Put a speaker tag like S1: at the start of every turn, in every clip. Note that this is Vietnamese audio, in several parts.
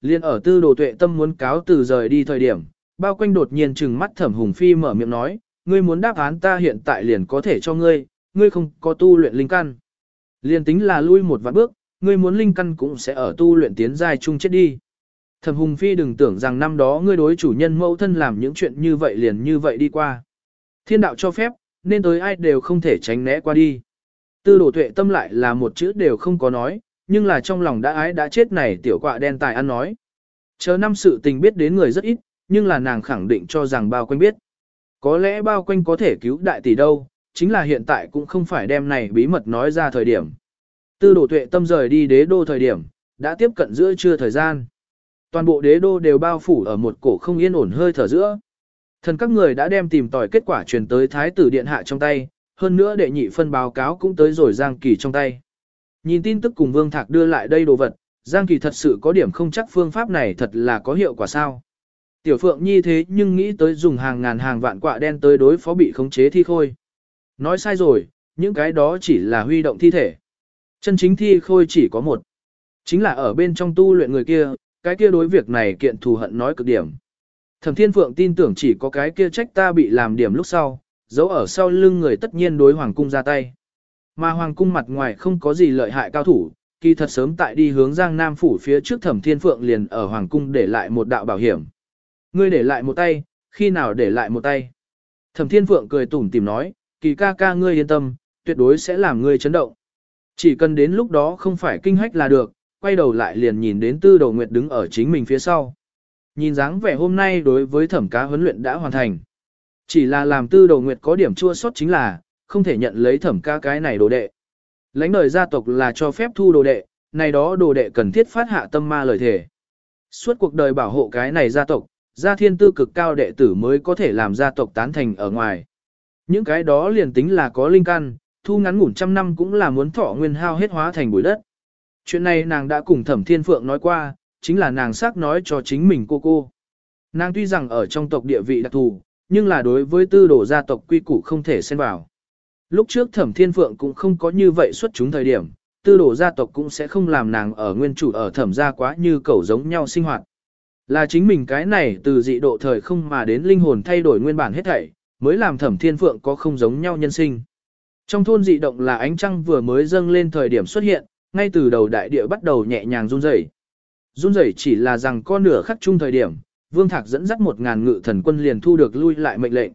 S1: Liên ở tư đồ tuệ tâm muốn cáo từ rời đi thời điểm, bao quanh đột nhiên trừng mắt thẩm hùng phi mở miệng nói, ngươi muốn đáp án ta hiện tại liền có thể cho ngươi, ngươi không có tu luyện linh căn. Liền tính là lui một vạn bước, ngươi muốn linh căn cũng sẽ ở tu luyện tiến giai chung chết đi. Thẩm Hùng Phi đừng tưởng rằng năm đó ngươi đối chủ nhân mẫu thân làm những chuyện như vậy liền như vậy đi qua. Thiên đạo cho phép, nên tới ai đều không thể tránh né qua đi. Tư đổ tuệ tâm lại là một chữ đều không có nói, nhưng là trong lòng đã ái đã chết này tiểu quạ đen tài ăn nói. Chờ năm sự tình biết đến người rất ít, nhưng là nàng khẳng định cho rằng bao quanh biết. Có lẽ bao quanh có thể cứu đại tỷ đâu, chính là hiện tại cũng không phải đem này bí mật nói ra thời điểm. Tư đổ tuệ tâm rời đi đế đô thời điểm, đã tiếp cận giữa trưa thời gian. Toàn bộ đế đô đều bao phủ ở một cổ không yên ổn hơi thở giữa. Thần các người đã đem tìm tòi kết quả truyền tới thái tử điện hạ trong tay, hơn nữa đệ nhị phân báo cáo cũng tới rồi Giang Kỳ trong tay. Nhìn tin tức cùng Vương Thạc đưa lại đây đồ vật, Giang Kỳ thật sự có điểm không chắc phương pháp này thật là có hiệu quả sao. Tiểu Phượng Nhi thế nhưng nghĩ tới dùng hàng ngàn hàng vạn quạ đen tới đối phó bị khống chế thi khôi. Nói sai rồi, những cái đó chỉ là huy động thi thể. Chân chính thi khôi chỉ có một. Chính là ở bên trong tu luyện người kia, cái kia đối việc này kiện thù hận nói cực điểm. Thẩm Thiên Phượng tin tưởng chỉ có cái kia trách ta bị làm điểm lúc sau, giấu ở sau lưng người tất nhiên đối Hoàng Cung ra tay. Mà Hoàng Cung mặt ngoài không có gì lợi hại cao thủ, kỳ thật sớm tại đi hướng Giang Nam Phủ phía trước Thẩm Thiên Phượng liền ở Hoàng Cung để lại một đạo bảo hiểm. Ngươi để lại một tay, khi nào để lại một tay? Thẩm Thiên Phượng cười tủm tìm nói, kỳ ca ca ngươi yên tâm, tuyệt đối sẽ làm ngươi chấn động. Chỉ cần đến lúc đó không phải kinh hách là được, quay đầu lại liền nhìn đến tư đầu nguyệt đứng ở chính mình phía sau. Nhìn dáng vẻ hôm nay đối với thẩm cá huấn luyện đã hoàn thành. Chỉ là làm tư đầu nguyệt có điểm chua sót chính là, không thể nhận lấy thẩm ca cái này đồ đệ. Lãnh đời gia tộc là cho phép thu đồ đệ, này đó đồ đệ cần thiết phát hạ tâm ma lời thể. Suốt cuộc đời bảo hộ cái này gia tộc, gia thiên tư cực cao đệ tử mới có thể làm gia tộc tán thành ở ngoài. Những cái đó liền tính là có linh căn, thu ngắn ngủn trăm năm cũng là muốn thọ nguyên hao hết hóa thành bụi đất. Chuyện này nàng đã cùng thẩm thiên phượng nói qua, chính là nàng xác nói cho chính mình cô cô. Nàng tuy rằng ở trong tộc địa vị đặc thù, nhưng là đối với tư đồ gia tộc quy củ không thể xen vào. Lúc trước thẩm thiên phượng cũng không có như vậy xuất chúng thời điểm, tư đồ gia tộc cũng sẽ không làm nàng ở nguyên chủ ở thẩm gia quá như cẩu giống nhau sinh hoạt. Là chính mình cái này từ dị độ thời không mà đến linh hồn thay đổi nguyên bản hết thảy, mới làm thẩm thiên phượng có không giống nhau nhân sinh. Trong thôn dị động là ánh trăng vừa mới dâng lên thời điểm xuất hiện, ngay từ đầu đại địa bắt đầu nhẹ nhàng run rẩy. Run rẩy chỉ là rằng con nửa khắc chung thời điểm, Vương Thạc dẫn dắt một ngàn ngự thần quân liền thu được lui lại mệnh lệnh.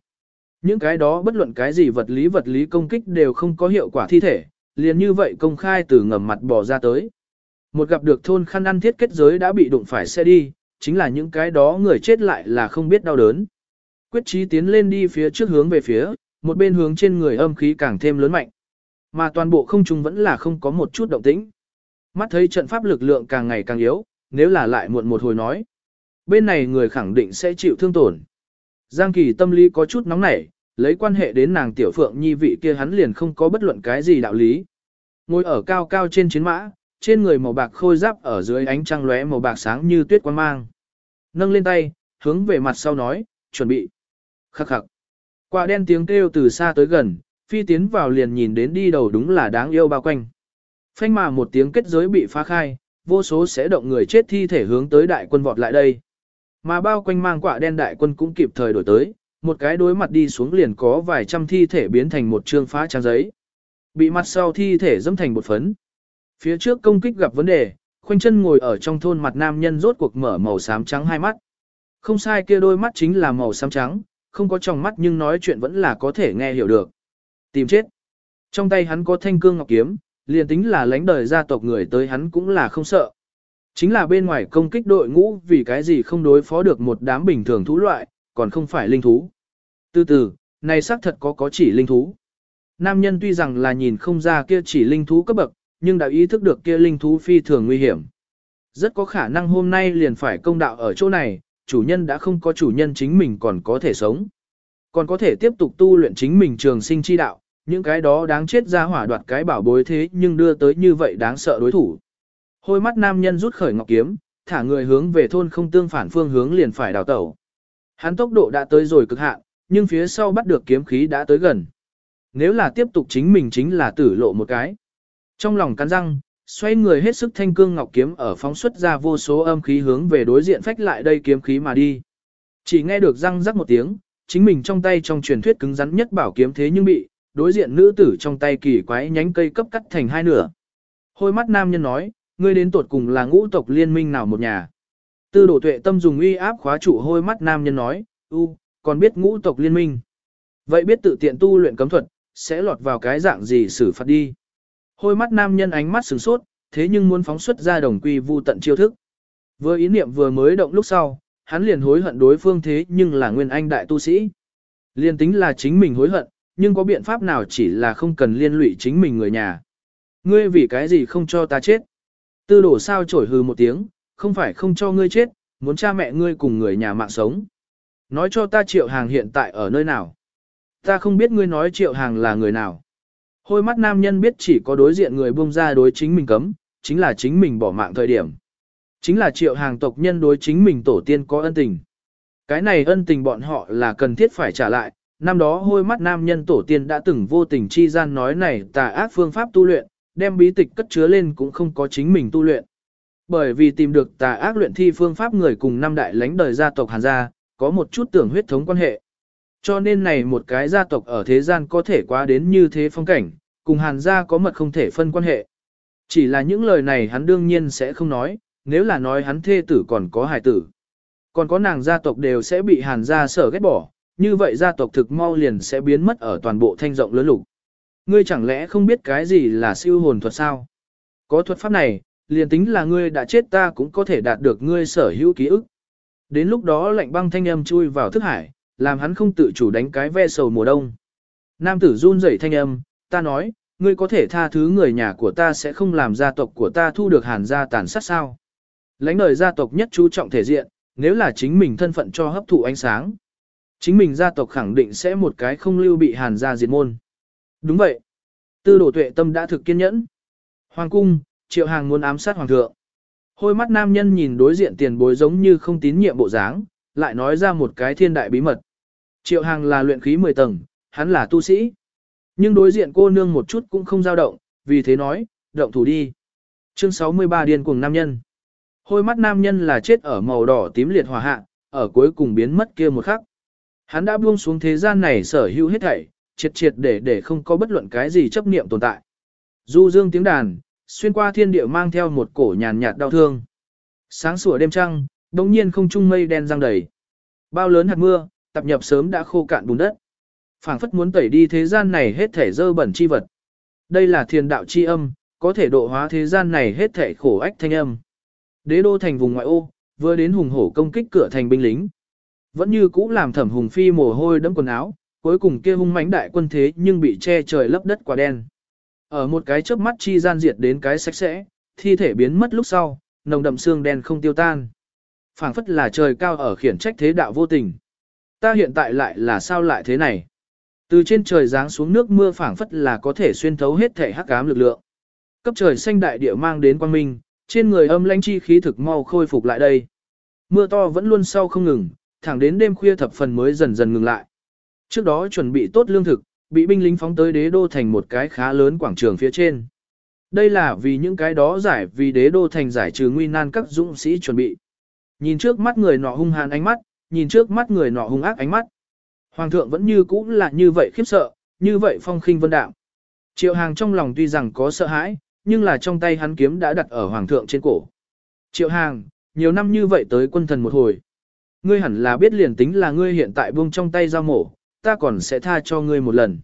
S1: Những cái đó bất luận cái gì vật lý vật lý công kích đều không có hiệu quả thi thể, liền như vậy công khai từ ngầm mặt bỏ ra tới. Một gặp được thôn khăn ăn thiết kết giới đã bị đụng phải xe đi, chính là những cái đó người chết lại là không biết đau đớn. Quyết trí tiến lên đi phía trước hướng về phía, một bên hướng trên người âm khí càng thêm lớn mạnh. Mà toàn bộ không trung vẫn là không có một chút động tĩnh. Mắt thấy trận pháp lực lượng càng ngày càng yếu, nếu là lại muộn một hồi nói. Bên này người khẳng định sẽ chịu thương tổn. Giang Kỳ tâm lý có chút nóng nảy, lấy quan hệ đến nàng tiểu phượng nhi vị kia hắn liền không có bất luận cái gì đạo lý. Ngồi ở cao cao trên chiến mã, trên người màu bạc khôi giáp ở dưới ánh trăng lóe màu bạc sáng như tuyết quang mang. Nâng lên tay, hướng về mặt sau nói, chuẩn bị. Khắc khắc. Quả đen tiếng kêu từ xa tới gần, phi tiến vào liền nhìn đến đi đầu đúng là đáng yêu bao quanh. Phanh mà một tiếng kết giới bị phá khai, vô số sẽ động người chết thi thể hướng tới đại quân vọt lại đây. Mà bao quanh mang quả đen đại quân cũng kịp thời đổi tới, một cái đối mặt đi xuống liền có vài trăm thi thể biến thành một trương phá trang giấy. Bị mặt sau thi thể dẫm thành một phấn. Phía trước công kích gặp vấn đề, khoanh chân ngồi ở trong thôn mặt nam nhân rốt cuộc mở màu xám trắng hai mắt. Không sai kia đôi mắt chính là màu xám trắng, không có trong mắt nhưng nói chuyện vẫn là có thể nghe hiểu được. Tìm chết. Trong tay hắn có thanh cương ngọc kiếm, liền tính là lãnh đời gia tộc người tới hắn cũng là không sợ. Chính là bên ngoài công kích đội ngũ vì cái gì không đối phó được một đám bình thường thú loại, còn không phải linh thú. Từ từ, này xác thật có có chỉ linh thú. Nam nhân tuy rằng là nhìn không ra kia chỉ linh thú cấp bậc, nhưng đã ý thức được kia linh thú phi thường nguy hiểm. Rất có khả năng hôm nay liền phải công đạo ở chỗ này, chủ nhân đã không có chủ nhân chính mình còn có thể sống. Còn có thể tiếp tục tu luyện chính mình trường sinh chi đạo, những cái đó đáng chết ra hỏa đoạt cái bảo bối thế nhưng đưa tới như vậy đáng sợ đối thủ. Hôi mắt nam nhân rút khởi ngọc kiếm, thả người hướng về thôn không tương phản phương hướng liền phải đào tẩu. Hắn tốc độ đã tới rồi cực hạn, nhưng phía sau bắt được kiếm khí đã tới gần. Nếu là tiếp tục chính mình chính là tử lộ một cái. Trong lòng cắn răng, xoay người hết sức thanh cương ngọc kiếm ở phóng xuất ra vô số âm khí hướng về đối diện phách lại đây kiếm khí mà đi. Chỉ nghe được răng rắc một tiếng, chính mình trong tay trong truyền thuyết cứng rắn nhất bảo kiếm thế nhưng bị, đối diện nữ tử trong tay kỳ quái nhánh cây cấp cắt thành hai nửa. Hôi mắt nam nhân nói, ngươi đến tuột cùng là ngũ tộc liên minh nào một nhà. Tư đổ tuệ tâm dùng uy áp khóa trụ hôi mắt nam nhân nói, u, còn biết ngũ tộc liên minh. Vậy biết tự tiện tu luyện cấm thuật, sẽ lọt vào cái dạng gì xử phạt đi. Hôi mắt nam nhân ánh mắt sửng sốt, thế nhưng muốn phóng xuất ra đồng quy vu tận chiêu thức. Vừa ý niệm vừa mới động lúc sau, hắn liền hối hận đối phương thế nhưng là nguyên anh đại tu sĩ. Liên tính là chính mình hối hận, nhưng có biện pháp nào chỉ là không cần liên lụy chính mình người nhà. Ngươi vì cái gì không cho ta chết? Tư đổ sao chổi hừ một tiếng, không phải không cho ngươi chết, muốn cha mẹ ngươi cùng người nhà mạng sống. Nói cho ta triệu hàng hiện tại ở nơi nào? Ta không biết ngươi nói triệu hàng là người nào. Hôi mắt nam nhân biết chỉ có đối diện người buông ra đối chính mình cấm, chính là chính mình bỏ mạng thời điểm. Chính là triệu hàng tộc nhân đối chính mình tổ tiên có ân tình. Cái này ân tình bọn họ là cần thiết phải trả lại, năm đó hôi mắt nam nhân tổ tiên đã từng vô tình chi gian nói này tà ác phương pháp tu luyện, đem bí tịch cất chứa lên cũng không có chính mình tu luyện. Bởi vì tìm được tà ác luyện thi phương pháp người cùng năm đại lãnh đời gia tộc Hàn gia, có một chút tưởng huyết thống quan hệ. Cho nên này một cái gia tộc ở thế gian có thể quá đến như thế phong cảnh, cùng Hàn gia có mật không thể phân quan hệ. Chỉ là những lời này hắn đương nhiên sẽ không nói, nếu là nói hắn thê tử còn có hài tử. Còn có nàng gia tộc đều sẽ bị Hàn gia sở ghét bỏ, như vậy gia tộc thực mau liền sẽ biến mất ở toàn bộ thanh rộng lớn lục. Ngươi chẳng lẽ không biết cái gì là siêu hồn thuật sao? Có thuật pháp này, liền tính là ngươi đã chết ta cũng có thể đạt được ngươi sở hữu ký ức. Đến lúc đó lạnh băng thanh âm chui vào thức hải, làm hắn không tự chủ đánh cái ve sầu mùa đông. Nam tử run rẩy thanh âm, ta nói, ngươi có thể tha thứ người nhà của ta sẽ không làm gia tộc của ta thu được hàn gia tàn sát sao. Lãnh đời gia tộc nhất chú trọng thể diện, nếu là chính mình thân phận cho hấp thụ ánh sáng. Chính mình gia tộc khẳng định sẽ một cái không lưu bị hàn gia diệt môn. Đúng vậy. Tư đổ tuệ tâm đã thực kiên nhẫn. Hoàng cung, triệu hàng muốn ám sát hoàng thượng. Hôi mắt nam nhân nhìn đối diện tiền bối giống như không tín nhiệm bộ dáng, lại nói ra một cái thiên đại bí mật. Triệu hàng là luyện khí 10 tầng, hắn là tu sĩ. Nhưng đối diện cô nương một chút cũng không dao động, vì thế nói, động thủ đi. Chương 63 điên cuồng nam nhân. Hôi mắt nam nhân là chết ở màu đỏ tím liệt hỏa hạ, ở cuối cùng biến mất kia một khắc. Hắn đã buông xuống thế gian này sở hữu hết thảy, triệt triệt để để không có bất luận cái gì chấp niệm tồn tại. Du dương tiếng đàn, xuyên qua thiên địa mang theo một cổ nhàn nhạt đau thương. Sáng sủa đêm trăng, đống nhiên không trung mây đen răng đầy. Bao lớn hạt mưa, tập nhập sớm đã khô cạn bùn đất. phảng phất muốn tẩy đi thế gian này hết thể dơ bẩn chi vật. Đây là thiên đạo chi âm, có thể độ hóa thế gian này hết thể khổ ách thanh âm. Đế đô thành vùng ngoại ô, vừa đến hùng hổ công kích cửa thành binh lính. Vẫn như cũ làm thẩm hùng phi mồ hôi đẫm quần áo, cuối cùng kia hung mãnh đại quân thế nhưng bị che trời lấp đất quả đen. Ở một cái chớp mắt chi gian diệt đến cái sạch sẽ, thi thể biến mất lúc sau, nồng đậm xương đen không tiêu tan. phảng phất là trời cao ở khiển trách thế đạo vô tình. Ta hiện tại lại là sao lại thế này? Từ trên trời giáng xuống nước mưa phảng phất là có thể xuyên thấu hết thể hắc ám lực lượng. Cấp trời xanh đại địa mang đến quang minh, trên người âm lãnh chi khí thực mau khôi phục lại đây. Mưa to vẫn luôn sau không ngừng, thẳng đến đêm khuya thập phần mới dần dần ngừng lại. Trước đó chuẩn bị tốt lương thực, bị binh lính phóng tới đế đô thành một cái khá lớn quảng trường phía trên. Đây là vì những cái đó giải vì đế đô thành giải trừ nguy nan các dũng sĩ chuẩn bị. Nhìn trước mắt người nọ hung hàn ánh mắt, nhìn trước mắt người nọ hung ác ánh mắt. Hoàng thượng vẫn như cũ là như vậy khiếp sợ, như vậy phong khinh vân đạm. Triệu hàng trong lòng tuy rằng có sợ hãi, nhưng là trong tay hắn kiếm đã đặt ở hoàng thượng trên cổ. Triệu hàng, nhiều năm như vậy tới quân thần một hồi. Ngươi hẳn là biết liền tính là ngươi hiện tại buông trong tay giao mổ, ta còn sẽ tha cho ngươi một lần.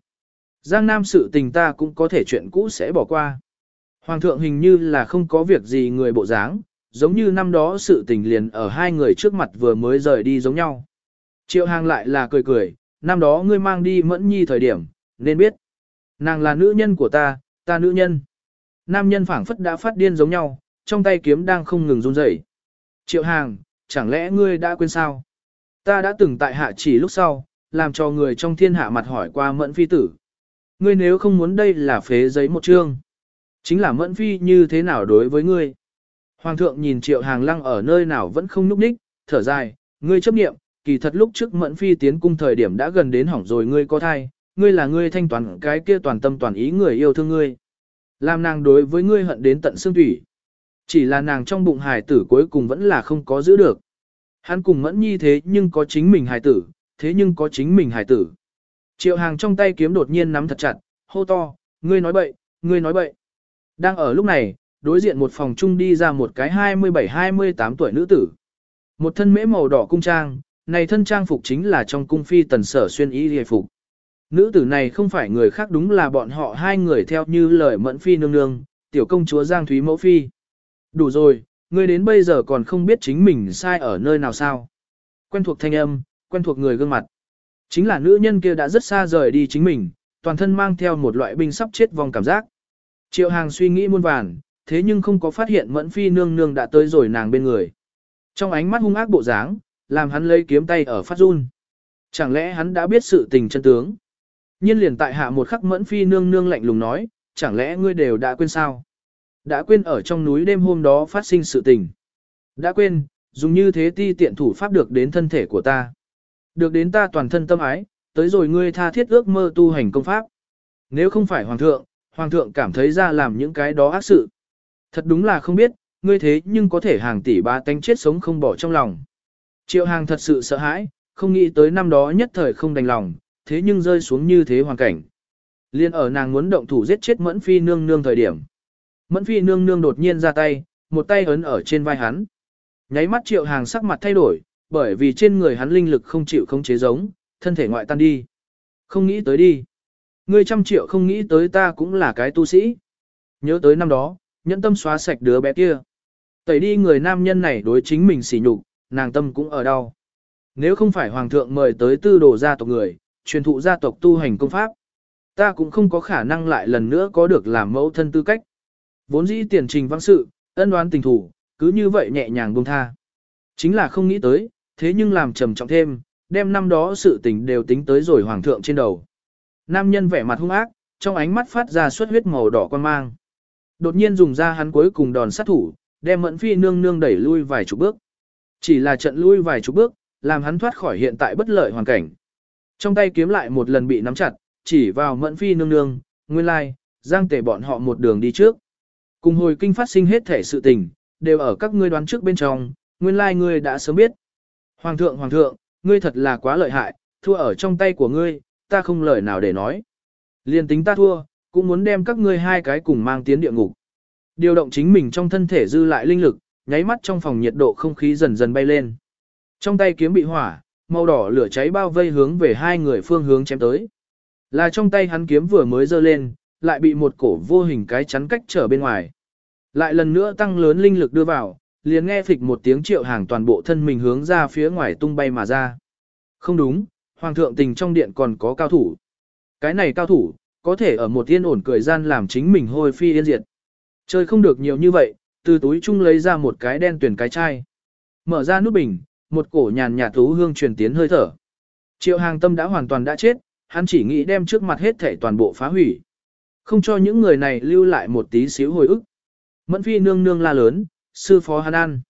S1: Giang Nam sự tình ta cũng có thể chuyện cũ sẽ bỏ qua. Hoàng thượng hình như là không có việc gì người bộ dáng, giống như năm đó sự tình liền ở hai người trước mặt vừa mới rời đi giống nhau. Triệu hàng lại là cười cười, năm đó ngươi mang đi mẫn nhi thời điểm, nên biết. Nàng là nữ nhân của ta, ta nữ nhân. Nam nhân phảng phất đã phát điên giống nhau, trong tay kiếm đang không ngừng run rẩy. Triệu hàng, chẳng lẽ ngươi đã quên sao? Ta đã từng tại hạ chỉ lúc sau, làm cho người trong thiên hạ mặt hỏi qua mẫn phi tử. Ngươi nếu không muốn đây là phế giấy một chương. Chính là mẫn phi như thế nào đối với ngươi? Hoàng thượng nhìn triệu hàng lăng ở nơi nào vẫn không núp đích, thở dài, ngươi chấp nghiệm, kỳ thật lúc trước mẫn phi tiến cung thời điểm đã gần đến hỏng rồi ngươi có thai, ngươi là ngươi thanh toàn cái kia toàn tâm toàn ý người yêu thương ngươi. Làm nàng đối với ngươi hận đến tận xương thủy. Chỉ là nàng trong bụng hài tử cuối cùng vẫn là không có giữ được. Hắn cùng mẫn nhi thế nhưng có chính mình hài tử, thế nhưng có chính mình hài tử. Triệu hàng trong tay kiếm đột nhiên nắm thật chặt, hô to, ngươi nói bậy, ngươi nói bậy. Đang ở lúc này, đối diện một phòng chung đi ra một cái 27-28 tuổi nữ tử. Một thân mễ màu đỏ cung trang, này thân trang phục chính là trong cung phi tần sở xuyên y hề phục. Nữ tử này không phải người khác đúng là bọn họ hai người theo như lời mẫn phi nương nương, tiểu công chúa Giang Thúy Mẫu Phi. Đủ rồi, ngươi đến bây giờ còn không biết chính mình sai ở nơi nào sao. Quen thuộc thanh âm, quen thuộc người gương mặt. Chính là nữ nhân kia đã rất xa rời đi chính mình, toàn thân mang theo một loại binh sắp chết vong cảm giác. Triệu hàng suy nghĩ muôn vàn, thế nhưng không có phát hiện mẫn phi nương nương đã tới rồi nàng bên người. Trong ánh mắt hung ác bộ dáng, làm hắn lấy kiếm tay ở phát run. Chẳng lẽ hắn đã biết sự tình chân tướng? Nhiên liền tại hạ một khắc mẫn phi nương nương lạnh lùng nói, chẳng lẽ ngươi đều đã quên sao? Đã quên ở trong núi đêm hôm đó phát sinh sự tình. Đã quên, dùng như thế ti tiện thủ pháp được đến thân thể của ta. Được đến ta toàn thân tâm ái, tới rồi ngươi tha thiết ước mơ tu hành công pháp. Nếu không phải hoàng thượng, hoàng thượng cảm thấy ra làm những cái đó ác sự. Thật đúng là không biết, ngươi thế nhưng có thể hàng tỷ ba tánh chết sống không bỏ trong lòng. Triệu hàng thật sự sợ hãi, không nghĩ tới năm đó nhất thời không đành lòng, thế nhưng rơi xuống như thế hoàn cảnh. Liên ở nàng muốn động thủ giết chết mẫn phi nương nương thời điểm. Mẫn phi nương nương đột nhiên ra tay, một tay ấn ở trên vai hắn. Nháy mắt triệu hàng sắc mặt thay đổi, bởi vì trên người hắn linh lực không chịu không chế giống, thân thể ngoại tan đi. Không nghĩ tới đi. Ngươi trăm triệu không nghĩ tới ta cũng là cái tu sĩ. Nhớ tới năm đó, nhẫn tâm xóa sạch đứa bé kia. Tẩy đi người nam nhân này đối chính mình sỉ nhục, nàng tâm cũng ở đau. Nếu không phải hoàng thượng mời tới tư đồ gia tộc người, truyền thụ gia tộc tu hành công pháp, ta cũng không có khả năng lại lần nữa có được làm mẫu thân tư cách. Vốn dĩ tiền trình vắng sự, ân oán tình thủ, cứ như vậy nhẹ nhàng buông tha. Chính là không nghĩ tới, thế nhưng làm trầm trọng thêm, đem năm đó sự tình đều tính tới rồi hoàng thượng trên đầu. Nam nhân vẻ mặt hung ác, trong ánh mắt phát ra suất huyết màu đỏ quan mang. Đột nhiên dùng ra hắn cuối cùng đòn sát thủ, đem mẫn phi nương nương đẩy lui vài chục bước. Chỉ là trận lui vài chục bước, làm hắn thoát khỏi hiện tại bất lợi hoàn cảnh. Trong tay kiếm lại một lần bị nắm chặt, chỉ vào mẫn phi nương nương, nguyên lai, giang tể bọn họ một đường đi trước. Cùng hồi kinh phát sinh hết thể sự tình, đều ở các ngươi đoán trước bên trong, nguyên lai ngươi đã sớm biết. Hoàng thượng, hoàng thượng, ngươi thật là quá lợi hại, thua ở trong tay của ngươi, ta không lời nào để nói. Liên tính ta thua, cũng muốn đem các ngươi hai cái cùng mang tiến địa ngục. Điều động chính mình trong thân thể dư lại linh lực, nháy mắt trong phòng nhiệt độ không khí dần dần bay lên. Trong tay kiếm bị hỏa, màu đỏ lửa cháy bao vây hướng về hai người phương hướng chém tới. Là trong tay hắn kiếm vừa mới giơ lên, lại bị một cổ vô hình cái chắn cách trở bên ngoài. Lại lần nữa tăng lớn linh lực đưa vào, liền nghe phịch một tiếng triệu hàng toàn bộ thân mình hướng ra phía ngoài tung bay mà ra. Không đúng, hoàng thượng tình trong điện còn có cao thủ. Cái này cao thủ, có thể ở một yên ổn cười gian làm chính mình hôi phi yên diệt. Chơi không được nhiều như vậy, từ túi chung lấy ra một cái đen tuyển cái chai. Mở ra nút bình, một cổ nhàn nhạt thú hương truyền tiến hơi thở. Triệu hàng tâm đã hoàn toàn đã chết, hắn chỉ nghĩ đem trước mặt hết thể toàn bộ phá hủy. Không cho những người này lưu lại một tí xíu hồi ức. Mẫn phi nương nương la lớn, sư phó hắn ăn.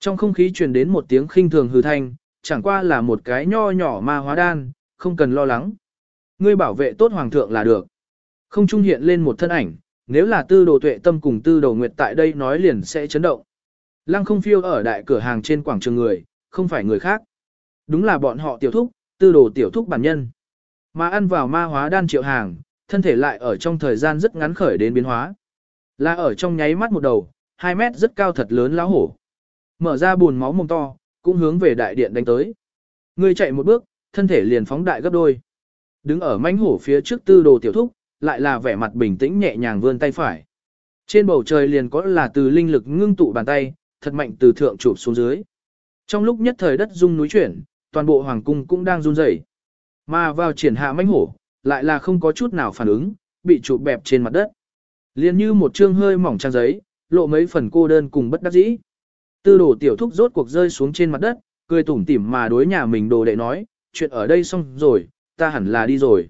S1: Trong không khí truyền đến một tiếng khinh thường hư thanh, chẳng qua là một cái nho nhỏ ma hóa đan, không cần lo lắng. Ngươi bảo vệ tốt hoàng thượng là được. Không trung hiện lên một thân ảnh, nếu là tư đồ tuệ tâm cùng tư đồ nguyệt tại đây nói liền sẽ chấn động. Lăng không phiêu ở đại cửa hàng trên quảng trường người, không phải người khác. Đúng là bọn họ tiểu thúc, tư đồ tiểu thúc bản nhân. Mà ăn vào ma hóa đan triệu hàng, thân thể lại ở trong thời gian rất ngắn khởi đến biến hóa. Là ở trong nháy mắt một đầu, 2 mét rất cao thật lớn lão hổ. Mở ra buồn máu mồm to, cũng hướng về đại điện đánh tới. Người chạy một bước, thân thể liền phóng đại gấp đôi. Đứng ở manh hổ phía trước tư đồ tiểu thúc, lại là vẻ mặt bình tĩnh nhẹ nhàng vươn tay phải. Trên bầu trời liền có là từ linh lực ngưng tụ bàn tay, thật mạnh từ thượng chụp xuống dưới. Trong lúc nhất thời đất rung núi chuyển, toàn bộ hoàng cung cũng đang run rẩy. Mà vào triển hạ manh hổ, lại là không có chút nào phản ứng, bị chụp bẹp trên mặt đất. liền như một chương hơi mỏng trang giấy, lộ mấy phần cô đơn cùng bất đắc dĩ. Tư đồ tiểu thúc rốt cuộc rơi xuống trên mặt đất, cười tủm tỉm mà đối nhà mình đồ đệ nói, chuyện ở đây xong rồi, ta hẳn là đi rồi.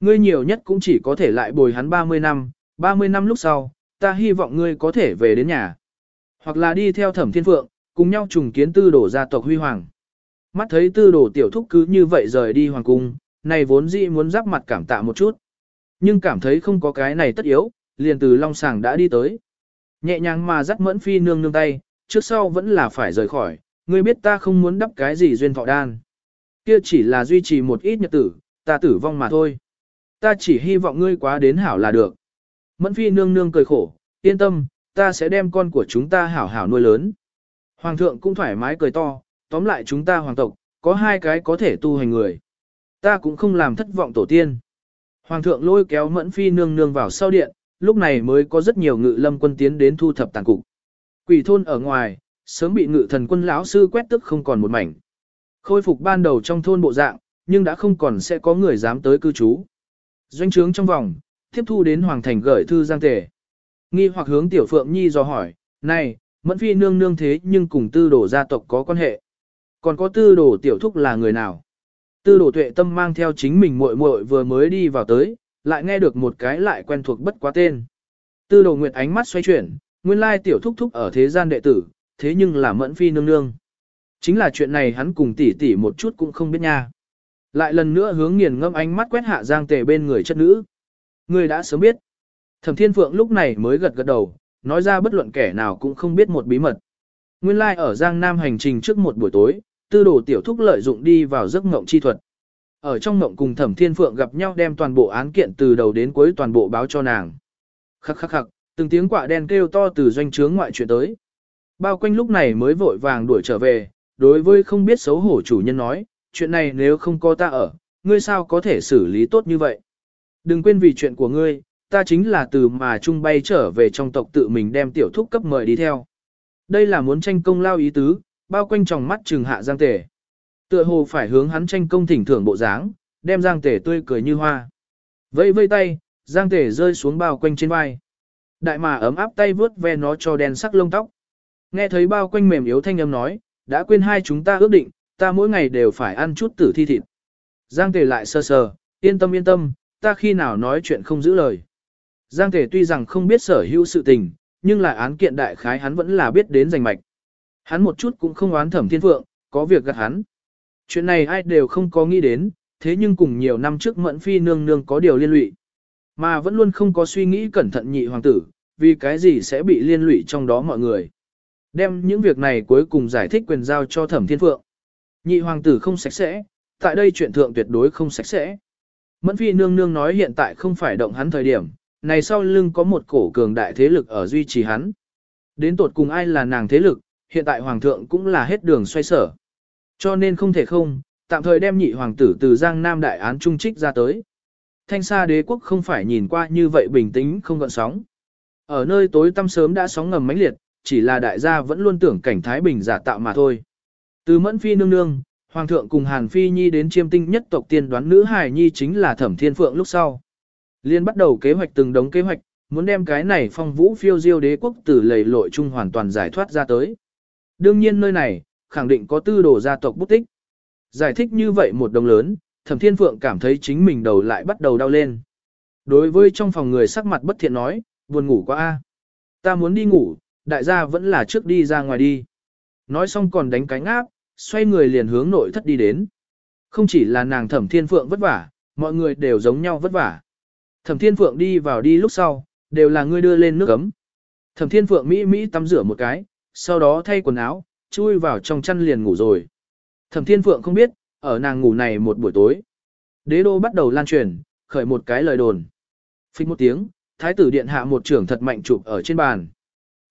S1: Ngươi nhiều nhất cũng chỉ có thể lại bồi hắn 30 năm, 30 năm lúc sau, ta hy vọng ngươi có thể về đến nhà. Hoặc là đi theo thẩm thiên phượng, cùng nhau trùng kiến tư đồ gia tộc huy hoàng. Mắt thấy tư đồ tiểu thúc cứ như vậy rời đi hoàng cung, này vốn dĩ muốn giáp mặt cảm tạ một chút. Nhưng cảm thấy không có cái này tất yếu, liền từ long sàng đã đi tới. Nhẹ nhàng mà dắt mẫn phi nương nương tay, trước sau vẫn là phải rời khỏi, ngươi biết ta không muốn đắp cái gì duyên thọ đan. Kia chỉ là duy trì một ít nhật tử, ta tử vong mà thôi. Ta chỉ hy vọng ngươi quá đến hảo là được. Mẫn phi nương nương cười khổ, yên tâm, ta sẽ đem con của chúng ta hảo hảo nuôi lớn. Hoàng thượng cũng thoải mái cười to, tóm lại chúng ta hoàng tộc, có hai cái có thể tu hành người. Ta cũng không làm thất vọng tổ tiên. Hoàng thượng lôi kéo mẫn phi nương nương vào sau điện, lúc này mới có rất nhiều ngự lâm quân tiến đến thu thập tàn cục. Quỷ thôn ở ngoài, sớm bị ngự thần quân lão sư quét tức không còn một mảnh. Khôi phục ban đầu trong thôn bộ dạng, nhưng đã không còn sẽ có người dám tới cư trú. Doanh trướng trong vòng, tiếp thu đến hoàng thành gửi thư giang tề. Nghi hoặc hướng tiểu phượng nhi do hỏi, này, mẫn phi nương nương thế nhưng cùng tư đồ gia tộc có quan hệ. Còn có tư đồ tiểu thúc là người nào? Tư đồ tuệ tâm mang theo chính mình muội muội vừa mới đi vào tới, lại nghe được một cái lại quen thuộc bất quá tên. Tư đồ nguyệt ánh mắt xoay chuyển, nguyên lai tiểu thúc thúc ở thế gian đệ tử, thế nhưng là mẫn phi nương nương. Chính là chuyện này hắn cùng tỷ tỷ một chút cũng không biết nha. Lại lần nữa hướng nghiền ngâm ánh mắt quét hạ giang tề bên người chất nữ. Người đã sớm biết. Thẩm thiên phượng lúc này mới gật gật đầu, nói ra bất luận kẻ nào cũng không biết một bí mật. Nguyên lai like ở Giang Nam hành trình trước một buổi tối, tư đồ tiểu thúc lợi dụng đi vào giấc ngộng chi thuật. Ở trong mộng cùng thẩm thiên phượng gặp nhau đem toàn bộ án kiện từ đầu đến cuối toàn bộ báo cho nàng. Khắc khắc khắc, từng tiếng quạ đen kêu to từ doanh trướng ngoại chuyện tới. Bao quanh lúc này mới vội vàng đuổi trở về, đối với không biết xấu hổ chủ nhân nói, chuyện này nếu không có ta ở, ngươi sao có thể xử lý tốt như vậy. Đừng quên vì chuyện của ngươi, ta chính là từ mà trung bay trở về trong tộc tự mình đem tiểu thúc cấp mời đi theo. Đây là muốn tranh công lao ý tứ, bao quanh tròng mắt trừng hạ giang tể. Tựa hồ phải hướng hắn tranh công thỉnh thưởng bộ dáng, đem giang tể tươi cười như hoa. Vây vây tay, giang tể rơi xuống bao quanh trên vai. Đại mà ấm áp tay vướt ve nó cho đen sắc lông tóc. Nghe thấy bao quanh mềm yếu thanh âm nói, đã quên hai chúng ta ước định, ta mỗi ngày đều phải ăn chút tử thi thịt. Giang tể lại sơ sờ, yên tâm yên tâm, ta khi nào nói chuyện không giữ lời. Giang tể tuy rằng không biết sở hữu sự tình, nhưng là án kiện đại khái hắn vẫn là biết đến rành mạch. Hắn một chút cũng không oán thẩm thiên phượng, có việc gặt hắn. Chuyện này ai đều không có nghĩ đến, thế nhưng cùng nhiều năm trước mẫn phi nương nương có điều liên lụy. Mà vẫn luôn không có suy nghĩ cẩn thận nhị hoàng tử, vì cái gì sẽ bị liên lụy trong đó mọi người. Đem những việc này cuối cùng giải thích quyền giao cho thẩm thiên phượng. Nhị hoàng tử không sạch sẽ, tại đây chuyện thượng tuyệt đối không sạch sẽ. Mẫn phi nương nương nói hiện tại không phải động hắn thời điểm, này sau lưng có một cổ cường đại thế lực ở duy trì hắn. Đến tột cùng ai là nàng thế lực, hiện tại hoàng thượng cũng là hết đường xoay sở. Cho nên không thể không, tạm thời đem nhị hoàng tử từ Giang Nam đại án trung trích ra tới. Thanh xa đế quốc không phải nhìn qua như vậy bình tĩnh không gợn sóng. Ở nơi tối tăm sớm đã sóng ngầm mãnh liệt, chỉ là đại gia vẫn luôn tưởng cảnh Thái Bình giả tạo mà thôi. Từ mẫn phi nương nương, hoàng thượng cùng Hàn Phi Nhi đến chiêm tinh nhất tộc tiên đoán nữ hài nhi chính là thẩm thiên phượng lúc sau. Liên bắt đầu kế hoạch từng đống kế hoạch, muốn đem cái này phong vũ phiêu diêu đế quốc từ lầy lội chung hoàn toàn giải thoát ra tới. Đương nhiên nơi này, khẳng định có tư đồ gia tộc bút tích. Giải thích như vậy một đồng lớn, thẩm thiên phượng cảm thấy chính mình đầu lại bắt đầu đau lên. Đối với trong phòng người sắc mặt bất thiện nói, buồn ngủ quá a Ta muốn đi ngủ, đại gia vẫn là trước đi ra ngoài đi. Nói xong còn đánh cánh áp, xoay người liền hướng nội thất đi đến. Không chỉ là nàng thẩm thiên phượng vất vả, mọi người đều giống nhau vất vả. Thẩm thiên phượng đi vào đi lúc sau, đều là người đưa lên nước ấm. Thẩm thiên phượng Mỹ Mỹ tắm rửa một cái, sau đó thay quần áo, chui vào trong chăn liền ngủ rồi. Thẩm thiên phượng không biết, ở nàng ngủ này một buổi tối. Đế đô bắt đầu lan truyền, khởi một cái lời đồn. Phích một tiếng, thái tử điện hạ một trưởng thật mạnh chụp ở trên bàn.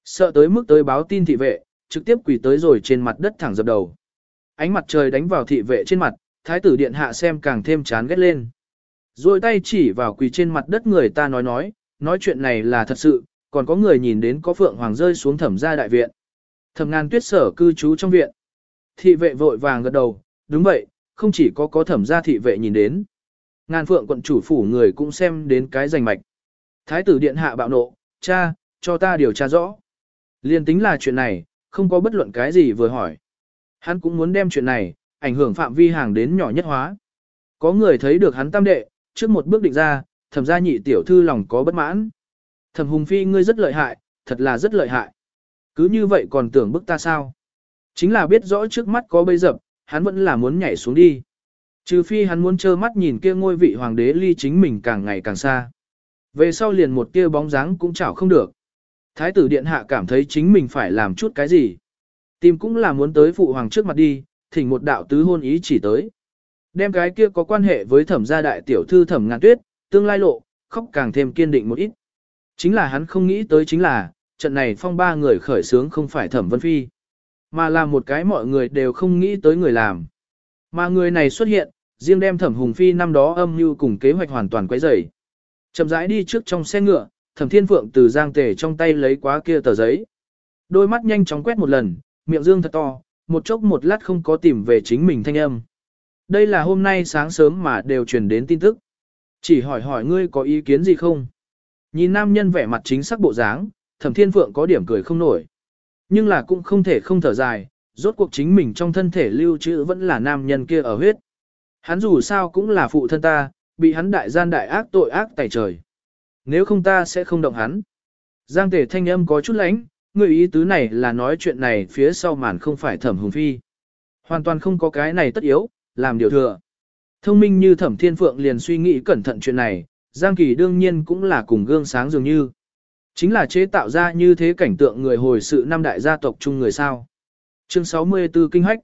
S1: Sợ tới mức tới báo tin thị vệ, trực tiếp quỳ tới rồi trên mặt đất thẳng dập đầu. Ánh mặt trời đánh vào thị vệ trên mặt, thái tử điện hạ xem càng thêm chán ghét lên. Rồi tay chỉ vào quỳ trên mặt đất người ta nói nói, nói chuyện này là thật sự, còn có người nhìn đến có phượng hoàng rơi xuống thẩm gia đại viện. Thẩm ngàn tuyết sở cư trú trong viện. Thị vệ vội vàng gật đầu, đúng vậy, không chỉ có có thẩm gia thị vệ nhìn đến. Ngàn phượng quận chủ phủ người cũng xem đến cái rành mạch. Thái tử điện hạ bạo nộ, cha, cho ta điều tra rõ. Liên tính là chuyện này, không có bất luận cái gì vừa hỏi. Hắn cũng muốn đem chuyện này, ảnh hưởng phạm vi hàng đến nhỏ nhất hóa. Có người thấy được hắn tam đệ, trước một bước định ra, thẩm gia nhị tiểu thư lòng có bất mãn. Thẩm hùng phi ngươi rất lợi hại, thật là rất lợi hại. Cứ như vậy còn tưởng bức ta sao? Chính là biết rõ trước mắt có bây dập, hắn vẫn là muốn nhảy xuống đi. Trừ phi hắn muốn trơ mắt nhìn kia ngôi vị hoàng đế ly chính mình càng ngày càng xa. Về sau liền một kia bóng dáng cũng chảo không được. Thái tử điện hạ cảm thấy chính mình phải làm chút cái gì. Tìm cũng là muốn tới phụ hoàng trước mặt đi, thỉnh một đạo tứ hôn ý chỉ tới. Đem cái kia có quan hệ với thẩm gia đại tiểu thư thẩm ngàn tuyết, tương lai lộ, khóc càng thêm kiên định một ít. Chính là hắn không nghĩ tới chính là, trận này phong ba người khởi sướng không phải thẩm vân phi, mà là một cái mọi người đều không nghĩ tới người làm. Mà người này xuất hiện, riêng đem thẩm hùng phi năm đó âm mưu cùng kế hoạch hoàn toàn quấy rầy. Chậm rãi đi trước trong xe ngựa, thẩm thiên phượng từ giang tề trong tay lấy quá kia tờ giấy. Đôi mắt nhanh chóng quét một lần, miệng dương thật to, một chốc một lát không có tìm về chính mình thanh âm. Đây là hôm nay sáng sớm mà đều truyền đến tin tức. Chỉ hỏi hỏi ngươi có ý kiến gì không? Nhìn nam nhân vẻ mặt chính xác bộ dáng, thẩm thiên phượng có điểm cười không nổi. Nhưng là cũng không thể không thở dài, rốt cuộc chính mình trong thân thể lưu trữ vẫn là nam nhân kia ở huyết. Hắn dù sao cũng là phụ thân ta, bị hắn đại gian đại ác tội ác tẩy trời. Nếu không ta sẽ không động hắn. Giang tể thanh âm có chút lánh, người ý tứ này là nói chuyện này phía sau màn không phải thẩm hùng phi. Hoàn toàn không có cái này tất yếu, làm điều thừa. Thông minh như thẩm thiên phượng liền suy nghĩ cẩn thận chuyện này, Giang Kỳ đương nhiên cũng là cùng gương sáng dường như. Chính là chế tạo ra như thế cảnh tượng người hồi sự năm đại gia tộc chung người sao. Chương 64 Kinh Hách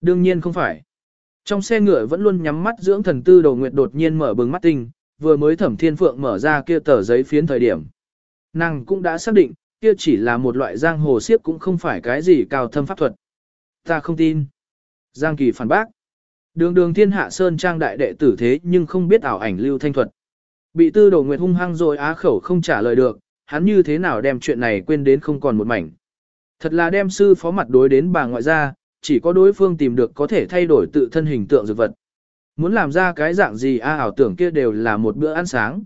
S1: Đương nhiên không phải. Trong xe ngựa vẫn luôn nhắm mắt dưỡng thần tư đầu nguyệt đột nhiên mở bừng mắt tinh, vừa mới thẩm thiên phượng mở ra kia tờ giấy phiến thời điểm. Nàng cũng đã xác định, kia chỉ là một loại giang hồ siếp cũng không phải cái gì cao thâm pháp thuật. Ta không tin. Giang Kỳ phản bác. Đường đường thiên hạ sơn trang đại đệ tử thế nhưng không biết ảo ảnh lưu thanh thuật. Bị tư đồ nguyệt hung hăng rồi á khẩu không trả lời được, hắn như thế nào đem chuyện này quên đến không còn một mảnh. Thật là đem sư phó mặt đối đến bà ngoại gia, chỉ có đối phương tìm được có thể thay đổi tự thân hình tượng dược vật. Muốn làm ra cái dạng gì a ảo tưởng kia đều là một bữa ăn sáng.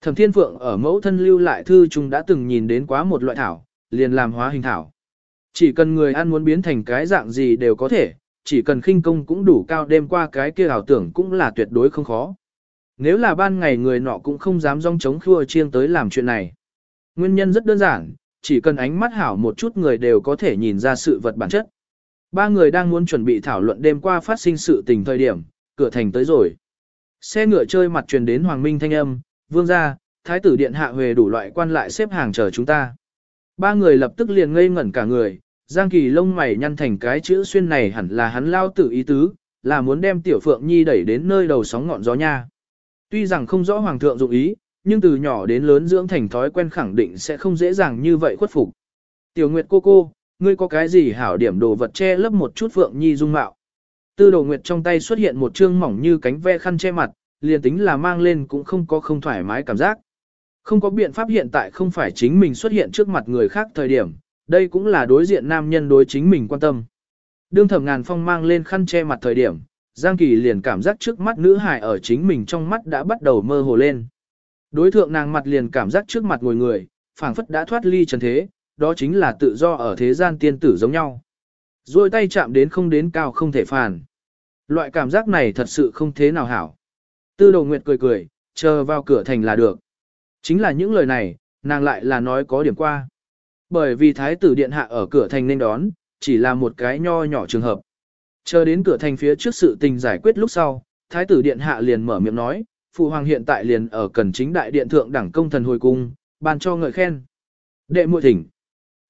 S1: Thẩm Thiên Phượng ở mẫu thân lưu lại thư chúng đã từng nhìn đến quá một loại thảo, liền làm hóa hình thảo. Chỉ cần người ăn muốn biến thành cái dạng gì đều có thể, chỉ cần khinh công cũng đủ cao đêm qua cái kia ảo tưởng cũng là tuyệt đối không khó. Nếu là ban ngày người nọ cũng không dám rong chống khua chiêng tới làm chuyện này. Nguyên nhân rất đơn giản, chỉ cần ánh mắt hảo một chút người đều có thể nhìn ra sự vật bản chất. Ba người đang muốn chuẩn bị thảo luận đêm qua phát sinh sự tình thời điểm, cửa thành tới rồi. Xe ngựa chơi mặt truyền đến Hoàng Minh thanh âm, vương gia, thái tử điện hạ huề đủ loại quan lại xếp hàng chờ chúng ta. Ba người lập tức liền ngây ngẩn cả người, Giang Kỳ lông mày nhăn thành cái chữ xuyên này hẳn là hắn lao tử ý tứ, là muốn đem Tiểu Phượng Nhi đẩy đến nơi đầu sóng ngọn gió nha. Tuy rằng không rõ Hoàng thượng dụng ý, nhưng từ nhỏ đến lớn dưỡng thành thói quen khẳng định sẽ không dễ dàng như vậy khuất phục. Tiểu Nguyệt cô cô, ngươi có cái gì hảo điểm đồ vật che lấp một chút Phượng Nhi dung mạo. Tư đồ Nguyệt trong tay xuất hiện một chương mỏng như cánh ve khăn che mặt, liền tính là mang lên cũng không có không thoải mái cảm giác. Không có biện pháp hiện tại không phải chính mình xuất hiện trước mặt người khác thời điểm, đây cũng là đối diện nam nhân đối chính mình quan tâm. Đương thẩm ngàn phong mang lên khăn che mặt thời điểm, Giang Kỳ liền cảm giác trước mắt nữ hài ở chính mình trong mắt đã bắt đầu mơ hồ lên. Đối thượng nàng mặt liền cảm giác trước mặt ngồi người, phảng phất đã thoát ly trần thế, đó chính là tự do ở thế gian tiên tử giống nhau. Rồi tay chạm đến không đến cao không thể phản. Loại cảm giác này thật sự không thế nào hảo. Tư đồ nguyệt cười cười, chờ vào cửa thành là được. Chính là những lời này, nàng lại là nói có điểm qua. Bởi vì thái tử điện hạ ở cửa thành nên đón, chỉ là một cái nho nhỏ trường hợp. Chờ đến cửa thành phía trước sự tình giải quyết lúc sau, thái tử điện hạ liền mở miệng nói, phụ hoàng hiện tại liền ở cần chính đại điện thượng đẳng công thần hồi cung, ban cho ngợi khen. Đệ muội thỉnh.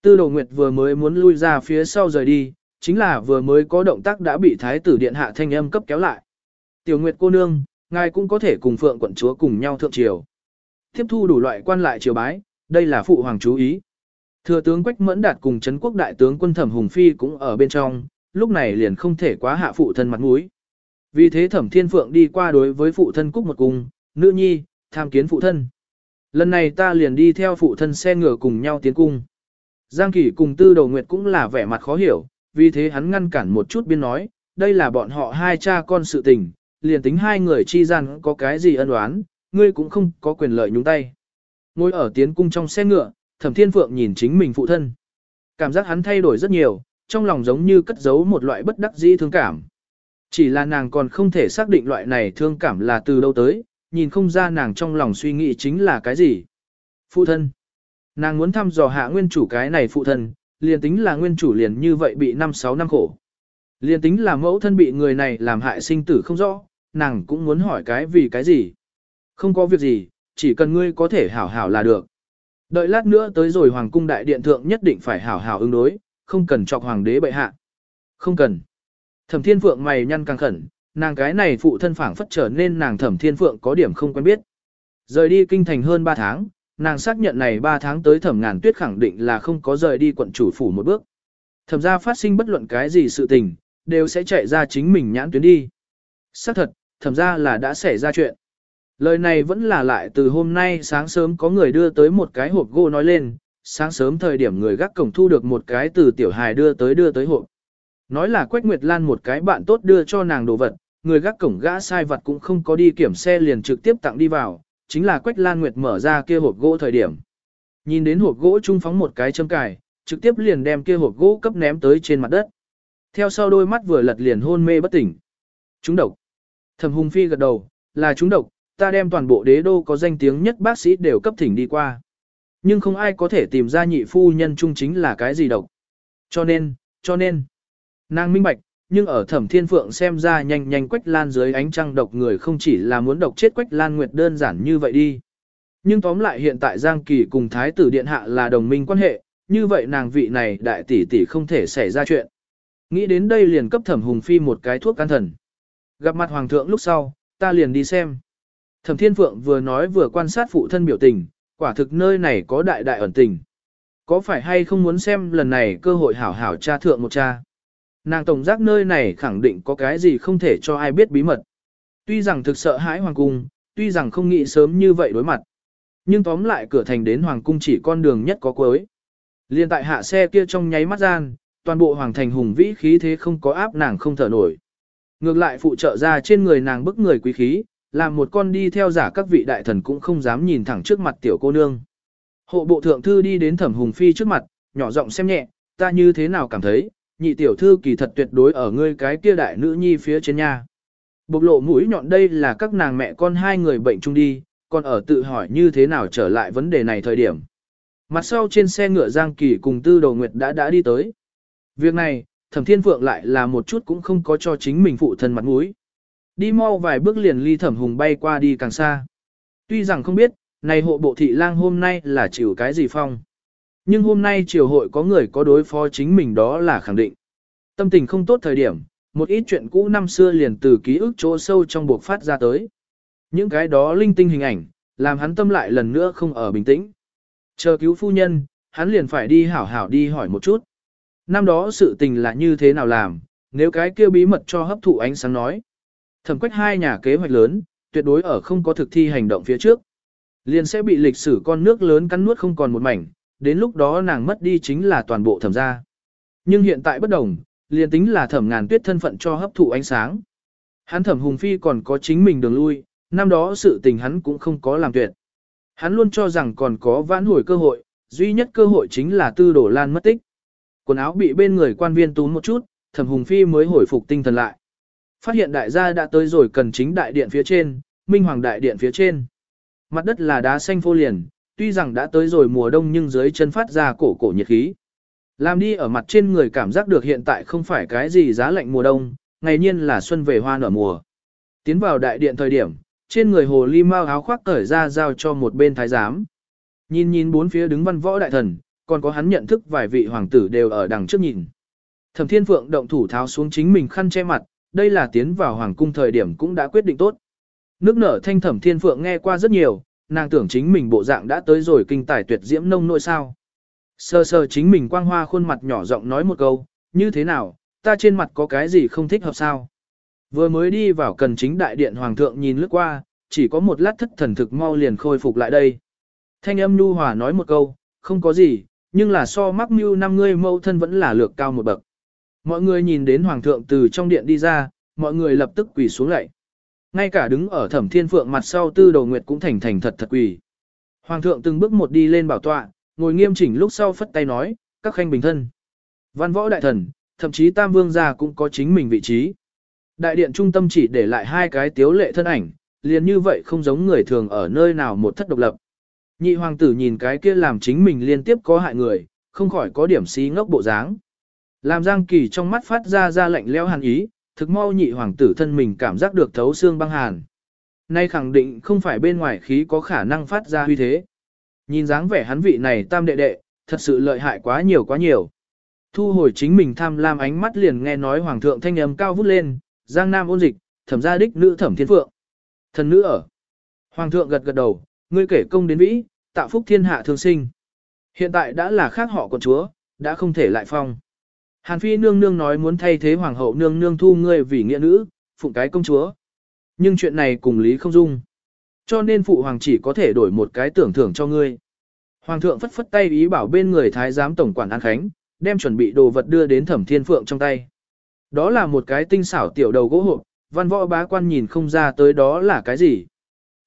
S1: Tư đồ nguyệt vừa mới muốn lui ra phía sau rời đi, chính là vừa mới có động tác đã bị thái tử điện hạ thanh âm cấp kéo lại. Tiểu nguyệt cô nương, ngài cũng có thể cùng phượng quận chúa cùng nhau thượng triều. Tiếp thu đủ loại quan lại triều bái, đây là phụ hoàng chú ý. Thừa tướng Quách Mẫn Đạt cùng Trấn quốc đại tướng quân Thẩm Hùng Phi cũng ở bên trong, lúc này liền không thể quá hạ phụ thân mặt mũi. Vì thế Thẩm Thiên Phượng đi qua đối với phụ thân cúc một cung, nữ nhi, tham kiến phụ thân. Lần này ta liền đi theo phụ thân xe ngựa cùng nhau tiến cung. Giang Kỳ cùng Tư Đầu Nguyệt cũng là vẻ mặt khó hiểu, vì thế hắn ngăn cản một chút biên nói, đây là bọn họ hai cha con sự tình, liền tính hai người chi gian có cái gì ân oán, ngươi cũng không có quyền lợi nhúng tay. Ngồi ở tiến cung trong xe ngựa, Thẩm Thiên Phượng nhìn chính mình phụ thân. Cảm giác hắn thay đổi rất nhiều, trong lòng giống như cất giấu một loại bất đắc dĩ thương cảm. Chỉ là nàng còn không thể xác định loại này thương cảm là từ đâu tới, nhìn không ra nàng trong lòng suy nghĩ chính là cái gì. Phụ thân. Nàng muốn thăm dò hạ nguyên chủ cái này phụ thân, liền tính là nguyên chủ liền như vậy bị 5-6 năm khổ. Liền tính là mẫu thân bị người này làm hại sinh tử không rõ, nàng cũng muốn hỏi cái vì cái gì. Không có việc gì, chỉ cần ngươi có thể hảo hảo là được. Đợi lát nữa tới rồi hoàng cung đại điện thượng nhất định phải hảo hảo ứng đối, không cần chọc hoàng đế bệ hạ. Không cần. Thẩm Thiên Phượng mày nhăn càng khẩn, nàng cái này phụ thân phảng phất trở nên nàng Thẩm Thiên Phượng có điểm không quen biết. Rời đi kinh thành hơn 3 tháng, nàng xác nhận này 3 tháng tới Thẩm Ngàn Tuyết khẳng định là không có rời đi quận chủ phủ một bước. Thẩm ra phát sinh bất luận cái gì sự tình, đều sẽ chạy ra chính mình nhãn tuyến đi. Xác thật, thẩm ra là đã xảy ra chuyện. Lời này vẫn là lại từ hôm nay sáng sớm có người đưa tới một cái hộp gỗ nói lên, sáng sớm thời điểm người gác cổng thu được một cái từ tiểu hài đưa tới đưa tới hộp. Nói là Quách Nguyệt Lan một cái bạn tốt đưa cho nàng đồ vật, người gác cổng gã sai vật cũng không có đi kiểm xe liền trực tiếp tặng đi vào, chính là Quách Lan Nguyệt mở ra kia hộp gỗ thời điểm. Nhìn đến hộp gỗ trung phóng một cái châm cài, trực tiếp liền đem kia hộp gỗ cấp ném tới trên mặt đất. Theo sau đôi mắt vừa lật liền hôn mê bất tỉnh. Chúng độc. Thẩm Hùng Phi gật đầu, là chúng độc, ta đem toàn bộ đế đô có danh tiếng nhất bác sĩ đều cấp thỉnh đi qua. Nhưng không ai có thể tìm ra nhị phu nhân trung chính là cái gì độc. Cho nên, cho nên, nàng minh bạch, nhưng ở thẩm thiên phượng xem ra nhanh nhanh quách lan dưới ánh trăng độc người không chỉ là muốn độc chết quách lan nguyệt đơn giản như vậy đi. Nhưng tóm lại hiện tại Giang Kỳ cùng Thái tử Điện Hạ là đồng minh quan hệ, như vậy nàng vị này đại tỷ tỷ không thể xảy ra chuyện. Nghĩ đến đây liền cấp thẩm hùng phi một cái thuốc can thần. Gặp mặt hoàng thượng lúc sau, ta liền đi xem. Thẩm thiên phượng vừa nói vừa quan sát phụ thân biểu tình, quả thực nơi này có đại đại ẩn tình. Có phải hay không muốn xem lần này cơ hội hảo hảo cha thượng một cha. Nàng tổng giác nơi này khẳng định có cái gì không thể cho ai biết bí mật. Tuy rằng thực sợ hãi hoàng cung, tuy rằng không nghĩ sớm như vậy đối mặt. Nhưng tóm lại cửa thành đến hoàng cung chỉ con đường nhất có cuối. Liên tại hạ xe kia trong nháy mắt gian, toàn bộ hoàng thành hùng vĩ khí thế không có áp nàng không thở nổi. Ngược lại phụ trợ ra trên người nàng bức người quý khí, làm một con đi theo giả các vị đại thần cũng không dám nhìn thẳng trước mặt tiểu cô nương. Hộ bộ thượng thư đi đến thẩm hùng phi trước mặt, nhỏ giọng xem nhẹ, ta như thế nào cảm thấy, nhị tiểu thư kỳ thật tuyệt đối ở ngươi cái kia đại nữ nhi phía trên nha. Bộc lộ mũi nhọn đây là các nàng mẹ con hai người bệnh chung đi, còn ở tự hỏi như thế nào trở lại vấn đề này thời điểm. Mặt sau trên xe ngựa Giang Kỳ cùng Tư Đầu Nguyệt đã đã đi tới. Việc này, Thẩm Thiên Phượng lại là một chút cũng không có cho chính mình phụ thân mặt mũi. Đi mau vài bước liền ly Thẩm Hùng bay qua đi càng xa. Tuy rằng không biết, này hộ bộ thị lang hôm nay là chịu cái gì phong. Nhưng hôm nay triều hội có người có đối phó chính mình đó là khẳng định. Tâm tình không tốt thời điểm, một ít chuyện cũ năm xưa liền từ ký ức chỗ sâu trong buộc phát ra tới. Những cái đó linh tinh hình ảnh, làm hắn tâm lại lần nữa không ở bình tĩnh. Chờ cứu phu nhân, hắn liền phải đi hảo hảo đi hỏi một chút. Năm đó sự tình là như thế nào làm, nếu cái kia bí mật cho hấp thụ ánh sáng nói. Thẩm quách hai nhà kế hoạch lớn, tuyệt đối ở không có thực thi hành động phía trước. Liền sẽ bị lịch sử con nước lớn cắn nuốt không còn một mảnh, đến lúc đó nàng mất đi chính là toàn bộ thẩm gia. Nhưng hiện tại bất đồng, liền tính là thẩm ngàn tuyết thân phận cho hấp thụ ánh sáng. Hắn thẩm hùng phi còn có chính mình đường lui, năm đó sự tình hắn cũng không có làm tuyệt. Hắn luôn cho rằng còn có vãn hồi cơ hội, duy nhất cơ hội chính là tư đổ lan mất tích. Quần áo bị bên người quan viên tún một chút, thẩm hùng phi mới hồi phục tinh thần lại. Phát hiện đại gia đã tới rồi cần chính đại điện phía trên, minh hoàng đại điện phía trên. Mặt đất là đá xanh phô liền, tuy rằng đã tới rồi mùa đông nhưng dưới chân phát ra cổ cổ nhiệt khí. Làm đi ở mặt trên người cảm giác được hiện tại không phải cái gì giá lạnh mùa đông, ngày nhiên là xuân về hoa nở mùa. Tiến vào đại điện thời điểm, trên người hồ ly mau áo khoác cởi ra giao cho một bên thái giám. Nhìn nhìn bốn phía đứng văn võ đại thần, còn có hắn nhận thức vài vị hoàng tử đều ở đằng trước nhìn. Thẩm Thiên Phượng động thủ tháo xuống chính mình khăn che mặt, đây là tiến vào hoàng cung thời điểm cũng đã quyết định tốt. Nước nở thanh Thẩm Thiên Phượng nghe qua rất nhiều, nàng tưởng chính mình bộ dạng đã tới rồi kinh tài tuyệt diễm nông nỗi sao. Sơ sơ chính mình quang hoa khuôn mặt nhỏ giọng nói một câu, như thế nào, ta trên mặt có cái gì không thích hợp sao. Vừa mới đi vào cần chính đại điện hoàng thượng nhìn lướt qua, chỉ có một lát thất thần thực mau liền khôi phục lại đây. Thanh âm nu hòa nói một câu, không có gì, nhưng là so mắc mưu năm ngươi mâu thân vẫn là lược cao một bậc. Mọi người nhìn đến hoàng thượng từ trong điện đi ra, mọi người lập tức quỳ xuống lại. Ngay cả đứng ở thẩm thiên phượng mặt sau tư đầu nguyệt cũng thành thành thật thật quỳ. Hoàng thượng từng bước một đi lên bảo tọa, ngồi nghiêm chỉnh lúc sau phất tay nói, các khanh bình thân. Văn võ đại thần, thậm chí tam vương gia cũng có chính mình vị trí. Đại điện trung tâm chỉ để lại hai cái tiếu lệ thân ảnh, liền như vậy không giống người thường ở nơi nào một thất độc lập. Nhị hoàng tử nhìn cái kia làm chính mình liên tiếp có hại người, không khỏi có điểm xí ngốc bộ dáng. Làm Giang Kỳ trong mắt phát ra ra lạnh leo hàn ý, thực mau nhị hoàng tử thân mình cảm giác được thấu xương băng hàn. Nay khẳng định không phải bên ngoài khí có khả năng phát ra huy thế. Nhìn dáng vẻ hắn vị này tam đệ đệ, thật sự lợi hại quá nhiều quá nhiều. Thu hồi chính mình tham lam ánh mắt liền nghe nói hoàng thượng thanh âm cao vút lên, giang nam ôn dịch, thẩm gia đích nữ thẩm thiên phượng. Thần nữ ở. Hoàng thượng gật gật đầu, ngươi kể công đến vĩ, tạo phúc thiên hạ thương sinh. Hiện tại đã là khác họ con chúa, đã không thể lại phong. Hàn phi nương nương nói muốn thay thế hoàng hậu nương nương thu ngươi vì nghĩa nữ, phụng cái công chúa. Nhưng chuyện này cùng lý không dung. Cho nên phụ hoàng chỉ có thể đổi một cái tưởng thưởng cho ngươi. Hoàng thượng phất phất tay ý bảo bên người thái giám tổng quản An Khánh, đem chuẩn bị đồ vật đưa đến thẩm thiên phượng trong tay. Đó là một cái tinh xảo tiểu đầu gỗ hộp, văn võ bá quan nhìn không ra tới đó là cái gì.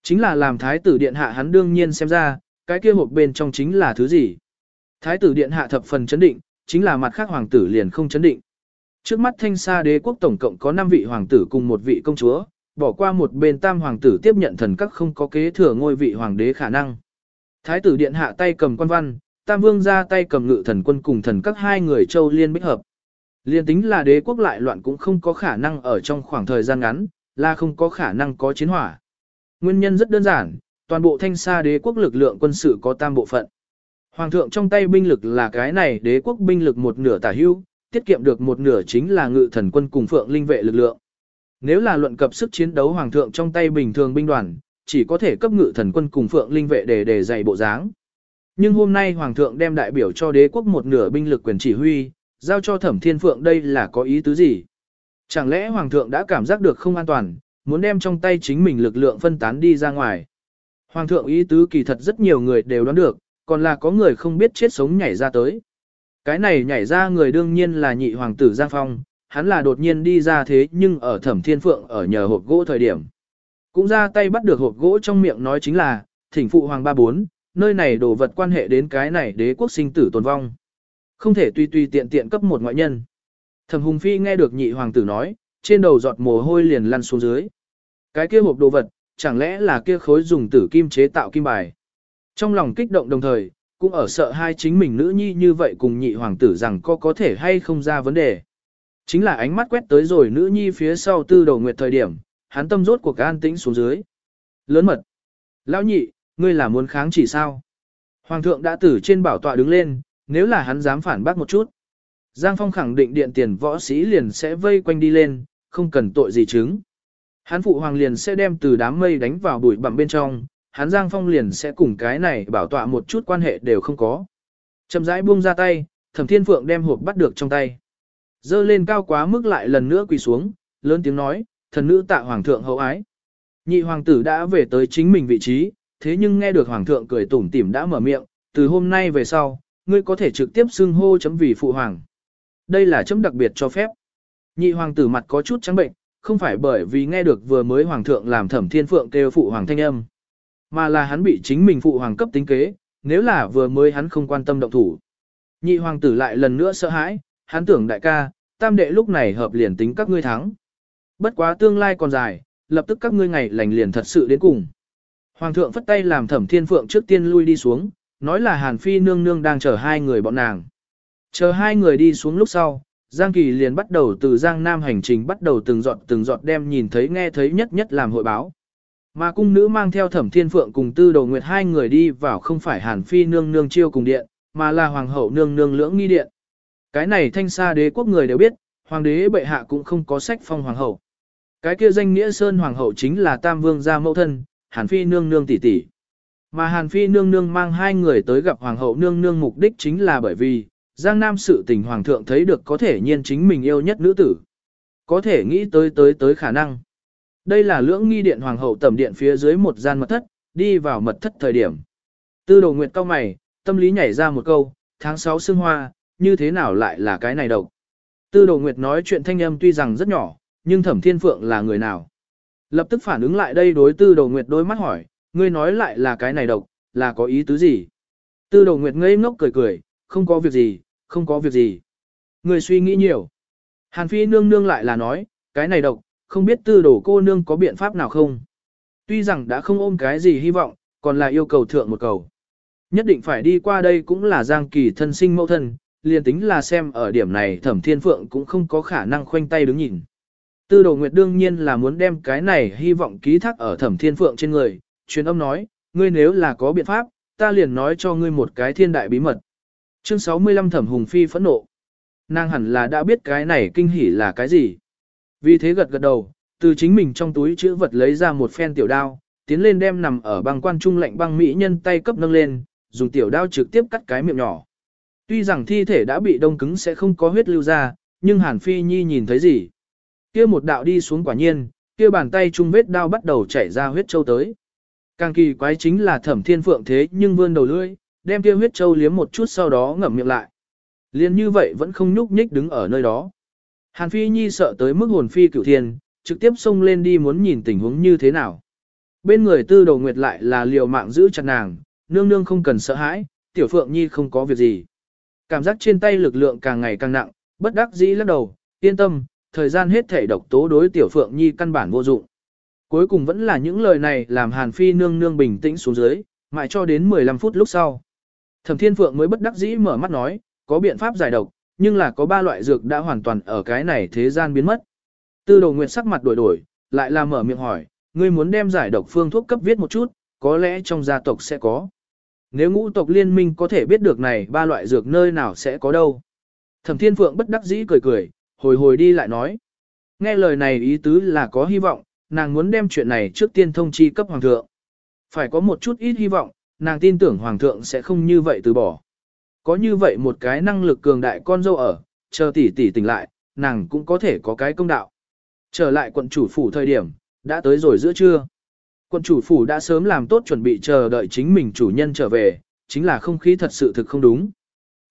S1: Chính là làm thái tử điện hạ hắn đương nhiên xem ra, cái kia hộp bên trong chính là thứ gì. Thái tử điện hạ thập phần chấn định, chính là mặt khác hoàng tử liền không chấn định. Trước mắt thanh sa đế quốc tổng cộng có 5 vị hoàng tử cùng một vị công chúa, bỏ qua một bên tam hoàng tử tiếp nhận thần các không có kế thừa ngôi vị hoàng đế khả năng. Thái tử điện hạ tay cầm quan văn, tam vương ra tay cầm ngự thần quân cùng thần các hai người châu liên bích hợp. Liên tính là đế quốc lại loạn cũng không có khả năng ở trong khoảng thời gian ngắn, là không có khả năng có chiến hỏa. Nguyên nhân rất đơn giản, toàn bộ thanh sa đế quốc lực lượng quân sự có tam bộ phận. Hoàng thượng trong tay binh lực là cái này đế quốc binh lực một nửa tả hưu, tiết kiệm được một nửa chính là ngự thần quân cùng phượng linh vệ lực lượng. Nếu là luận cập sức chiến đấu hoàng thượng trong tay bình thường binh đoàn, chỉ có thể cấp ngự thần quân cùng phượng linh vệ để để dạy bộ dáng. Nhưng hôm nay hoàng thượng đem đại biểu cho đế quốc một nửa binh lực quyền chỉ huy, giao cho thẩm thiên phượng đây là có ý tứ gì? Chẳng lẽ hoàng thượng đã cảm giác được không an toàn, muốn đem trong tay chính mình lực lượng phân tán đi ra ngoài? Hoàng thượng ý tứ kỳ thật rất nhiều người đều đoán được, còn là có người không biết chết sống nhảy ra tới. Cái này nhảy ra người đương nhiên là nhị hoàng tử Giang Phong, hắn là đột nhiên đi ra thế nhưng ở thẩm thiên phượng ở nhờ hộp gỗ thời điểm. Cũng ra tay bắt được hộp gỗ trong miệng nói chính là, thỉnh phụ hoàng ba bốn, nơi này đồ vật quan hệ đến cái này đế quốc sinh tử tồn vong. Không thể tùy tùy tiện tiện cấp một ngoại nhân. Thẩm Hùng Phi nghe được nhị hoàng tử nói, trên đầu giọt mồ hôi liền lăn xuống dưới. Cái kia hộp đồ vật, chẳng lẽ là kia khối dùng tử kim chế tạo kim bài. Trong lòng kích động đồng thời, cũng ở sợ hai chính mình nữ nhi như vậy cùng nhị hoàng tử rằng có có thể hay không ra vấn đề. Chính là ánh mắt quét tới rồi nữ nhi phía sau tư đầu nguyệt thời điểm, hắn tâm rốt cuộc an tĩnh xuống dưới. Lớn mật. Lão nhị, ngươi là muốn kháng chỉ sao? Hoàng thượng đã tử trên bảo tọa đứng lên, nếu là hắn dám phản bác một chút. Giang Phong khẳng định điện tiền võ sĩ liền sẽ vây quanh đi lên, không cần tội gì chứng. Hắn phụ hoàng liền sẽ đem từ đám mây đánh vào bụi bặm bên trong, hắn Giang Phong liền sẽ cùng cái này bảo tọa một chút quan hệ đều không có. Chậm rãi buông ra tay, Thẩm Thiên Phượng đem hộp bắt được trong tay. Dơ lên cao quá mức lại lần nữa quỳ xuống, lớn tiếng nói, thần nữ tạ hoàng thượng hậu ái. Nhị hoàng tử đã về tới chính mình vị trí, thế nhưng nghe được hoàng thượng cười tủm tỉm đã mở miệng, từ hôm nay về sau, ngươi có thể trực tiếp xưng hô chấm vì phụ hoàng. Đây là chấm đặc biệt cho phép. Nhị hoàng tử mặt có chút trắng bệnh, không phải bởi vì nghe được vừa mới hoàng thượng làm thẩm thiên phượng kêu phụ hoàng thanh âm, mà là hắn bị chính mình phụ hoàng cấp tính kế, nếu là vừa mới hắn không quan tâm động thủ. Nhị hoàng tử lại lần nữa sợ hãi, hắn tưởng đại ca, tam đệ lúc này hợp liền tính các ngươi thắng. Bất quá tương lai còn dài, lập tức các ngươi ngày lành liền thật sự đến cùng. Hoàng thượng phất tay làm thẩm thiên phượng trước tiên lui đi xuống, nói là Hàn Phi nương nương đang chờ hai người bọn nàng. Chờ hai người đi xuống lúc sau, Giang Kỳ liền bắt đầu từ Giang Nam hành trình bắt đầu từng giọt từng giọt đem nhìn thấy nghe thấy nhất nhất làm hội báo. Mà cung nữ mang theo thẩm thiên phượng cùng tư đầu nguyệt hai người đi vào không phải Hàn Phi nương nương chiêu cùng điện, mà là Hoàng hậu nương nương lưỡng nghi điện. Cái này thanh xa đế quốc người đều biết, Hoàng đế bệ hạ cũng không có sách phong Hoàng hậu. Cái kia danh nghĩa Sơn Hoàng hậu chính là Tam Vương gia mẫu thân, Hàn Phi nương nương tỷ tỷ. Mà Hàn Phi nương nương mang hai người tới gặp Hoàng hậu nương nương mục đích chính là bởi vì, Giang Nam sự tình Hoàng thượng thấy được có thể nhiên chính mình yêu nhất nữ tử. Có thể nghĩ tới tới tới khả năng. Đây là lưỡng nghi điện Hoàng hậu tẩm điện phía dưới một gian mật thất, đi vào mật thất thời điểm. Tư đồ nguyệt cao mày, tâm lý nhảy ra một câu, tháng 6 sương hoa, như thế nào lại là cái này độc. Tư đồ nguyệt nói chuyện thanh âm tuy rằng rất nhỏ, nhưng thẩm thiên phượng là người nào. Lập tức phản ứng lại đây đối tư đồ nguyệt đôi mắt hỏi, ngươi nói lại là cái này độc, là có ý tứ gì? Tư đồ nguyệt ngây ngốc cười cười, không có việc gì, không có việc gì. Ngươi suy nghĩ nhiều. Hàn phi nương nương lại là nói, cái này độc, không biết tư đồ cô nương có biện pháp nào không? Tuy rằng đã không ôm cái gì hy vọng, còn là yêu cầu thượng một cầu. Nhất định phải đi qua đây cũng là giang kỳ thân sinh mẫu thân, liền tính là xem ở điểm này thẩm thiên phượng cũng không có khả năng khoanh tay đứng nhìn. Tư đồ nguyệt đương nhiên là muốn đem cái này hy vọng ký thác ở thẩm thiên phượng trên người, truyền âm nói, ngươi nếu là có biện pháp, ta liền nói cho ngươi một cái thiên đại bí mật. Chương 65 thẩm hùng phi phẫn nộ. Nàng hẳn là đã biết cái này kinh hỉ là cái gì. Vì thế gật gật đầu, từ chính mình trong túi chữ vật lấy ra một phen tiểu đao, tiến lên đem nằm ở băng quan trung lạnh băng mỹ nhân tay cấp nâng lên, dùng tiểu đao trực tiếp cắt cái miệng nhỏ. Tuy rằng thi thể đã bị đông cứng sẽ không có huyết lưu ra, nhưng Hàn Phi Nhi nhìn thấy gì? Kia một đạo đi xuống quả nhiên, kia bàn tay trung vết đao bắt đầu chảy ra huyết châu tới. Càng kỳ quái chính là thẩm thiên phượng thế nhưng vươn đầu lưỡi, đem kia huyết châu liếm một chút sau đó ngậm miệng lại. Liên như vậy vẫn không nhúc nhích đứng ở nơi đó. Hàn Phi Nhi sợ tới mức hồn phi cửu thiên, trực tiếp xông lên đi muốn nhìn tình huống như thế nào. Bên người tư đầu nguyệt lại là liều mạng giữ chặt nàng, nương nương không cần sợ hãi, tiểu phượng nhi không có việc gì. Cảm giác trên tay lực lượng càng ngày càng nặng, bất đắc dĩ lắc đầu, yên tâm, thời gian hết thể độc tố đối tiểu phượng nhi căn bản vô dụng. Cuối cùng vẫn là những lời này làm Hàn Phi nương nương bình tĩnh xuống dưới, mãi cho đến 15 phút lúc sau. Thẩm Thiên Phượng mới bất đắc dĩ mở mắt nói, có biện pháp giải độc, nhưng là có ba loại dược đã hoàn toàn ở cái này thế gian biến mất. Tư đồ nguyệt sắc mặt đổi đổi, lại là mở miệng hỏi, ngươi muốn đem giải độc phương thuốc cấp viết một chút, có lẽ trong gia tộc sẽ có. Nếu ngũ tộc liên minh có thể biết được này ba loại dược nơi nào sẽ có đâu. Thẩm Thiên Phượng bất đắc dĩ cười cười, hồi hồi đi lại nói. Nghe lời này ý tứ là có hy vọng, nàng muốn đem chuyện này trước tiên thông chi cấp hoàng thượng. Phải có một chút ít hy vọng, nàng tin tưởng hoàng thượng sẽ không như vậy từ bỏ. Có như vậy một cái năng lực cường đại con dâu ở, chờ tỷ tỷ tỉnh lại, nàng cũng có thể có cái công đạo. Trở lại quận chủ phủ thời điểm, đã tới rồi giữa trưa. Quận chủ phủ đã sớm làm tốt chuẩn bị chờ đợi chính mình chủ nhân trở về, chính là không khí thật sự thực không đúng.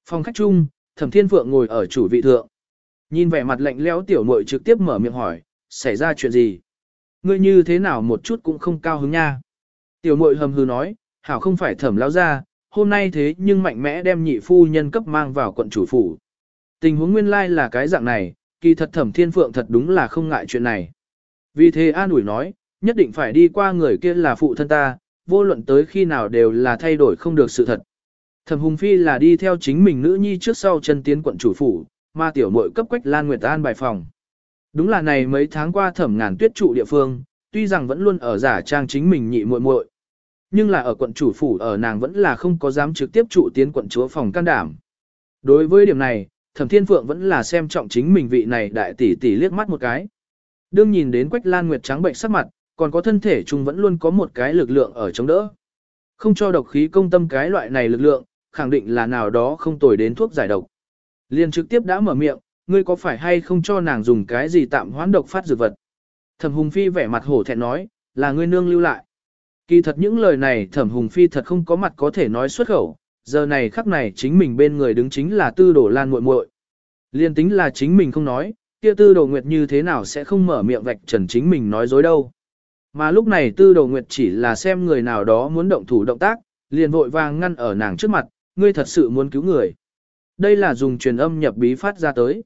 S1: Phòng khách chung, Thẩm Thiên Phượng ngồi ở chủ vị thượng. Nhìn vẻ mặt lạnh lẽo tiểu muội trực tiếp mở miệng hỏi, xảy ra chuyện gì? Ngươi như thế nào một chút cũng không cao hứng nha. Tiểu muội hầm hừ nói, hảo không phải thẩm lão ra, hôm nay thế nhưng mạnh mẽ đem nhị phu nhân cấp mang vào quận chủ phủ. Tình huống nguyên lai là cái dạng này, kỳ thật thẩm thiên phượng thật đúng là không ngại chuyện này. Vì thế an ủi nói, nhất định phải đi qua người kia là phụ thân ta, vô luận tới khi nào đều là thay đổi không được sự thật. Thẩm Hùng Phi là đi theo chính mình nữ nhi trước sau chân tiến quận chủ phủ, mà tiểu muội cấp quách Lan Nguyệt An bài phòng. Đúng là này mấy tháng qua thẩm ngàn tuyết trụ địa phương, tuy rằng vẫn luôn ở giả trang chính mình nhị muội muội, nhưng là ở quận chủ phủ ở nàng vẫn là không có dám trực tiếp trụ tiến quận chúa phòng can đảm. Đối với điểm này, Thẩm Thiên Phượng vẫn là xem trọng chính mình vị này đại tỷ tỷ liếc mắt một cái. Đương nhìn đến Quách Lan Nguyệt trắng bệnh sắc mặt, còn có thân thể chung vẫn luôn có một cái lực lượng ở chống đỡ. Không cho độc khí công tâm cái loại này lực lượng, khẳng định là nào đó không tồi đến thuốc giải độc. Liền trực tiếp đã mở miệng, ngươi có phải hay không cho nàng dùng cái gì tạm hoãn độc phát dược vật. Thẩm Hùng Phi vẻ mặt hổ thẹn nói, là ngươi nương lưu lại. Kỳ thật những lời này Thẩm Hùng Phi thật không có mặt có thể nói xuất khẩu, giờ này khắc này chính mình bên người đứng chính là tư đổ lan muội muội. Liên tính là chính mình không nói, kia tư đồ nguyệt như thế nào sẽ không mở miệng vạch trần chính mình nói dối đâu. Mà lúc này tư đồ nguyệt chỉ là xem người nào đó muốn động thủ động tác, liền vội vàng ngăn ở nàng trước mặt, ngươi thật sự muốn cứu người. Đây là dùng truyền âm nhập bí phát ra tới.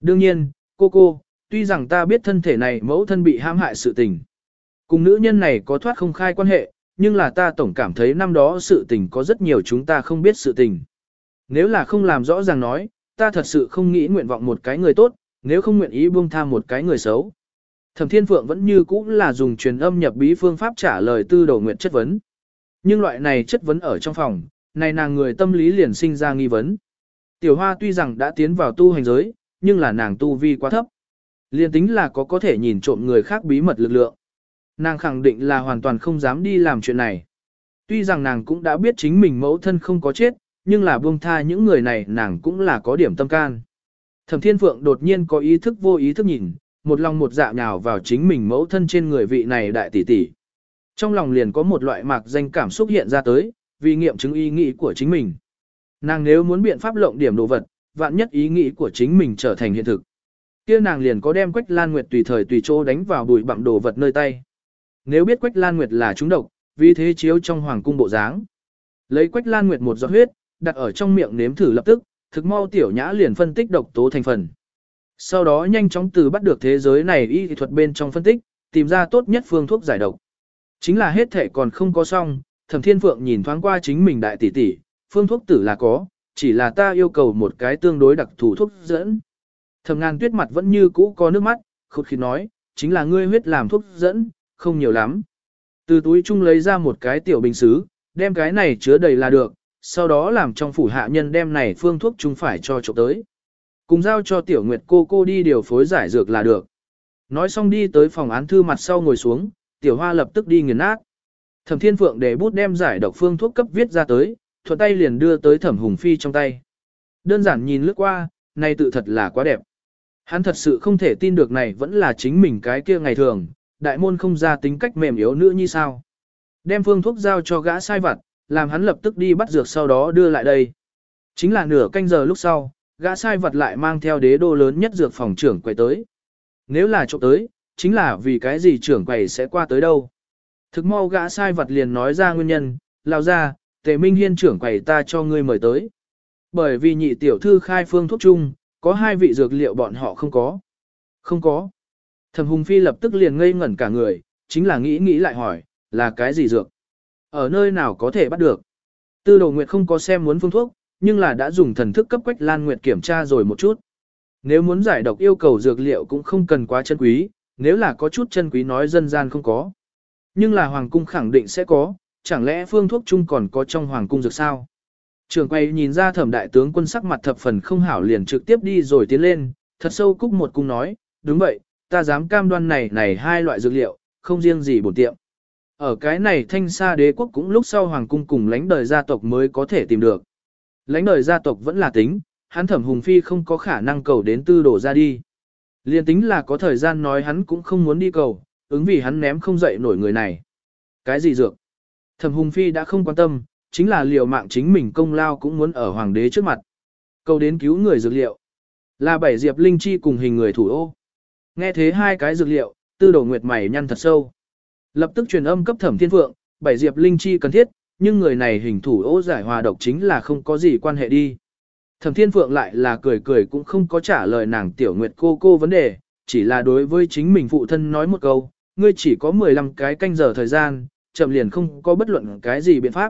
S1: Đương nhiên, cô cô, tuy rằng ta biết thân thể này mẫu thân bị hãm hại sự tình. Cùng nữ nhân này có thoát không khai quan hệ, nhưng là ta tổng cảm thấy năm đó sự tình có rất nhiều chúng ta không biết sự tình. Nếu là không làm rõ ràng nói, ta thật sự không nghĩ nguyện vọng một cái người tốt, nếu không nguyện ý buông tha một cái người xấu. Thẩm Thiên Phượng vẫn như cũ là dùng truyền âm nhập bí phương pháp trả lời tư đầu nguyện chất vấn. Nhưng loại này chất vấn ở trong phòng, này nàng người tâm lý liền sinh ra nghi vấn. Tiểu Hoa tuy rằng đã tiến vào tu hành giới, nhưng là nàng tu vi quá thấp. Liên tính là có có thể nhìn trộm người khác bí mật lực lượng. Nàng khẳng định là hoàn toàn không dám đi làm chuyện này. Tuy rằng nàng cũng đã biết chính mình mẫu thân không có chết, nhưng là buông tha những người này nàng cũng là có điểm tâm can. Thẩm Thiên Phượng đột nhiên có ý thức vô ý thức nhìn, một lòng một dạ nhào vào chính mình mẫu thân trên người vị này đại tỷ tỷ. Trong lòng liền có một loại mạc danh cảm xúc hiện ra tới, vì nghiệm chứng ý nghĩ của chính mình. Nàng nếu muốn biện pháp lộng điểm đồ vật, vạn nhất ý nghĩ của chính mình trở thành hiện thực. kia nàng liền có đem Quách Lan Nguyệt tùy thời tùy chỗ đánh vào bụi bặm đồ vật nơi tay. Nếu biết Quách Lan Nguyệt là trúng độc, vì thế chiếu trong hoàng cung bộ dáng. Lấy Quách Lan Nguyệt một giọt huyết, đặt ở trong miệng nếm thử lập tức, thực mau tiểu nhã liền phân tích độc tố thành phần. Sau đó nhanh chóng từ bắt được thế giới này y thuật bên trong phân tích, tìm ra tốt nhất phương thuốc giải độc. Chính là hết thể còn không có xong, Thẩm Thiên Phượng nhìn thoáng qua chính mình đại tỷ tỷ, phương thuốc tử là có, chỉ là ta yêu cầu một cái tương đối đặc thù thuốc dẫn. Thẩm Ngàn Tuyết mặt vẫn như cũ có nước mắt, khụt khịt nói, chính là ngươi huyết làm thuốc dẫn, không nhiều lắm. Từ túi chung lấy ra một cái tiểu bình xứ, đem cái này chứa đầy là được, sau đó làm trong phủ hạ nhân đem này phương thuốc chung phải cho trộm tới. Cùng giao cho tiểu nguyệt cô cô đi điều phối giải dược là được. Nói xong đi tới phòng án thư mặt sau ngồi xuống, tiểu hoa lập tức đi nghiền nát. Thẩm thiên phượng để bút đem giải độc phương thuốc cấp viết ra tới, thuận tay liền đưa tới thẩm hùng phi trong tay. Đơn giản nhìn lướt qua, này tự thật là quá đẹp. Hắn thật sự không thể tin được này vẫn là chính mình cái kia ngày thường, đại môn không ra tính cách mềm yếu nữa như sao. Đem phương thuốc giao cho gã sai vặt, làm hắn lập tức đi bắt dược sau đó đưa lại đây. Chính là nửa canh giờ lúc sau, gã sai vật lại mang theo đế đô lớn nhất dược phòng trưởng quay tới. Nếu là trộm tới, chính là vì cái gì trưởng quầy sẽ qua tới đâu. Thực mau gã sai vật liền nói ra nguyên nhân, lao ra, tề minh hiên trưởng quầy ta cho ngươi mời tới. Bởi vì nhị tiểu thư khai phương thuốc chung, có hai vị dược liệu bọn họ không có. Không có. Thẩm Hùng Phi lập tức liền ngây ngẩn cả người, chính là nghĩ nghĩ lại hỏi, là cái gì dược? Ở nơi nào có thể bắt được? Tư đồ nguyệt không có xem muốn phương thuốc, nhưng là đã dùng thần thức cấp quách lan nguyệt kiểm tra rồi một chút. Nếu muốn giải độc yêu cầu dược liệu cũng không cần quá chân quý, nếu là có chút chân quý nói dân gian không có. Nhưng là hoàng cung khẳng định sẽ có, chẳng lẽ phương thuốc chung còn có trong hoàng cung dược sao? Trường quay nhìn ra thẩm đại tướng quân sắc mặt thập phần không hảo liền trực tiếp đi rồi tiến lên, thật sâu cúc một cung nói, đúng vậy, ta dám cam đoan này này hai loại dược liệu, không riêng gì bổn tiệm. Ở cái này thanh xa đế quốc cũng lúc sau hoàng cung cùng lãnh đời gia tộc mới có thể tìm được. Lãnh đời gia tộc vẫn là tính, hắn thẩm hùng phi không có khả năng cầu đến tư đổ ra đi. Liên tính là có thời gian nói hắn cũng không muốn đi cầu, ứng vì hắn ném không dậy nổi người này. Cái gì dược? Thẩm hùng phi đã không quan tâm, chính là liều mạng chính mình công lao cũng muốn ở hoàng đế trước mặt. Cầu đến cứu người dược liệu. Là bảy diệp linh chi cùng hình người thủ ô. Nghe thế hai cái dược liệu, tư đồ nguyệt mày nhăn thật sâu. Lập tức truyền âm cấp thẩm thiên phượng, bảy diệp linh chi cần thiết, nhưng người này hình thủ ô giải hòa độc chính là không có gì quan hệ đi. Thẩm thiên phượng lại là cười cười cũng không có trả lời nàng tiểu nguyệt cô cô vấn đề, chỉ là đối với chính mình phụ thân nói một câu, ngươi chỉ có 15 cái canh giờ thời gian, chậm liền không có bất luận cái gì biện pháp.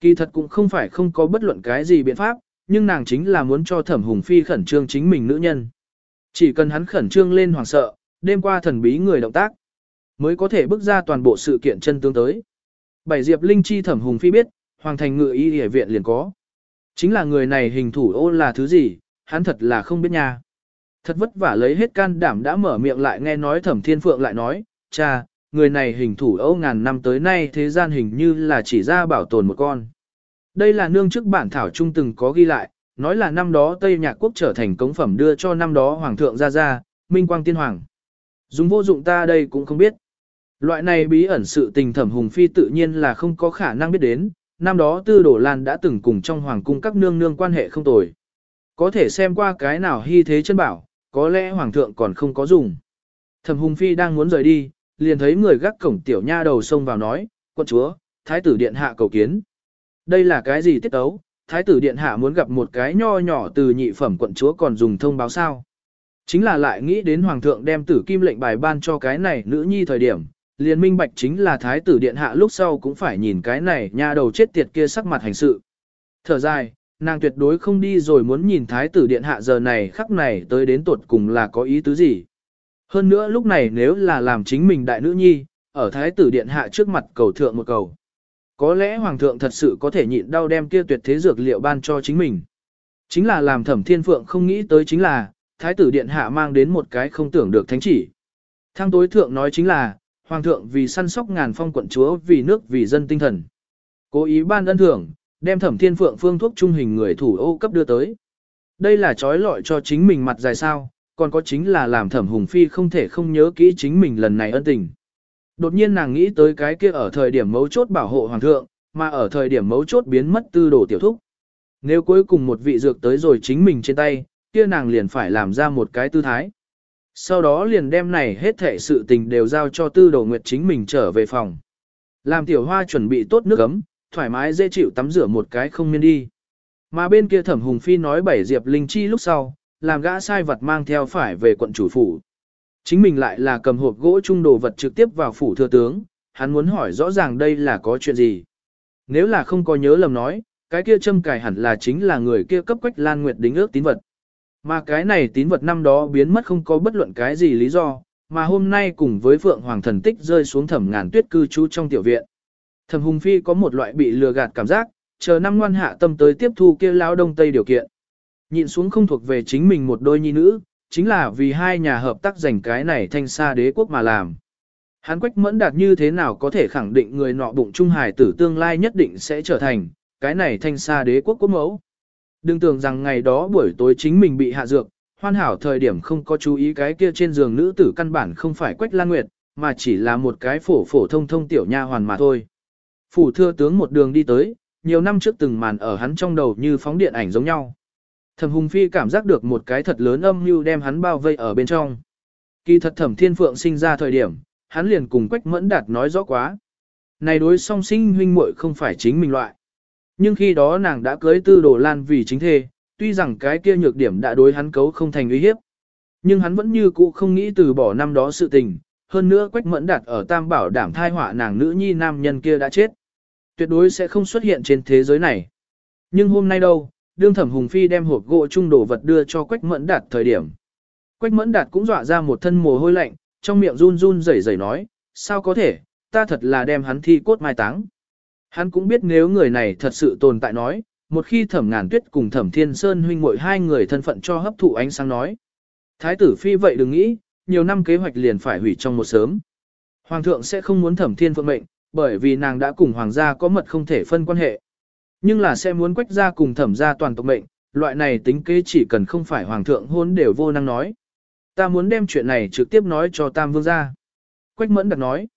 S1: Kỳ thật cũng không phải không có bất luận cái gì biện pháp, nhưng nàng chính là muốn cho thẩm hùng phi khẩn trương chính mình nữ nhân. Chỉ cần hắn khẩn trương lên hoảng sợ, đêm qua thần bí người động tác, mới có thể bước ra toàn bộ sự kiện chân tương tới. Bảy Diệp Linh Chi thẩm hùng phi biết, Hoàng thành ngự y y viện liền có. Chính là người này hình thủ ô là thứ gì, hắn thật là không biết nha. Thật vất vả lấy hết can đảm đã mở miệng lại nghe nói thẩm thiên phượng lại nói, cha, người này hình thủ ô ngàn năm tới nay thế gian hình như là chỉ ra bảo tồn một con. Đây là nương trước bản thảo trung từng có ghi lại, nói là năm đó Tây Nhạc Quốc trở thành cống phẩm đưa cho năm đó Hoàng thượng gia gia Minh Quang Tiên Hoàng. Dùng vô dụng ta đây cũng không biết. Loại này bí ẩn sự tình thẩm hùng phi tự nhiên là không có khả năng biết đến, năm đó tư đổ lan đã từng cùng trong hoàng cung các nương nương quan hệ không tồi. Có thể xem qua cái nào hy thế chân bảo, có lẽ hoàng thượng còn không có dùng. Thẩm hùng phi đang muốn rời đi, liền thấy người gác cổng tiểu nha đầu xông vào nói, quân chúa, thái tử điện hạ cầu kiến. Đây là cái gì tiết tấu, thái tử điện hạ muốn gặp một cái nho nhỏ từ nhị phẩm quận chúa còn dùng thông báo sao. Chính là lại nghĩ đến hoàng thượng đem tử kim lệnh bài ban cho cái này nữ nhi thời điểm, liền minh bạch chính là thái tử điện hạ lúc sau cũng phải nhìn cái này nha đầu chết tiệt kia sắc mặt hành sự. Thở dài, nàng tuyệt đối không đi rồi muốn nhìn thái tử điện hạ giờ này khắc này tới đến tuột cùng là có ý tứ gì. Hơn nữa lúc này nếu là làm chính mình đại nữ nhi, ở thái tử điện hạ trước mặt cầu thượng một cầu. Có lẽ hoàng thượng thật sự có thể nhịn đau đem kia tuyệt thế dược liệu ban cho chính mình. Chính là làm thẩm thiên phượng không nghĩ tới chính là, thái tử điện hạ mang đến một cái không tưởng được thánh chỉ. Thăng tối thượng nói chính là, hoàng thượng vì săn sóc ngàn phong quận chúa vì nước vì dân tinh thần. Cố ý ban ân thưởng, đem thẩm thiên phượng phương thuốc trung hình người thủ ô cấp đưa tới. Đây là trói lọi cho chính mình mặt dài sao, còn có chính là làm thẩm hùng phi không thể không nhớ kỹ chính mình lần này ân tình. Đột nhiên nàng nghĩ tới cái kia ở thời điểm mấu chốt bảo hộ hoàng thượng, mà ở thời điểm mấu chốt biến mất tư đồ tiểu thúc. Nếu cuối cùng một vị dược tới rồi chính mình trên tay, kia nàng liền phải làm ra một cái tư thái. Sau đó liền đem này hết thể sự tình đều giao cho tư đồ nguyệt chính mình trở về phòng. Làm tiểu hoa chuẩn bị tốt nước ấm, thoải mái dễ chịu tắm rửa một cái không miên đi. Mà bên kia thẩm hùng phi nói bảy diệp linh chi lúc sau, làm gã sai vật mang theo phải về quận chủ phủ. Chính mình lại là cầm hộp gỗ trung đồ vật trực tiếp vào phủ thừa tướng, hắn muốn hỏi rõ ràng đây là có chuyện gì. Nếu là không có nhớ lầm nói, cái kia châm cài hẳn là chính là người kia cấp quách lan nguyệt đính ước tín vật. Mà cái này tín vật năm đó biến mất không có bất luận cái gì lý do, mà hôm nay cùng với Phượng Hoàng thần tích rơi xuống thẩm ngàn tuyết cư trú trong tiểu viện. Thẩm Hùng Phi có một loại bị lừa gạt cảm giác, chờ năm ngoan hạ tâm tới tiếp thu kia lão đông tây điều kiện. nhìn xuống không thuộc về chính mình một đôi nhi nữ, chính là vì hai nhà hợp tác giành cái này thanh xa đế quốc mà làm. Hắn quách mẫn đạt như thế nào có thể khẳng định người nọ bụng trung hải tử tương lai nhất định sẽ trở thành, cái này thanh xa đế quốc quốc mẫu. Đừng tưởng rằng ngày đó buổi tối chính mình bị hạ dược, hoàn hảo thời điểm không có chú ý cái kia trên giường nữ tử căn bản không phải quách lan nguyệt, mà chỉ là một cái phổ phổ thông thông tiểu nha hoàn mà thôi. Phủ thưa tướng một đường đi tới, nhiều năm trước từng màn ở hắn trong đầu như phóng điện ảnh giống nhau. Thẩm Hùng Phi cảm giác được một cái thật lớn âm mưu đem hắn bao vây ở bên trong. Kỳ thật Thẩm Thiên Phượng sinh ra thời điểm, hắn liền cùng Quách Mẫn Đạt nói rõ quá. Này đối song sinh huynh muội không phải chính mình loại. Nhưng khi đó nàng đã cưới tư đồ lan vì chính thê, tuy rằng cái kia nhược điểm đã đối hắn cấu không thành uy hiếp. Nhưng hắn vẫn như cũ không nghĩ từ bỏ năm đó sự tình, hơn nữa Quách Mẫn Đạt ở Tam Bảo đảm thai họa nàng nữ nhi nam nhân kia đã chết. Tuyệt đối sẽ không xuất hiện trên thế giới này. Nhưng hôm nay đâu, đương thẩm hùng phi đem hộp gỗ trung đồ vật đưa cho Quách Mẫn Đạt thời điểm. Quách Mẫn Đạt cũng dọa ra một thân mồ hôi lạnh, trong miệng run run rẩy rẩy nói, sao có thể, ta thật là đem hắn thi cốt mai táng. Hắn cũng biết nếu người này thật sự tồn tại nói, một khi thẩm ngàn tuyết cùng thẩm thiên sơn huynh muội hai người thân phận cho hấp thụ ánh sáng nói. Thái tử phi vậy đừng nghĩ, nhiều năm kế hoạch liền phải hủy trong một sớm. Hoàng thượng sẽ không muốn thẩm thiên phượng mệnh, bởi vì nàng đã cùng hoàng gia có mật không thể phân quan hệ. Nhưng là sẽ muốn quách gia cùng thẩm gia toàn tộc mệnh, loại này tính kế chỉ cần không phải hoàng thượng hôn đều vô năng nói. Ta muốn đem chuyện này trực tiếp nói cho Tam Vương gia. Quách mẫn đạt nói.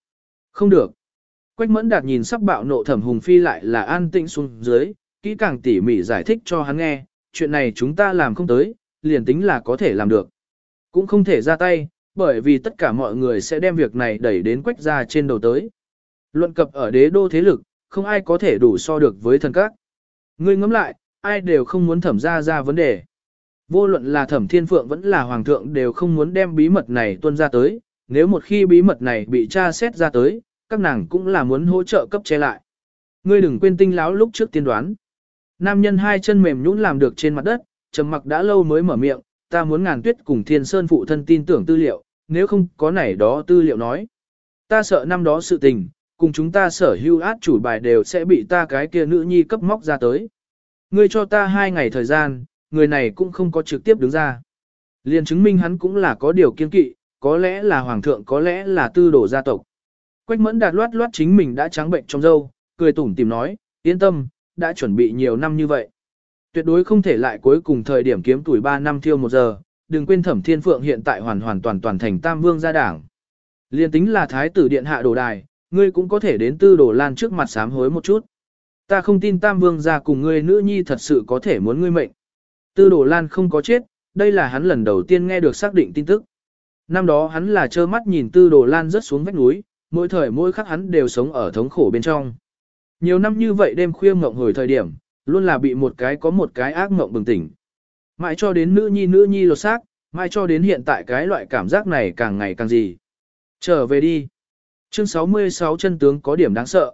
S1: Không được. Quách mẫn đạt nhìn sắp bạo nộ thẩm hùng phi lại là an tĩnh xuống dưới, kỹ càng tỉ mỉ giải thích cho hắn nghe, chuyện này chúng ta làm không tới, liền tính là có thể làm được. Cũng không thể ra tay, bởi vì tất cả mọi người sẽ đem việc này đẩy đến quách gia trên đầu tới. Luận cập ở đế đô thế lực, không ai có thể đủ so được với thần các. Ngươi ngẫm lại, ai đều không muốn thẩm ra ra vấn đề. Vô luận là thẩm thiên phượng vẫn là hoàng thượng đều không muốn đem bí mật này tuân ra tới, nếu một khi bí mật này bị tra xét ra tới, các nàng cũng là muốn hỗ trợ cấp che lại. Ngươi đừng quên tinh láo lúc trước tiên đoán. Nam nhân hai chân mềm nhũn làm được trên mặt đất, trầm mặc đã lâu mới mở miệng, ta muốn ngàn tuyết cùng thiên sơn phụ thân tin tưởng tư liệu, nếu không có này đó tư liệu nói. Ta sợ năm đó sự tình, cùng chúng ta sở hữu át chủ bài đều sẽ bị ta cái kia nữ nhi cấp móc ra tới. Ngươi cho ta hai ngày thời gian, người này cũng không có trực tiếp đứng ra. Liền chứng minh hắn cũng là có điều kiên kỵ, có lẽ là hoàng thượng có lẽ là tư đồ gia tộc. Quách mẫn đạt loát loát chính mình đã trắng bệnh trong dâu, cười tủm tìm nói, yên tâm, đã chuẩn bị nhiều năm như vậy. Tuyệt đối không thể lại cuối cùng thời điểm kiếm tuổi 3 năm thiêu một giờ, đừng quên thẩm thiên phượng hiện tại hoàn hoàn toàn toàn thành tam vương gia đảng. Liên tính là thái tử điện hạ đồ đài, ngươi cũng có thể đến tư đồ lan trước mặt sám hối một chút. Ta không tin tam vương gia cùng ngươi nữ nhi thật sự có thể muốn ngươi mệnh. Tư đồ lan không có chết, đây là hắn lần đầu tiên nghe được xác định tin tức. Năm đó hắn là trơ mắt nhìn tư đồ lan rớt xuống vách núi, mỗi thời mỗi khắc hắn đều sống ở thống khổ bên trong. Nhiều năm như vậy đêm khuya ngộng hồi thời điểm, luôn là bị một cái có một cái ác ngộng bừng tỉnh. Mãi cho đến nữ nhi nữ nhi lột xác, mãi cho đến hiện tại cái loại cảm giác này càng ngày càng gì. Trở về đi. Chương 66 chân tướng có điểm đáng sợ.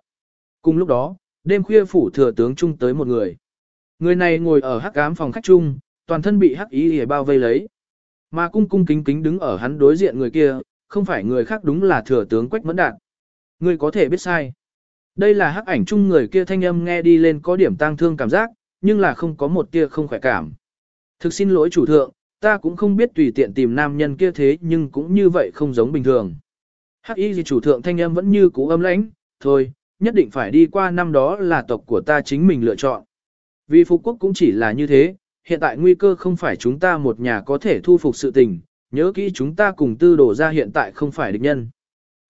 S1: Cùng lúc đó, đêm khuya phủ thừa tướng trung tới một người. Người này ngồi ở hắc ám phòng khách chung, toàn thân bị hắc ý hề bao vây lấy. Mà cung cung kính kính đứng ở hắn đối diện người kia, không phải người khác đúng là thừa tướng Quách Mẫn Đạt. Người có thể biết sai. Đây là hắc ảnh chung người kia thanh âm nghe đi lên có điểm tang thương cảm giác, nhưng là không có một tia không khỏe cảm. Thực xin lỗi chủ thượng, ta cũng không biết tùy tiện tìm nam nhân kia thế nhưng cũng như vậy không giống bình thường. Hắc y gì chủ thượng thanh âm vẫn như cũ âm lãnh, thôi, nhất định phải đi qua năm đó là tộc của ta chính mình lựa chọn. Vì phục quốc cũng chỉ là như thế, hiện tại nguy cơ không phải chúng ta một nhà có thể thu phục sự tình, nhớ kỹ chúng ta cùng tư đổ ra hiện tại không phải địch nhân.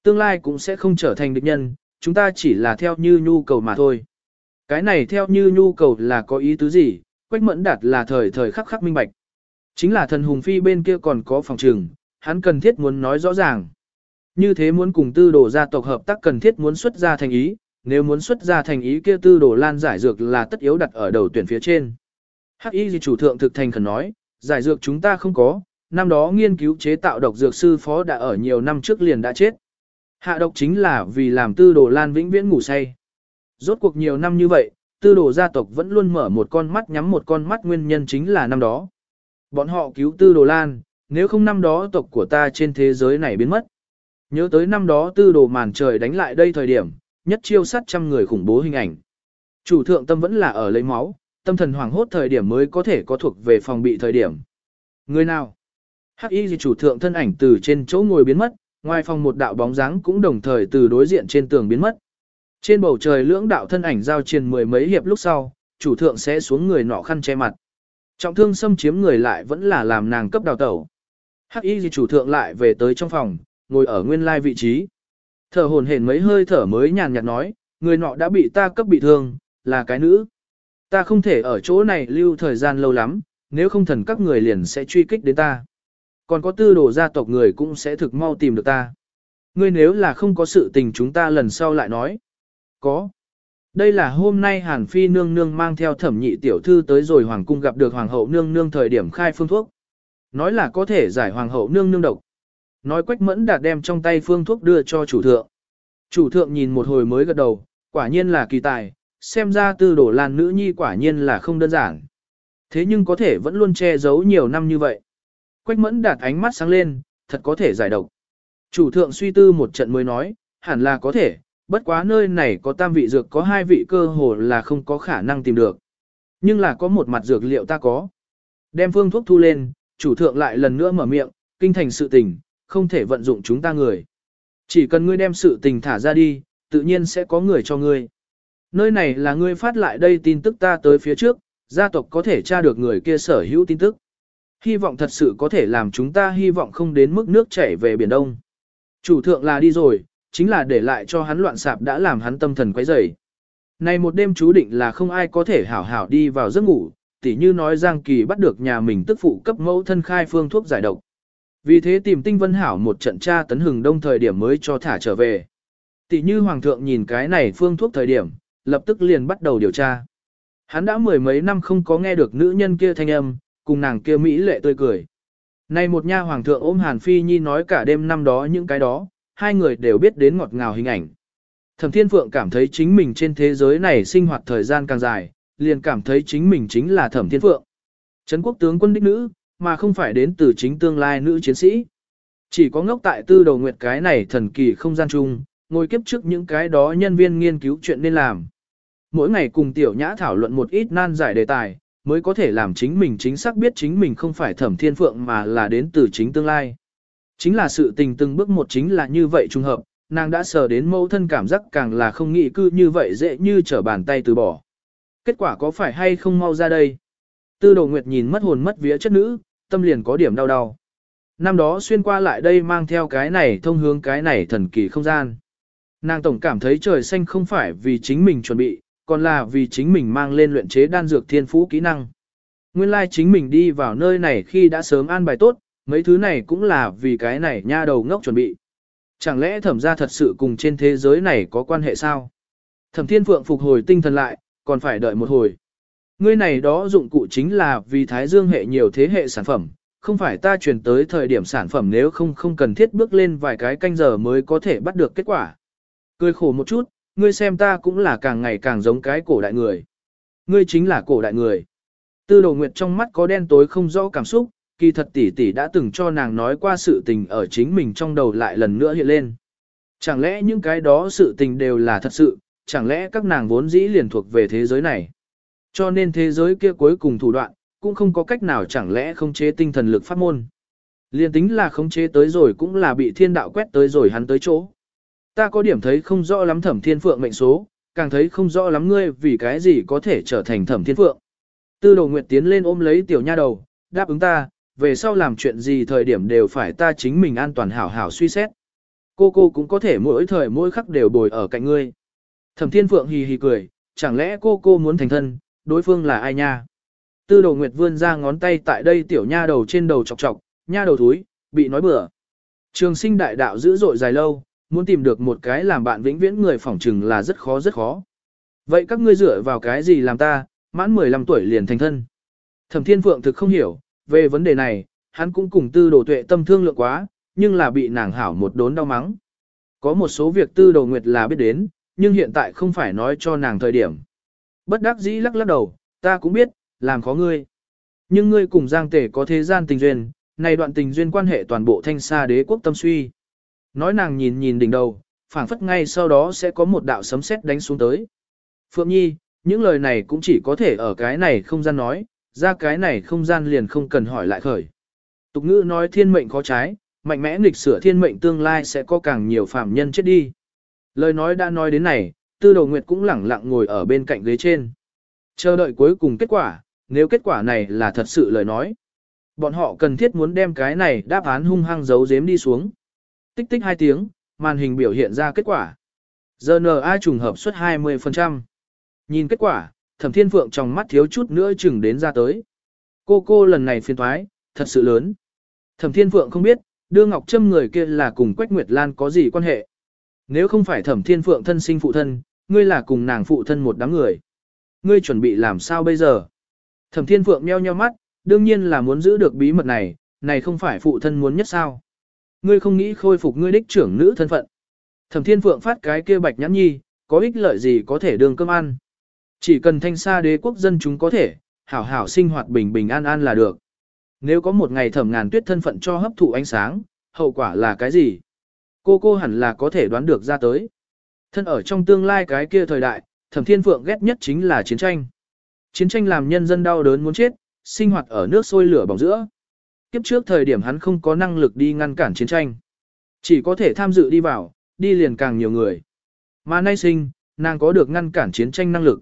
S1: Tương lai cũng sẽ không trở thành địch nhân, chúng ta chỉ là theo như nhu cầu mà thôi. Cái này theo như nhu cầu là có ý tứ gì, Quách Mẫn Đạt là thời thời khắc khắc minh bạch. Chính là thần hùng phi bên kia còn có phòng trường. hắn cần thiết muốn nói rõ ràng. Như thế muốn cùng tư đồ gia tộc hợp tác cần thiết muốn xuất ra thành ý, nếu muốn xuất ra thành ý kia tư đồ lan giải dược là tất yếu đặt ở đầu tuyển phía trên. Hắc y gì chủ thượng thực thành khẩn nói, giải dược chúng ta không có, năm đó nghiên cứu chế tạo độc dược sư phó đã ở nhiều năm trước liền đã chết. Hạ độc chính là vì làm tư đồ lan vĩnh viễn ngủ say. Rốt cuộc nhiều năm như vậy, tư đồ gia tộc vẫn luôn mở một con mắt nhắm một con mắt nguyên nhân chính là năm đó. Bọn họ cứu tư đồ lan, nếu không năm đó tộc của ta trên thế giới này biến mất. Nhớ tới năm đó tư đồ màn trời đánh lại đây thời điểm, nhất chiêu sát trăm người khủng bố hình ảnh. Chủ thượng tâm vẫn là ở lấy máu, tâm thần hoàng hốt thời điểm mới có thể có thuộc về phòng bị thời điểm. Người nào? Hắc y gì chủ thượng thân ảnh từ trên chỗ ngồi biến mất, ngoài phòng một đạo bóng dáng cũng đồng thời từ đối diện trên tường biến mất. Trên bầu trời lưỡng đạo thân ảnh giao truyền mười mấy hiệp lúc sau, chủ thượng sẽ xuống người nọ khăn che mặt. Trọng thương xâm chiếm người lại vẫn là làm nàng cấp đào tẩu. Hắc y gì chủ thượng lại về tới trong phòng, ngồi ở nguyên lai vị trí. Thở hồn hển mấy hơi thở mới nhàn nhạt nói, người nọ đã bị ta cấp bị thương, là cái nữ. Ta không thể ở chỗ này lưu thời gian lâu lắm, nếu không thần các người liền sẽ truy kích đến ta. Còn có tư đồ gia tộc người cũng sẽ thực mau tìm được ta. Ngươi nếu là không có sự tình chúng ta lần sau lại nói. Có. Đây là hôm nay Hàn Phi nương nương mang theo thẩm nhị tiểu thư tới rồi hoàng cung gặp được hoàng hậu nương nương thời điểm khai phương thuốc. Nói là có thể giải hoàng hậu nương nương độc. Nói quách mẫn đạt đem trong tay phương thuốc đưa cho chủ thượng. Chủ thượng nhìn một hồi mới gật đầu, quả nhiên là kỳ tài, xem ra tư đổ lan nữ nhi quả nhiên là không đơn giản. Thế nhưng có thể vẫn luôn che giấu nhiều năm như vậy. Quách mẫn đạt ánh mắt sáng lên, thật có thể giải độc. Chủ thượng suy tư một trận mới nói, hẳn là có thể, bất quá nơi này có tam vị dược có hai vị cơ hồ là không có khả năng tìm được. Nhưng là có một mặt dược liệu ta có. Đem phương thuốc thu lên, chủ thượng lại lần nữa mở miệng, kinh thành sự tình, không thể vận dụng chúng ta người. Chỉ cần ngươi đem sự tình thả ra đi, tự nhiên sẽ có người cho ngươi. Nơi này là ngươi phát lại đây tin tức ta tới phía trước, gia tộc có thể tra được người kia sở hữu tin tức. Hy vọng thật sự có thể làm chúng ta hy vọng không đến mức nước chảy về Biển Đông. Chủ thượng là đi rồi, chính là để lại cho hắn loạn sạp đã làm hắn tâm thần quấy rầy. Này một đêm chú định là không ai có thể hảo hảo đi vào giấc ngủ, tỉ như nói Giang Kỳ bắt được nhà mình tức phụ cấp mẫu thân khai phương thuốc giải độc. Vì thế tìm tinh vân hảo một trận tra tấn hừng đông thời điểm mới cho thả trở về. Tỷ như hoàng thượng nhìn cái này phương thuốc thời điểm, lập tức liền bắt đầu điều tra. Hắn đã mười mấy năm không có nghe được nữ nhân kia thanh âm, cùng nàng kia mỹ lệ tươi cười. Này một nha hoàng thượng ôm Hàn Phi Nhi nói cả đêm năm đó những cái đó, hai người đều biết đến ngọt ngào hình ảnh. Thẩm Thiên Phượng cảm thấy chính mình trên thế giới này sinh hoạt thời gian càng dài, liền cảm thấy chính mình chính là Thẩm Thiên Phượng. Trấn quốc tướng quân đích nữ, mà không phải đến từ chính tương lai nữ chiến sĩ. Chỉ có ngốc tại tư đầu nguyệt cái này thần kỳ không gian chung, ngồi kiếp trước những cái đó nhân viên nghiên cứu chuyện nên làm. Mỗi ngày cùng tiểu nhã thảo luận một ít nan giải đề tài, mới có thể làm chính mình chính xác biết chính mình không phải thẩm thiên phượng mà là đến từ chính tương lai. Chính là sự tình từng bước một chính là như vậy trùng hợp, nàng đã sờ đến mẫu thân cảm giác càng là không nghĩ cư như vậy dễ như trở bàn tay từ bỏ. Kết quả có phải hay không mau ra đây? Tư đồ nguyệt nhìn mất hồn mất vía chất nữ, tâm liền có điểm đau đau. Năm đó xuyên qua lại đây mang theo cái này thông hướng cái này thần kỳ không gian. Nàng tổng cảm thấy trời xanh không phải vì chính mình chuẩn bị, còn là vì chính mình mang lên luyện chế đan dược thiên phú kỹ năng. Nguyên lai like chính mình đi vào nơi này khi đã sớm an bài tốt, mấy thứ này cũng là vì cái này nha đầu ngốc chuẩn bị. Chẳng lẽ thẩm ra thật sự cùng trên thế giới này có quan hệ sao? Thẩm thiên phượng phục hồi tinh thần lại, còn phải đợi một hồi. Ngươi này đó dụng cụ chính là vì thái dương hệ nhiều thế hệ sản phẩm, không phải ta truyền tới thời điểm sản phẩm nếu không không cần thiết bước lên vài cái canh giờ mới có thể bắt được kết quả. Cười khổ một chút, ngươi xem ta cũng là càng ngày càng giống cái cổ đại người. Ngươi chính là cổ đại người. Tư đồ nguyệt trong mắt có đen tối không rõ cảm xúc, kỳ thật tỷ tỷ đã từng cho nàng nói qua sự tình ở chính mình trong đầu lại lần nữa hiện lên. Chẳng lẽ những cái đó sự tình đều là thật sự, chẳng lẽ các nàng vốn dĩ liền thuộc về thế giới này. Cho nên thế giới kia cuối cùng thủ đoạn, cũng không có cách nào chẳng lẽ không chế tinh thần lực pháp môn. Liên tính là không chế tới rồi cũng là bị thiên đạo quét tới rồi hắn tới chỗ. Ta có điểm thấy không rõ lắm thẩm thiên phượng mệnh số, càng thấy không rõ lắm ngươi vì cái gì có thể trở thành thẩm thiên phượng. Tư đồ nguyệt tiến lên ôm lấy tiểu nha đầu, đáp ứng ta, về sau làm chuyện gì thời điểm đều phải ta chính mình an toàn hảo hảo suy xét. Cô cô cũng có thể mỗi thời mỗi khắc đều bồi ở cạnh ngươi. Thẩm thiên phượng hì hì cười, chẳng lẽ cô cô muốn thành thân, đối phương là ai nha? Tư đồ nguyệt vươn ra ngón tay tại đây tiểu nha đầu trên đầu chọc chọc, nha đầu thúi, bị nói bừa. Trường sinh đại đạo dữ dội dài lâu, muốn tìm được một cái làm bạn vĩnh viễn người phỏng trừng là rất khó rất khó. Vậy các ngươi dựa vào cái gì làm ta, mãn 15 tuổi liền thành thân? Thẩm Thiên Phượng thực không hiểu, về vấn đề này, hắn cũng cùng tư đồ tuệ tâm thương lượng quá, nhưng là bị nàng hảo một đốn đau mắng. Có một số việc tư đồ nguyệt là biết đến, nhưng hiện tại không phải nói cho nàng thời điểm. Bất đắc dĩ lắc lắc đầu, ta cũng biết, làm khó ngươi. nhưng ngươi cùng Giang Tể có thế gian tình duyên, này đoạn tình duyên quan hệ toàn bộ thanh xa đế quốc tâm suy. Nói nàng nhìn nhìn đỉnh đầu, phảng phất ngay sau đó sẽ có một đạo sấm sét đánh xuống tới. Phượng Nhi, những lời này cũng chỉ có thể ở cái này không gian nói, ra cái này không gian liền không cần hỏi lại khởi. Tục ngữ nói thiên mệnh có trái, mạnh mẽ nghịch sửa thiên mệnh tương lai sẽ có càng nhiều phạm nhân chết đi. Lời nói đã nói đến này, tư đầu nguyệt cũng lẳng lặng ngồi ở bên cạnh ghế trên. Chờ đợi cuối cùng kết quả, nếu kết quả này là thật sự lời nói. Bọn họ cần thiết muốn đem cái này đáp án hung hăng giấu giếm đi xuống. Tích tích hai tiếng, màn hình biểu hiện ra kết quả. GNA trùng hợp suất 20%. Nhìn kết quả, thẩm thiên phượng trong mắt thiếu chút nữa chừng đến ra tới. Cô cô lần này phiền thoái, thật sự lớn. Thẩm thiên phượng không biết, đưa Ngọc Trâm người kia là cùng Quách Nguyệt Lan có gì quan hệ. Nếu không phải thẩm thiên phượng thân sinh phụ thân, ngươi là cùng nàng phụ thân một đám người. Ngươi chuẩn bị làm sao bây giờ? Thẩm thiên phượng meo nheo mắt, đương nhiên là muốn giữ được bí mật này, này không phải phụ thân muốn nhất sao. Ngươi không nghĩ khôi phục ngươi đích trưởng nữ thân phận. Thẩm thiên phượng phát cái kia bạch nhãn nhi, có ích lợi gì có thể đường cơm ăn. Chỉ cần thanh xa đế quốc dân chúng có thể, hảo hảo sinh hoạt bình bình an an là được. Nếu có một ngày thẩm ngàn tuyết thân phận cho hấp thụ ánh sáng, hậu quả là cái gì? Cô cô hẳn là có thể đoán được ra tới. Thân ở trong tương lai cái kia thời đại, thẩm thiên phượng ghét nhất chính là chiến tranh. Chiến tranh làm nhân dân đau đớn muốn chết, sinh hoạt ở nước sôi lửa bỏng giữa. Kiếp trước thời điểm hắn không có năng lực đi ngăn cản chiến tranh. Chỉ có thể tham dự đi vào, đi liền càng nhiều người. Mà nay sinh, nàng có được ngăn cản chiến tranh năng lực.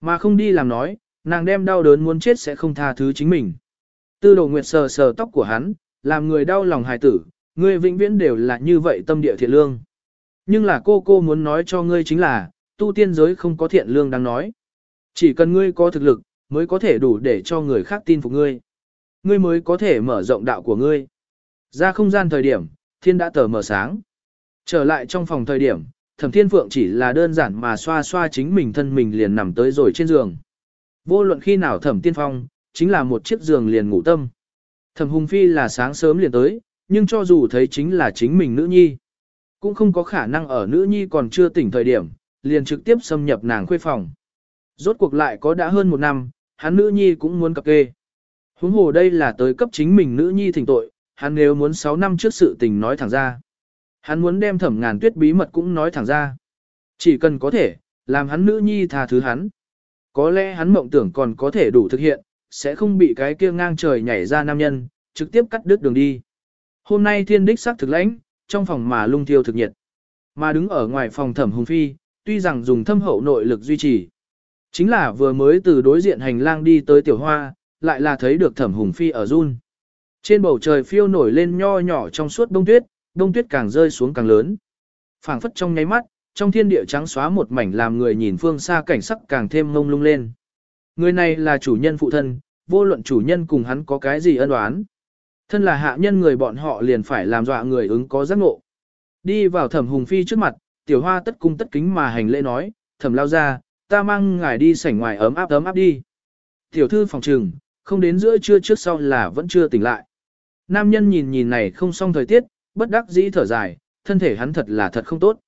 S1: Mà không đi làm nói, nàng đem đau đớn muốn chết sẽ không tha thứ chính mình. Tư đồ nguyệt sờ sờ tóc của hắn, làm người đau lòng hài tử, ngươi vĩnh viễn đều là như vậy tâm địa thiện lương. Nhưng là cô cô muốn nói cho ngươi chính là, tu tiên giới không có thiện lương đang nói. Chỉ cần ngươi có thực lực, mới có thể đủ để cho người khác tin phục ngươi. Ngươi mới có thể mở rộng đạo của ngươi. Ra không gian thời điểm, thiên đã tờ mở sáng. Trở lại trong phòng thời điểm, thẩm thiên phượng chỉ là đơn giản mà xoa xoa chính mình thân mình liền nằm tới rồi trên giường. Vô luận khi nào thẩm tiên phong, chính là một chiếc giường liền ngủ tâm. Thẩm hùng phi là sáng sớm liền tới, nhưng cho dù thấy chính là chính mình nữ nhi, cũng không có khả năng ở nữ nhi còn chưa tỉnh thời điểm, liền trực tiếp xâm nhập nàng khuê phòng. Rốt cuộc lại có đã hơn một năm, hắn nữ nhi cũng muốn cập kê. Huống hồ đây là tới cấp chính mình nữ nhi thỉnh tội, hắn nếu muốn 6 năm trước sự tình nói thẳng ra. Hắn muốn đem thẩm ngàn tuyết bí mật cũng nói thẳng ra. Chỉ cần có thể, làm hắn nữ nhi tha thứ hắn. Có lẽ hắn mộng tưởng còn có thể đủ thực hiện, sẽ không bị cái kia ngang trời nhảy ra nam nhân, trực tiếp cắt đứt đường đi. Hôm nay thiên đích sắc thực lãnh, trong phòng mà lung thiêu thực nhiệt. Mà đứng ở ngoài phòng thẩm hùng phi, tuy rằng dùng thâm hậu nội lực duy trì. Chính là vừa mới từ đối diện hành lang đi tới tiểu hoa, lại là thấy được thẩm hùng phi ở run. Trên bầu trời phiêu nổi lên nho nhỏ trong suốt đông tuyết, đông tuyết càng rơi xuống càng lớn. phảng phất trong nháy mắt, trong thiên địa trắng xóa một mảnh làm người nhìn phương xa cảnh sắc càng thêm ngông lung lên. Người này là chủ nhân phụ thân, vô luận chủ nhân cùng hắn có cái gì ân oán. Thân là hạ nhân người bọn họ liền phải làm dọa người ứng có giác ngộ. Đi vào thẩm hùng phi trước mặt, tiểu hoa tất cung tất kính mà hành lễ nói, thẩm lao ra, ta mang ngài đi sảnh ngoài ấm áp ấm áp đi. Tiểu thư phòng trừng, không đến giữa trưa trước sau là vẫn chưa tỉnh lại. Nam nhân nhìn nhìn này không xong thời tiết, bất đắc dĩ thở dài, thân thể hắn thật là thật không tốt.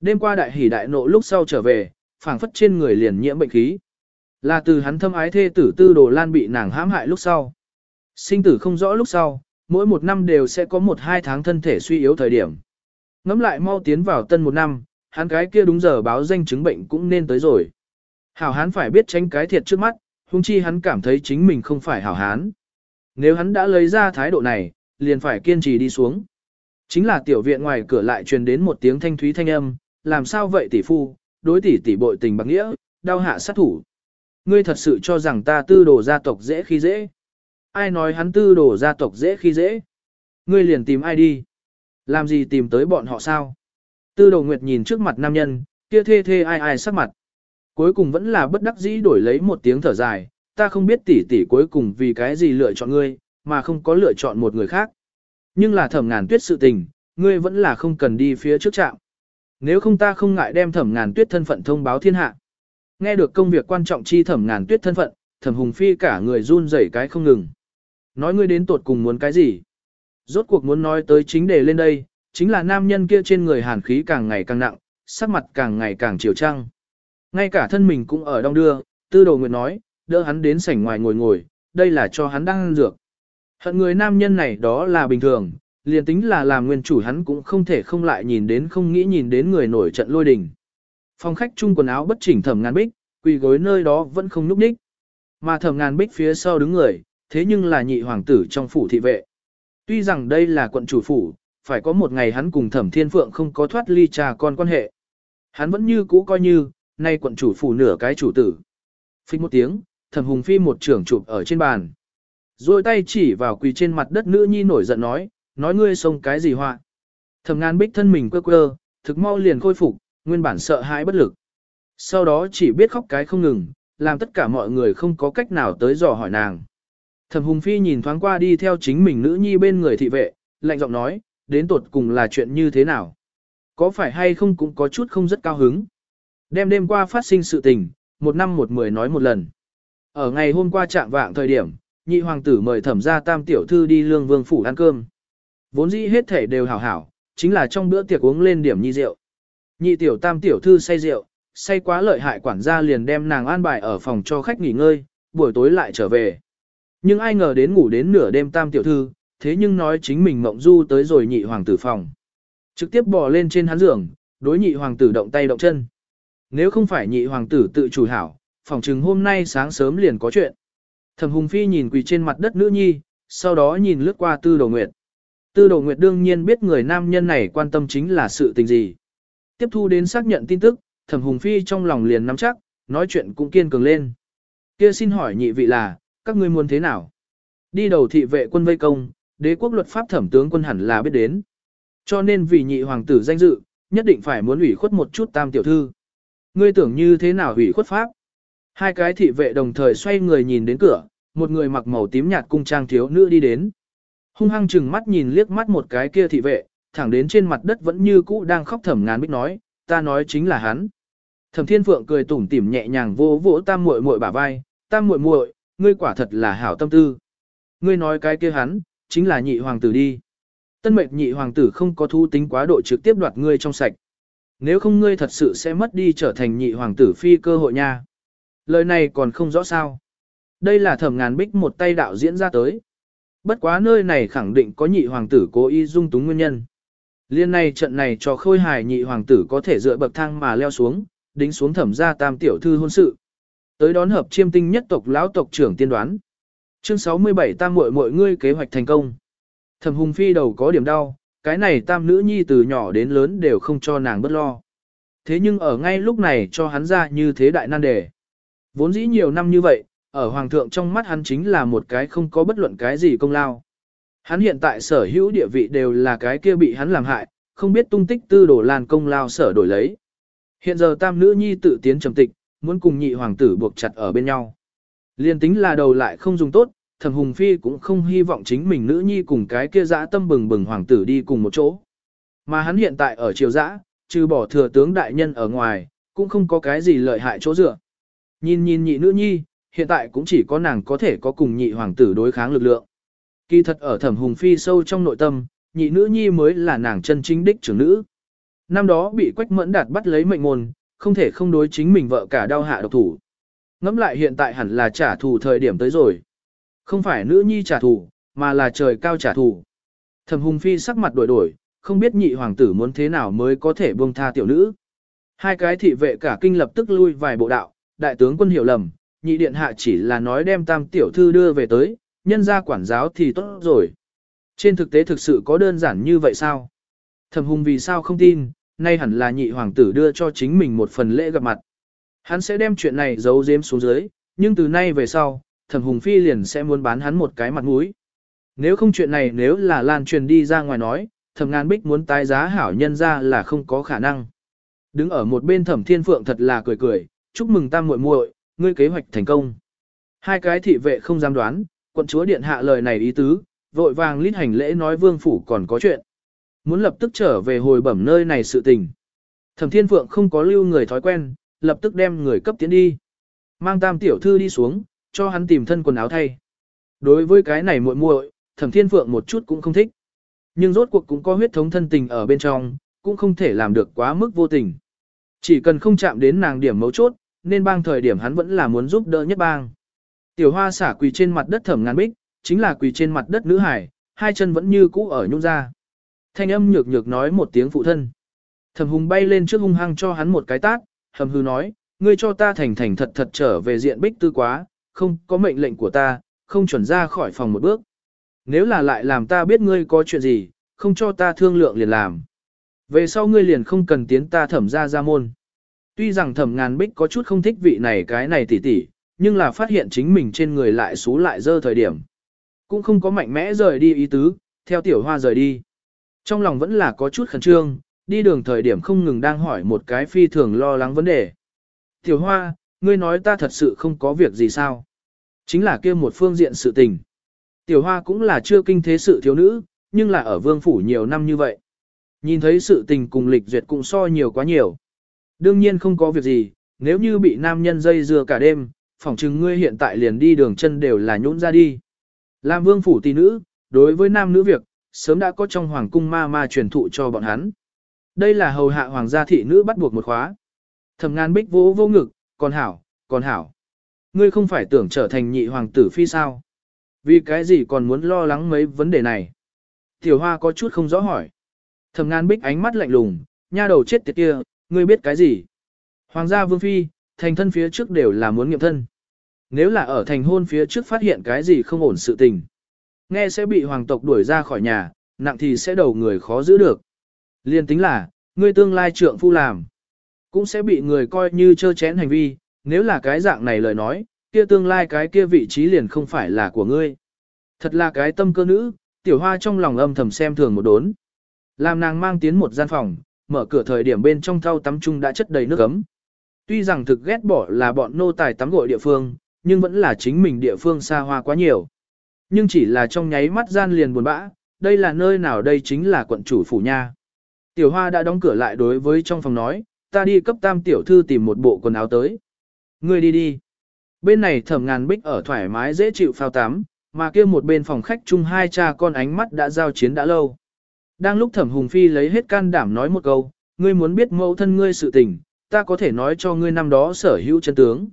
S1: Đêm qua đại hỉ đại nộ lúc sau trở về, phảng phất trên người liền nhiễm bệnh khí. Là từ hắn thâm ái thê tử tư đồ lan bị nàng hãm hại lúc sau. Sinh tử không rõ lúc sau, mỗi một năm đều sẽ có một hai tháng thân thể suy yếu thời điểm. Ngắm lại mau tiến vào tân một năm, hắn cái kia đúng giờ báo danh chứng bệnh cũng nên tới rồi. Hảo hán phải biết tránh cái thiệt trước mắt, huống chi hắn cảm thấy chính mình không phải hảo hán. Nếu hắn đã lấy ra thái độ này, liền phải kiên trì đi xuống. Chính là tiểu viện ngoài cửa lại truyền đến một tiếng thanh thúy thanh âm, làm sao vậy tỷ phu, đối tỷ tỷ bội tình bằng nghĩa, đau hạ sát thủ. Ngươi thật sự cho rằng ta tư đồ gia tộc dễ khi dễ. Ai nói hắn tư đổ gia tộc dễ khi dễ. Ngươi liền tìm ai đi. Làm gì tìm tới bọn họ sao? Tư đồ nguyệt nhìn trước mặt nam nhân, kia thê thê ai ai sắc mặt. Cuối cùng vẫn là bất đắc dĩ đổi lấy một tiếng thở dài, ta không biết tỷ tỷ cuối cùng vì cái gì lựa chọn ngươi, mà không có lựa chọn một người khác. Nhưng là thẩm ngàn tuyết sự tình, ngươi vẫn là không cần đi phía trước trạm. Nếu không ta không ngại đem thẩm ngàn tuyết thân phận thông báo thiên hạ. Nghe được công việc quan trọng chi thẩm ngàn tuyết thân phận, thẩm hùng phi cả người run rẩy cái không ngừng. Nói ngươi đến tột cùng muốn cái gì? Rốt cuộc muốn nói tới chính đề lên đây, chính là nam nhân kia trên người hàn khí càng ngày càng nặng, sắc mặt càng ngày càng chiều trăng. Ngay cả thân mình cũng ở đông đưa, tư đồ nguyệt nói, đỡ hắn đến sảnh ngoài ngồi ngồi, đây là cho hắn đang ăn dược. Hận người nam nhân này đó là bình thường, liền tính là làm nguyên chủ hắn cũng không thể không lại nhìn đến không nghĩ nhìn đến người nổi trận lôi đình. Phòng khách chung quần áo bất chỉnh thẩm ngàn bích, quỳ gối nơi đó vẫn không núp ních. Mà thẩm ngàn bích phía sau đứng người, thế nhưng là nhị hoàng tử trong phủ thị vệ. Tuy rằng đây là quận chủ phủ, phải có một ngày hắn cùng thẩm thiên phượng không có thoát ly trà con quan hệ. Hắn vẫn như cũ coi như, nay quận chủ phủ nửa cái chủ tử. Phích một tiếng, thẩm hùng phi một trưởng chụp ở trên bàn. Rồi tay chỉ vào quỳ trên mặt đất nữ nhi nổi giận nói, nói ngươi xông cái gì họa. Thẩm ngàn bích thân mình quơ quơ, thực mau liền khôi phục, nguyên bản sợ hãi bất lực. Sau đó chỉ biết khóc cái không ngừng, làm tất cả mọi người không có cách nào tới dò hỏi nàng. Thẩm Hùng Phi nhìn thoáng qua đi theo chính mình nữ nhi bên người thị vệ, lạnh giọng nói, đến tột cùng là chuyện như thế nào? Có phải hay không cũng có chút không rất cao hứng. Đêm đêm qua phát sinh sự tình, một năm một mười nói một lần. Ở ngày hôm qua trạng vạng thời điểm, nhị hoàng tử mời thẩm gia tam tiểu thư đi lương vương phủ ăn cơm. Vốn dĩ hết thể đều hảo hảo, chính là trong bữa tiệc uống lên điểm nhi rượu. Nhị tiểu tam tiểu thư say rượu, say quá lợi hại quản gia liền đem nàng an bài ở phòng cho khách nghỉ ngơi, buổi tối lại trở về. Nhưng ai ngờ đến ngủ đến nửa đêm tam tiểu thư, thế nhưng nói chính mình mộng du tới rồi nhị hoàng tử phòng. Trực tiếp bò lên trên hắn giường, đối nhị hoàng tử động tay động chân. Nếu không phải nhị hoàng tử tự chủ hảo, phòng chừng hôm nay sáng sớm liền có chuyện. Thẩm Hùng Phi nhìn quỳ trên mặt đất nữ nhi, sau đó nhìn lướt qua Tư Đồ Nguyệt. Tư Đồ Nguyệt đương nhiên biết người nam nhân này quan tâm chính là sự tình gì. Tiếp thu đến xác nhận tin tức, Thẩm Hùng Phi trong lòng liền nắm chắc, nói chuyện cũng kiên cường lên. Kia xin hỏi nhị vị là, các ngươi muốn thế nào? Đi đầu thị vệ quân vây công, đế quốc luật pháp thẩm tướng quân hẳn là biết đến. Cho nên vì nhị hoàng tử danh dự, nhất định phải muốn ủy khuất một chút tam tiểu thư. Ngươi tưởng như thế nào ủy khuất pháp? Hai cái thị vệ đồng thời xoay người nhìn đến cửa, một người mặc màu tím nhạt cung trang thiếu nữ đi đến. Hung hăng chừng mắt nhìn liếc mắt một cái kia thị vệ, thẳng đến trên mặt đất vẫn như cũ đang khóc thầm ngán bích nói, ta nói chính là hắn. Thẩm Thiên Phượng cười tủm tỉm nhẹ nhàng vỗ vỗ Tam muội muội bả vai, "Tam muội muội, ngươi quả thật là hảo tâm tư. Ngươi nói cái kia hắn, chính là nhị hoàng tử đi. Tân mệnh nhị hoàng tử không có thu tính quá độ trực tiếp đoạt ngươi trong sạch. Nếu không ngươi thật sự sẽ mất đi trở thành nhị hoàng tử phi cơ hội nha." Lời này còn không rõ sao. Đây là Thẩm Ngàn Bích một tay đạo diễn ra tới. Bất quá nơi này khẳng định có nhị hoàng tử cố ý dung túng nguyên nhân. Liên này trận này cho khôi hài nhị hoàng tử có thể dựa bậc thang mà leo xuống, đính xuống thẩm gia tam tiểu thư hôn sự. Tới đón hợp chiêm tinh nhất tộc lão tộc trưởng tiên đoán. Chương 67 tam muội muội ngươi kế hoạch thành công. Thẩm hùng phi đầu có điểm đau, cái này tam nữ nhi từ nhỏ đến lớn đều không cho nàng bất lo. Thế nhưng ở ngay lúc này cho hắn ra như thế đại nan đề. Vốn dĩ nhiều năm như vậy, ở hoàng thượng trong mắt hắn chính là một cái không có bất luận cái gì công lao. Hắn hiện tại sở hữu địa vị đều là cái kia bị hắn làm hại, không biết tung tích tư đổ làn công lao sở đổi lấy. Hiện giờ tam nữ nhi tự tiến trầm tịch, muốn cùng nhị hoàng tử buộc chặt ở bên nhau. Liên tính là đầu lại không dùng tốt, thẩm hùng phi cũng không hy vọng chính mình nữ nhi cùng cái kia dã tâm bừng bừng hoàng tử đi cùng một chỗ. Mà hắn hiện tại ở triều dã, trừ bỏ thừa tướng đại nhân ở ngoài, cũng không có cái gì lợi hại chỗ dựa. Nhìn nhìn nhị nữ nhi, hiện tại cũng chỉ có nàng có thể có cùng nhị hoàng tử đối kháng lực lượng. Kỳ thật ở thẩm hùng phi sâu trong nội tâm, nhị nữ nhi mới là nàng chân chính đích trưởng nữ. Năm đó bị quách mẫn đạt bắt lấy mệnh môn, không thể không đối chính mình vợ cả đau hạ độc thủ. ngẫm lại hiện tại hẳn là trả thù thời điểm tới rồi. Không phải nữ nhi trả thù, mà là trời cao trả thù. Thẩm hùng phi sắc mặt đổi đổi, không biết nhị hoàng tử muốn thế nào mới có thể buông tha tiểu nữ. Hai cái thị vệ cả kinh lập tức lui vài bộ đạo, đại tướng quân hiểu lầm, nhị điện hạ chỉ là nói đem tam tiểu thư đưa về tới, nhân ra quản giáo thì tốt rồi. Trên thực tế thực sự có đơn giản như vậy sao? Thẩm hùng vì sao không tin, nay hẳn là nhị hoàng tử đưa cho chính mình một phần lễ gặp mặt. Hắn sẽ đem chuyện này giấu giếm xuống dưới, nhưng từ nay về sau, thẩm hùng phi liền sẽ muốn bán hắn một cái mặt mũi. Nếu không chuyện này nếu là lan truyền đi ra ngoài nói, thẩm ngàn bích muốn tái giá hảo nhân ra là không có khả năng. Đứng ở một bên thẩm thiên phượng thật là cười cười, chúc mừng tam muội muội, ngươi kế hoạch thành công. Hai cái thị vệ không dám đoán, quận chúa điện hạ lời này ý tứ, vội vàng lít hành lễ nói vương phủ còn có chuyện. Muốn lập tức trở về hồi bẩm nơi này sự tình. Thẩm Thiên Phượng không có lưu người thói quen, lập tức đem người cấp tiến đi. Mang tam tiểu thư đi xuống, cho hắn tìm thân quần áo thay. Đối với cái này muội muội, Thẩm Thiên Phượng một chút cũng không thích. Nhưng rốt cuộc cũng có huyết thống thân tình ở bên trong, cũng không thể làm được quá mức vô tình. Chỉ cần không chạm đến nàng điểm mấu chốt, nên bang thời điểm hắn vẫn là muốn giúp đỡ nhất bang. Tiểu hoa xả quỳ trên mặt đất thẩm ngàn bích, chính là quỳ trên mặt đất nữ hải, hai chân vẫn như cũ ở nhung ra. Thanh âm nhược nhược nói một tiếng phụ thân. Thẩm hùng bay lên trước hung hăng cho hắn một cái tát, hầm hư nói, ngươi cho ta thành thành thật thật trở về diện bích tư quá, không có mệnh lệnh của ta, không chuẩn ra khỏi phòng một bước. Nếu là lại làm ta biết ngươi có chuyện gì, không cho ta thương lượng liền làm. Về sau ngươi liền không cần tiến ta thẩm ra ra môn. Tuy rằng thẩm ngàn bích có chút không thích vị này cái này tỉ tỉ, nhưng là phát hiện chính mình trên người lại xú lại dơ thời điểm. Cũng không có mạnh mẽ rời đi ý tứ, theo tiểu hoa rời đi. Trong lòng vẫn là có chút khẩn trương, đi đường thời điểm không ngừng đang hỏi một cái phi thường lo lắng vấn đề. Tiểu hoa, ngươi nói ta thật sự không có việc gì sao? Chính là kia một phương diện sự tình. Tiểu hoa cũng là chưa kinh thế sự thiếu nữ, nhưng là ở vương phủ nhiều năm như vậy. Nhìn thấy sự tình cùng lịch duyệt cũng so nhiều quá nhiều. Đương nhiên không có việc gì, nếu như bị nam nhân dây dưa cả đêm, phỏng chừng ngươi hiện tại liền đi đường chân đều là nhũn ra đi. Làm vương phủ tỷ nữ, đối với nam nữ việc, sớm đã có trong hoàng cung ma ma truyền thụ cho bọn hắn. Đây là hầu hạ hoàng gia thị nữ bắt buộc một khóa. Thẩm ngàn bích vỗ vô ngực, còn hảo, còn hảo. Ngươi không phải tưởng trở thành nhị hoàng tử phi sao? Vì cái gì còn muốn lo lắng mấy vấn đề này? Tiểu hoa có chút không rõ hỏi. Thẩm ngàn bích ánh mắt lạnh lùng, nha đầu chết tiệt kia, ngươi biết cái gì? Hoàng gia vương phi, thành thân phía trước đều là muốn nghiệm thân. Nếu là ở thành hôn phía trước phát hiện cái gì không ổn sự tình. Nghe sẽ bị hoàng tộc đuổi ra khỏi nhà, nặng thì sẽ đầu người khó giữ được. Liên tính là, ngươi tương lai trượng phu làm. Cũng sẽ bị người coi như chơ chén hành vi, nếu là cái dạng này lời nói, kia tương lai cái kia vị trí liền không phải là của ngươi. Thật là cái tâm cơ nữ, tiểu hoa trong lòng âm thầm xem thường một đốn. Làm nàng mang tiến một gian phòng, mở cửa thời điểm bên trong thau tắm chung đã chất đầy nước ấm. Tuy rằng thực ghét bỏ là bọn nô tài tắm gội địa phương, nhưng vẫn là chính mình địa phương xa hoa quá nhiều. Nhưng chỉ là trong nháy mắt gian liền buồn bã, đây là nơi nào đây chính là quận chủ phủ nha. Tiểu hoa đã đóng cửa lại đối với trong phòng nói, ta đi cấp tam tiểu thư tìm một bộ quần áo tới. Ngươi đi đi. Bên này thẩm ngàn bích ở thoải mái dễ chịu phao tắm, mà kia một bên phòng khách chung hai cha con ánh mắt đã giao chiến đã lâu. Đang lúc thẩm hùng phi lấy hết can đảm nói một câu, ngươi muốn biết mẫu thân ngươi sự tình, ta có thể nói cho ngươi năm đó sở hữu chân tướng.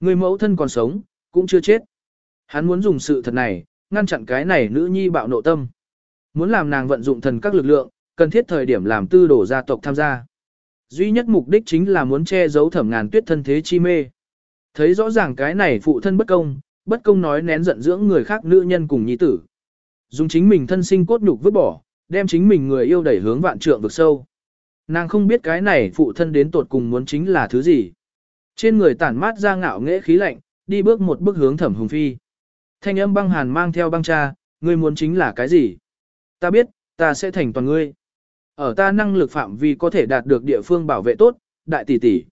S1: Ngươi mẫu thân còn sống, cũng chưa chết. Hắn muốn dùng sự thật này, ngăn chặn cái này nữ nhi bạo nộ tâm. Muốn làm nàng vận dụng thần các lực lượng, cần thiết thời điểm làm tư đổ gia tộc tham gia. Duy nhất mục đích chính là muốn che giấu thẩm ngàn tuyết thân thế chi mê. Thấy rõ ràng cái này phụ thân bất công, bất công nói nén giận dưỡng người khác nữ nhân cùng nhi tử. Dùng chính mình thân sinh cốt nhục vứt bỏ, đem chính mình người yêu đẩy hướng vạn trượng vực sâu. Nàng không biết cái này phụ thân đến tột cùng muốn chính là thứ gì. Trên người tản mát ra ngạo nghễ khí lạnh, đi bước một bước hướng thẩm hùng phi. Thanh âm băng hàn mang theo băng cha, ngươi muốn chính là cái gì? Ta biết, ta sẽ thành toàn ngươi. Ở ta năng lực phạm vi có thể đạt được địa phương bảo vệ tốt, đại tỷ tỷ.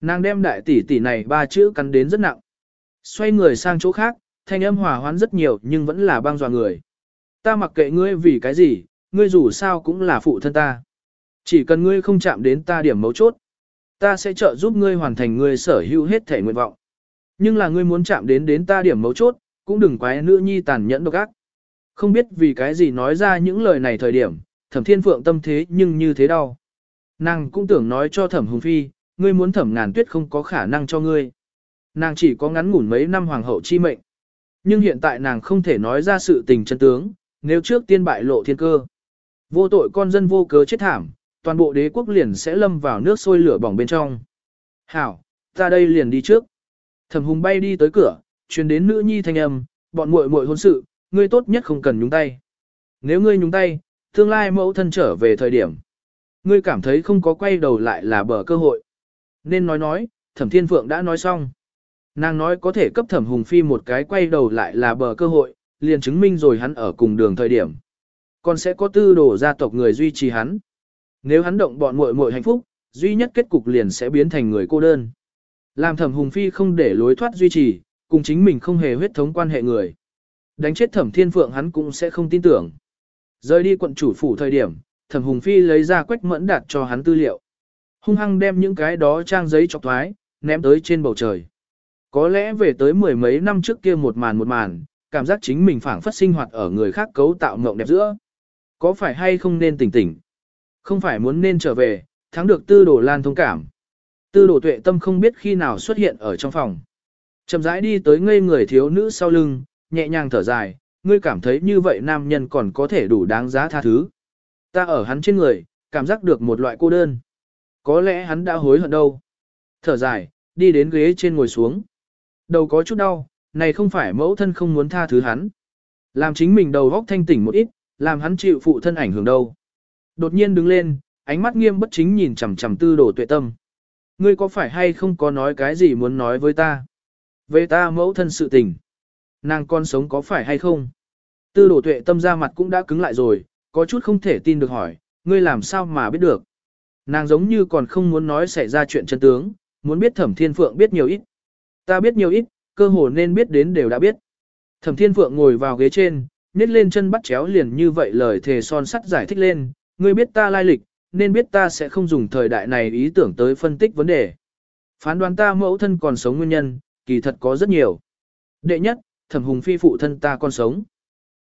S1: Nàng đem đại tỷ tỷ này ba chữ cắn đến rất nặng. Xoay người sang chỗ khác, thanh âm hòa hoãn rất nhiều nhưng vẫn là băng dọa người. Ta mặc kệ ngươi vì cái gì, ngươi dù sao cũng là phụ thân ta. Chỉ cần ngươi không chạm đến ta điểm mấu chốt, ta sẽ trợ giúp ngươi hoàn thành ngươi sở hữu hết thể nguyện vọng. Nhưng là ngươi muốn chạm đến đến ta điểm mấu chốt, cũng đừng quái nữ nhi tàn nhẫn độc ác. Không biết vì cái gì nói ra những lời này thời điểm, thẩm thiên phượng tâm thế nhưng như thế đau. Nàng cũng tưởng nói cho thẩm hùng phi, ngươi muốn thẩm ngàn tuyết không có khả năng cho ngươi. Nàng chỉ có ngắn ngủn mấy năm hoàng hậu chi mệnh. Nhưng hiện tại nàng không thể nói ra sự tình chân tướng, nếu trước tiên bại lộ thiên cơ. Vô tội con dân vô cớ chết thảm, toàn bộ đế quốc liền sẽ lâm vào nước sôi lửa bỏng bên trong. Hảo, ta đây liền đi trước. Thẩm hùng bay đi tới cửa, truyền đến nữ nhi thanh âm, bọn muội muội hôn sự, ngươi tốt nhất không cần nhúng tay. Nếu ngươi nhúng tay, tương lai mẫu thân trở về thời điểm. Ngươi cảm thấy không có quay đầu lại là bờ cơ hội. Nên nói nói, thẩm thiên phượng đã nói xong. Nàng nói có thể cấp thẩm hùng phi một cái quay đầu lại là bờ cơ hội, liền chứng minh rồi hắn ở cùng đường thời điểm. Còn sẽ có tư đồ gia tộc người duy trì hắn. Nếu hắn động bọn muội muội hạnh phúc, duy nhất kết cục liền sẽ biến thành người cô đơn. Làm thẩm hùng phi không để lối thoát duy trì, cùng chính mình không hề huyết thống quan hệ người. Đánh chết thẩm thiên phượng hắn cũng sẽ không tin tưởng. Rời đi quận chủ phủ thời điểm, thẩm hùng phi lấy ra quách mẫn đạt cho hắn tư liệu. Hung hăng đem những cái đó trang giấy chọc thoái, ném tới trên bầu trời. Có lẽ về tới mười mấy năm trước kia một màn một màn, cảm giác chính mình phản phất sinh hoạt ở người khác cấu tạo mộng đẹp giữa. Có phải hay không nên tỉnh tỉnh? Không phải muốn nên trở về, thắng được tư đồ lan thông cảm. Tư đồ tuệ tâm không biết khi nào xuất hiện ở trong phòng. Chậm rãi đi tới ngây người thiếu nữ sau lưng, nhẹ nhàng thở dài, ngươi cảm thấy như vậy nam nhân còn có thể đủ đáng giá tha thứ. Ta ở hắn trên người, cảm giác được một loại cô đơn. Có lẽ hắn đã hối hận đâu. Thở dài, đi đến ghế trên ngồi xuống. Đầu có chút đau, này không phải mẫu thân không muốn tha thứ hắn. Làm chính mình đầu góc thanh tỉnh một ít, làm hắn chịu phụ thân ảnh hưởng đâu. Đột nhiên đứng lên, ánh mắt nghiêm bất chính nhìn chằm chằm tư đồ tuệ tâm. Ngươi có phải hay không có nói cái gì muốn nói với ta? Về ta mẫu thân sự tình. Nàng con sống có phải hay không? Tư đổ tuệ tâm ra mặt cũng đã cứng lại rồi, có chút không thể tin được hỏi, ngươi làm sao mà biết được? Nàng giống như còn không muốn nói xảy ra chuyện chân tướng, muốn biết thẩm thiên phượng biết nhiều ít. Ta biết nhiều ít, cơ hồ nên biết đến đều đã biết. Thẩm thiên phượng ngồi vào ghế trên, nhét lên chân bắt chéo liền như vậy lời thề son sắt giải thích lên, ngươi biết ta lai lịch, nên biết ta sẽ không dùng thời đại này ý tưởng tới phân tích vấn đề. Phán đoán ta mẫu thân còn sống nguyên nhân, kỳ thật có rất nhiều. Đệ nhất, thẩm hùng phi phụ thân ta còn sống.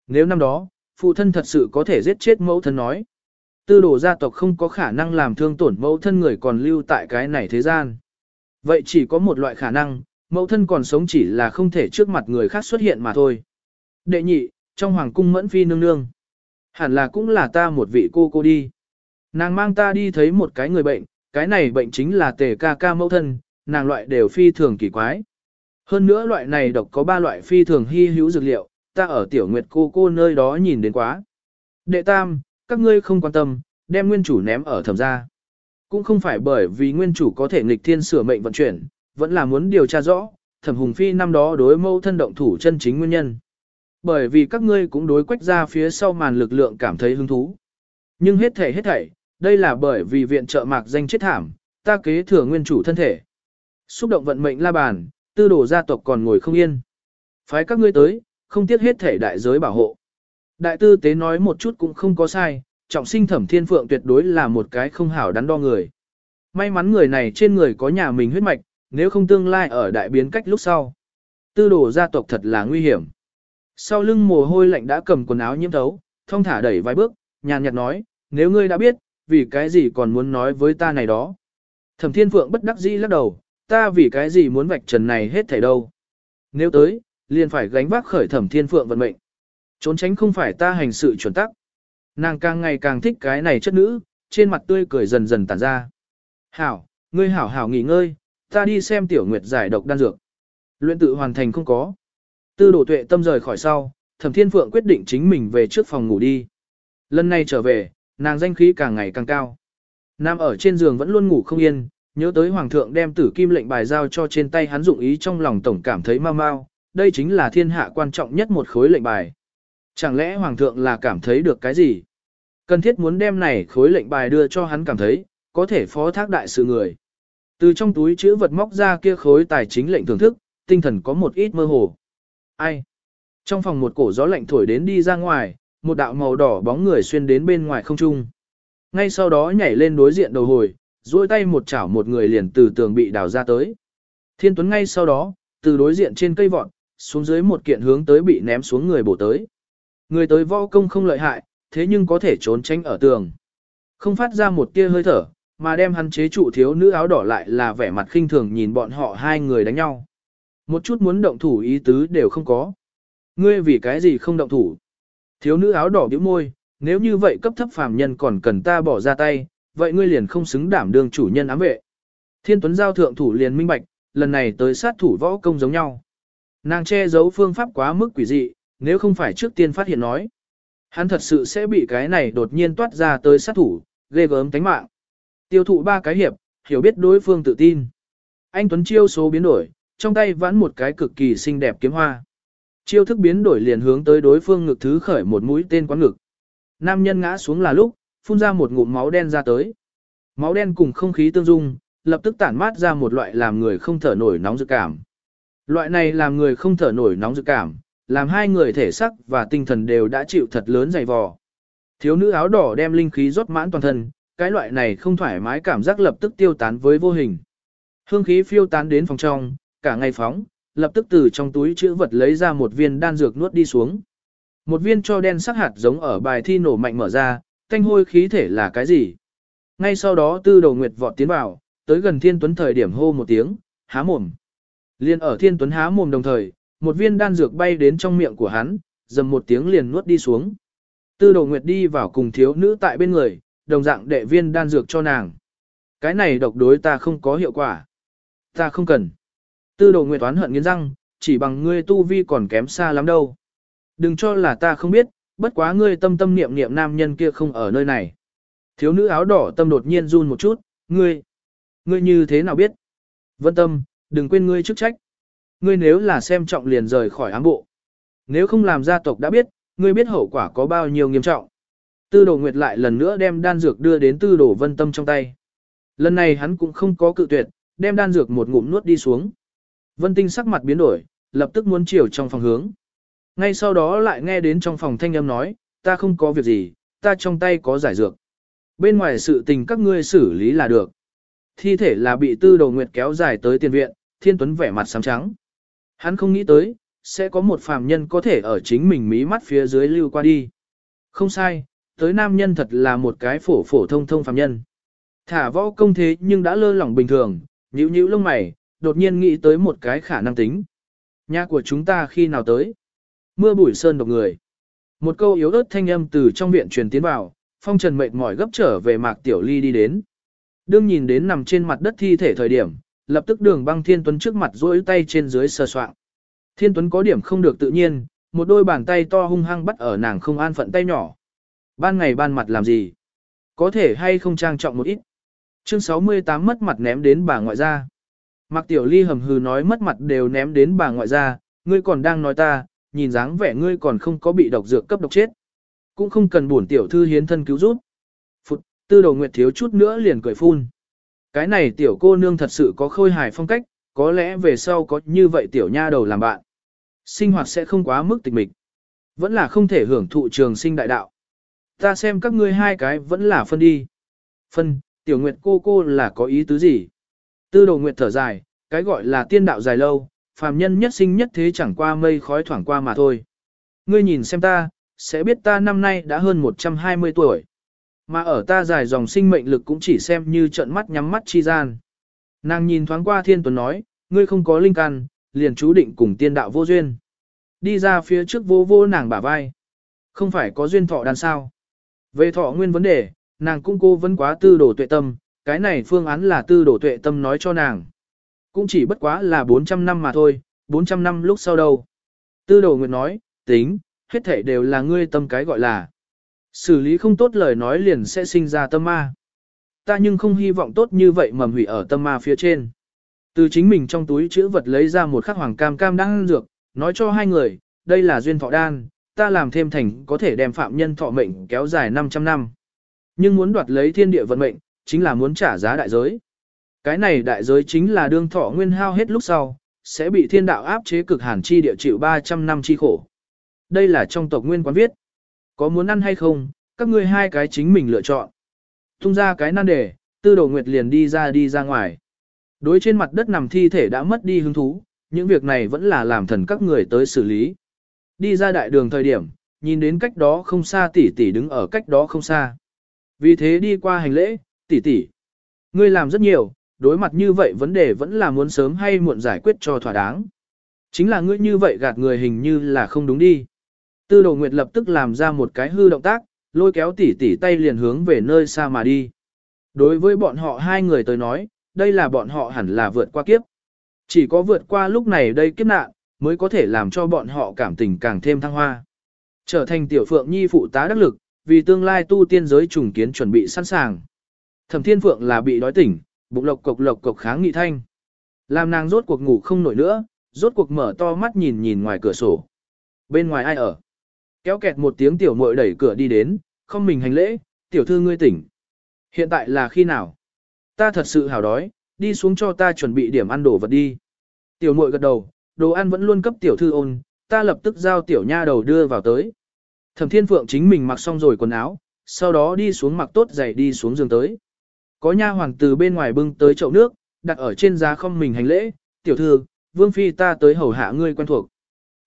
S1: Nếu năm đó, phụ thân thật sự có thể giết chết mẫu thân nói. Tư đồ gia tộc không có khả năng làm thương tổn mẫu thân người còn lưu tại cái này thế gian. Vậy chỉ có một loại khả năng, mẫu thân còn sống chỉ là không thể trước mặt người khác xuất hiện mà thôi. Đệ nhị, trong hoàng cung mẫn phi nương nương. Hẳn là cũng là ta một vị cô cô đi. Nàng mang ta đi thấy một cái người bệnh, cái này bệnh chính là tề ca ca mẫu thân, nàng loại đều phi thường kỳ quái. Hơn nữa loại này độc có ba loại phi thường hy hữu dược liệu, ta ở tiểu nguyệt cô cô nơi đó nhìn đến quá. Đệ tam, các ngươi không quan tâm, đem nguyên chủ ném ở thẩm gia. Cũng không phải bởi vì nguyên chủ có thể nghịch thiên sửa mệnh vận chuyển, vẫn là muốn điều tra rõ, thẩm hùng phi năm đó đối mâu thân động thủ chân chính nguyên nhân. Bởi vì các ngươi cũng đối quách ra phía sau màn lực lượng cảm thấy hứng thú. Nhưng hết thảy hết thảy, đây là bởi vì viện trợ mạc danh chết thảm, ta kế thừa nguyên chủ thân thể. Xúc động vận mệnh la bàn, tư đồ gia tộc còn ngồi không yên. Phái các ngươi tới, không tiếc hết thể đại giới bảo hộ. Đại tư tế nói một chút cũng không có sai, trọng sinh thẩm thiên phượng tuyệt đối là một cái không hảo đắn đo người. May mắn người này trên người có nhà mình huyết mạch, nếu không tương lai ở đại biến cách lúc sau. Tư đồ gia tộc thật là nguy hiểm. Sau lưng mồ hôi lạnh đã cầm quần áo nhiễm thấu, thông thả đẩy vài bước, nhàn nhạt nói, nếu ngươi đã biết, vì cái gì còn muốn nói với ta này đó. Thẩm thiên phượng bất đắc dĩ lắc đầu, ta vì cái gì muốn vạch trần này hết thảy đâu. Nếu tới, liền phải gánh vác khởi thẩm thiên phượng vận mệnh. Trốn tránh không phải ta hành sự chuẩn tắc. Nàng càng ngày càng thích cái này chất nữ, trên mặt tươi cười dần dần tản ra. Hảo, ngươi hảo hảo nghỉ ngơi, ta đi xem tiểu nguyệt giải độc đan dược. Luyện tự hoàn thành không có. Tư đổ tuệ tâm rời khỏi sau, thẩm thiên phượng quyết định chính mình về trước phòng ngủ đi. Lần này trở về, nàng danh khí càng ngày càng cao. Nam ở trên giường vẫn luôn ngủ không yên, nhớ tới hoàng thượng đem tử kim lệnh bài giao cho trên tay hắn dụng ý trong lòng tổng cảm thấy mau mau, đây chính là thiên hạ quan trọng nhất một khối lệnh bài. Chẳng lẽ hoàng thượng là cảm thấy được cái gì? Cần thiết muốn đem này khối lệnh bài đưa cho hắn cảm thấy, có thể phó thác đại sự người. Từ trong túi chữ vật móc ra kia khối tài chính lệnh thưởng thức, tinh thần có một ít mơ hồ. Ai? Trong phòng một cổ gió lạnh thổi đến đi ra ngoài, một đạo màu đỏ bóng người xuyên đến bên ngoài không trung. Ngay sau đó nhảy lên đối diện đầu hồi, duỗi tay một chảo một người liền từ tường bị đào ra tới. Thiên Tuấn ngay sau đó, từ đối diện trên cây vọt, xuống dưới một kiện hướng tới bị ném xuống người bổ tới. Người tới võ công không lợi hại, thế nhưng có thể trốn tránh ở tường. Không phát ra một tia hơi thở, mà đem hắn chế trụ thiếu nữ áo đỏ lại là vẻ mặt khinh thường nhìn bọn họ hai người đánh nhau. Một chút muốn động thủ ý tứ đều không có. Ngươi vì cái gì không động thủ? Thiếu nữ áo đỏ bĩu môi, nếu như vậy cấp thấp phàm nhân còn cần ta bỏ ra tay, vậy ngươi liền không xứng đảm đương chủ nhân ám vệ. Thiên Tuấn giao thượng thủ liền minh bạch, lần này tới sát thủ võ công giống nhau. Nàng che giấu phương pháp quá mức quỷ dị, nếu không phải trước tiên phát hiện nói. Hắn thật sự sẽ bị cái này đột nhiên toát ra tới sát thủ, ghê gớm tánh mạng. Tiêu thụ ba cái hiệp, hiểu biết đối phương tự tin. Anh Tuấn chiêu số biến đổi, trong tay vãn một cái cực kỳ xinh đẹp kiếm hoa. Chiêu thức biến đổi liền hướng tới đối phương ngực thứ khởi một mũi tên quán ngực. Nam nhân ngã xuống là lúc, phun ra một ngụm máu đen ra tới. Máu đen cùng không khí tương dung, lập tức tản mát ra một loại làm người không thở nổi nóng dự cảm. Loại này làm người không thở nổi nóng dự cảm, làm hai người thể sắc và tinh thần đều đã chịu thật lớn dày vò. Thiếu nữ áo đỏ đem linh khí rót mãn toàn thân, cái loại này không thoải mái cảm giác lập tức tiêu tán với vô hình. Hương khí phiêu tán đến phòng trong, cả ngày phóng, lập tức từ trong túi chữ vật lấy ra một viên đan dược nuốt đi xuống. Một viên cho đen sắc hạt giống ở bài thi nổ mạnh mở ra, thanh hôi khí thể là cái gì? Ngay sau đó tư đầu nguyệt vọt tiến vào, tới gần thiên tuấn thời điểm hô một tiếng, há mồm. Liên ở thiên tuấn há mồm đồng thời, một viên đan dược bay đến trong miệng của hắn, dầm một tiếng liền nuốt đi xuống. Tư đồ nguyệt đi vào cùng thiếu nữ tại bên người, đồng dạng đệ viên đan dược cho nàng. Cái này độc đối ta không có hiệu quả. Ta không cần. Tư đồ nguyệt toán hận nghiến răng, chỉ bằng ngươi tu vi còn kém xa lắm đâu. Đừng cho là ta không biết, bất quá ngươi tâm tâm niệm niệm nam nhân kia không ở nơi này. Thiếu nữ áo đỏ tâm đột nhiên run một chút, ngươi, ngươi như thế nào biết? Vân tâm, đừng quên ngươi chức trách. Ngươi nếu là xem trọng liền rời khỏi ám bộ. Nếu không làm gia tộc đã biết, ngươi biết hậu quả có bao nhiêu nghiêm trọng. Tư đồ nguyệt lại lần nữa đem đan dược đưa đến tư đồ vân tâm trong tay. Lần này hắn cũng không có cự tuyệt, đem đan dược một ngụm nuốt đi xuống. Vân tinh sắc mặt biến đổi, lập tức muốn chiều trong phòng hướng. Ngay sau đó lại nghe đến trong phòng thanh âm nói, ta không có việc gì, ta trong tay có giải dược. Bên ngoài sự tình các ngươi xử lý là được. Thi thể là bị tư đồ nguyệt kéo dài tới tiền viện, thiên tuấn vẻ mặt xám trắng. Hắn không nghĩ tới, sẽ có một phàm nhân có thể ở chính mình mí mắt phía dưới lưu qua đi. Không sai, tới nam nhân thật là một cái phổ phổ thông thông phàm nhân. Thả võ công thế nhưng đã lơ lỏng bình thường, nhíu nhíu lông mày, đột nhiên nghĩ tới một cái khả năng tính. Nhà của chúng ta khi nào tới? Mưa bụi sơn độc người. Một câu yếu ớt thanh âm từ trong viện truyền tiến vào, phong trần mệt mỏi gấp trở về mạc tiểu ly đi đến. Đương nhìn đến nằm trên mặt đất thi thể thời điểm, lập tức đường băng thiên tuấn trước mặt rỗi tay trên dưới sờ soạng. Thiên tuấn có điểm không được tự nhiên, một đôi bàn tay to hung hăng bắt ở nàng không an phận tay nhỏ. Ban ngày ban mặt làm gì? Có thể hay không trang trọng một ít. Chương 68 mất mặt ném đến bà ngoại gia. Mạc Tiểu Ly hầm hừ nói mất mặt đều ném đến bà ngoại gia, ngươi còn đang nói ta, nhìn dáng vẻ ngươi còn không có bị độc dược cấp độc chết. Cũng không cần bổn tiểu thư hiến thân cứu giúp. Phụt, tư đầu nguyệt thiếu chút nữa liền cười phun. Cái này tiểu cô nương thật sự có khôi hài phong cách, có lẽ về sau có như vậy tiểu nha đầu làm bạn. Sinh hoạt sẽ không quá mức tịch mịch. Vẫn là không thể hưởng thụ trường sinh đại đạo. Ta xem các ngươi hai cái vẫn là phân đi. Phân, tiểu nguyệt cô cô là có ý tứ gì? Tư đầu nguyệt thở dài, cái gọi là tiên đạo dài lâu, phàm nhân nhất sinh nhất thế chẳng qua mây khói thoảng qua mà thôi. Ngươi nhìn xem ta, sẽ biết ta năm nay đã hơn 120 tuổi. Mà ở ta dài dòng sinh mệnh lực cũng chỉ xem như trận mắt nhắm mắt chi gian. Nàng nhìn thoáng qua thiên tuấn nói, ngươi không có linh căn, liền chú định cùng tiên đạo vô duyên. Đi ra phía trước vô vô nàng bả vai. Không phải có duyên thọ đàn sao. Về thọ nguyên vấn đề, nàng cũng cô vẫn quá tư đồ tuệ tâm, cái này phương án là tư đồ tuệ tâm nói cho nàng. Cũng chỉ bất quá là 400 năm mà thôi, 400 năm lúc sau đâu. Tư đồ nguyệt nói, tính, hết thể đều là ngươi tâm cái gọi là. Xử lý không tốt lời nói liền sẽ sinh ra tâm ma. Ta nhưng không hy vọng tốt như vậy mầm hủy ở tâm ma phía trên. Từ chính mình trong túi chữ vật lấy ra một khắc hoàng cam cam đang dược, nói cho hai người, đây là duyên thọ đan, ta làm thêm thành có thể đem phạm nhân thọ mệnh kéo dài 500 năm. Nhưng muốn đoạt lấy thiên địa vận mệnh, chính là muốn trả giá đại giới. Cái này đại giới chính là đương thọ nguyên hao hết lúc sau, sẽ bị thiên đạo áp chế cực hàn chi địa chịu 300 năm chi khổ. Đây là trong tộc nguyên quán viết. Có muốn ăn hay không, các ngươi hai cái chính mình lựa chọn. Tung ra cái nan đề, tư đồ nguyệt liền đi ra đi ra ngoài. Đối trên mặt đất nằm thi thể đã mất đi hứng thú, những việc này vẫn là làm thần các người tới xử lý. Đi ra đại đường thời điểm, nhìn đến cách đó không xa tỷ tỷ đứng ở cách đó không xa. Vì thế đi qua hành lễ, tỷ tỷ. Ngươi làm rất nhiều, đối mặt như vậy vấn đề vẫn là muốn sớm hay muộn giải quyết cho thỏa đáng. Chính là ngươi như vậy gạt người hình như là không đúng đi. Tư đồ nguyệt lập tức làm ra một cái hư động tác, lôi kéo tỉ tỉ tay liền hướng về nơi xa mà đi. Đối với bọn họ hai người tới nói, đây là bọn họ hẳn là vượt qua kiếp. Chỉ có vượt qua lúc này đây kiếp nạn, mới có thể làm cho bọn họ cảm tình càng thêm thăng hoa. Trở thành tiểu phượng nhi phụ tá đắc lực, vì tương lai tu tiên giới trùng kiến chuẩn bị sẵn sàng. Thẩm thiên phượng là bị đói tỉnh, bụng lộc cộc lộc cộc kháng nghị thanh. Làm nàng rốt cuộc ngủ không nổi nữa, rốt cuộc mở to mắt nhìn nhìn ngoài cửa sổ. Bên ngoài ai ở? Kéo kẹt một tiếng tiểu muội đẩy cửa đi đến, không mình hành lễ, tiểu thư ngươi tỉnh. Hiện tại là khi nào? Ta thật sự hào đói, đi xuống cho ta chuẩn bị điểm ăn đồ vật đi. Tiểu muội gật đầu, đồ ăn vẫn luôn cấp tiểu thư ôn, ta lập tức giao tiểu nha đầu đưa vào tới. Thẩm Thiên Phượng chính mình mặc xong rồi quần áo, sau đó đi xuống mặc tốt giày đi xuống giường tới. Có nha hoàng từ bên ngoài bưng tới chậu nước, đặt ở trên giá không mình hành lễ, tiểu thư, vương phi ta tới hầu hạ ngươi quen thuộc.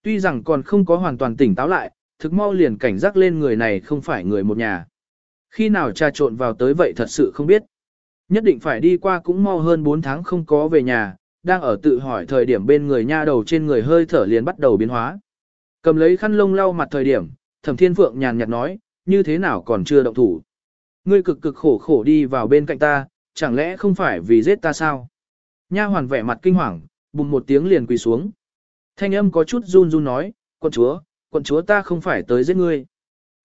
S1: Tuy rằng còn không có hoàn toàn tỉnh táo lại, thực mau liền cảnh giác lên người này không phải người một nhà. Khi nào trà trộn vào tới vậy thật sự không biết. Nhất định phải đi qua cũng mau hơn 4 tháng không có về nhà, đang ở tự hỏi thời điểm bên người nha đầu trên người hơi thở liền bắt đầu biến hóa. Cầm lấy khăn lông lau mặt thời điểm, Thẩm Thiên Phượng nhàn nhạt nói, như thế nào còn chưa động thủ. Ngươi cực cực khổ khổ đi vào bên cạnh ta, chẳng lẽ không phải vì giết ta sao? Nha hoàn vẻ mặt kinh hoàng, bùng một tiếng liền quỳ xuống. Thanh âm có chút run run nói, quận chúa, quận chúa ta không phải tới giết ngươi.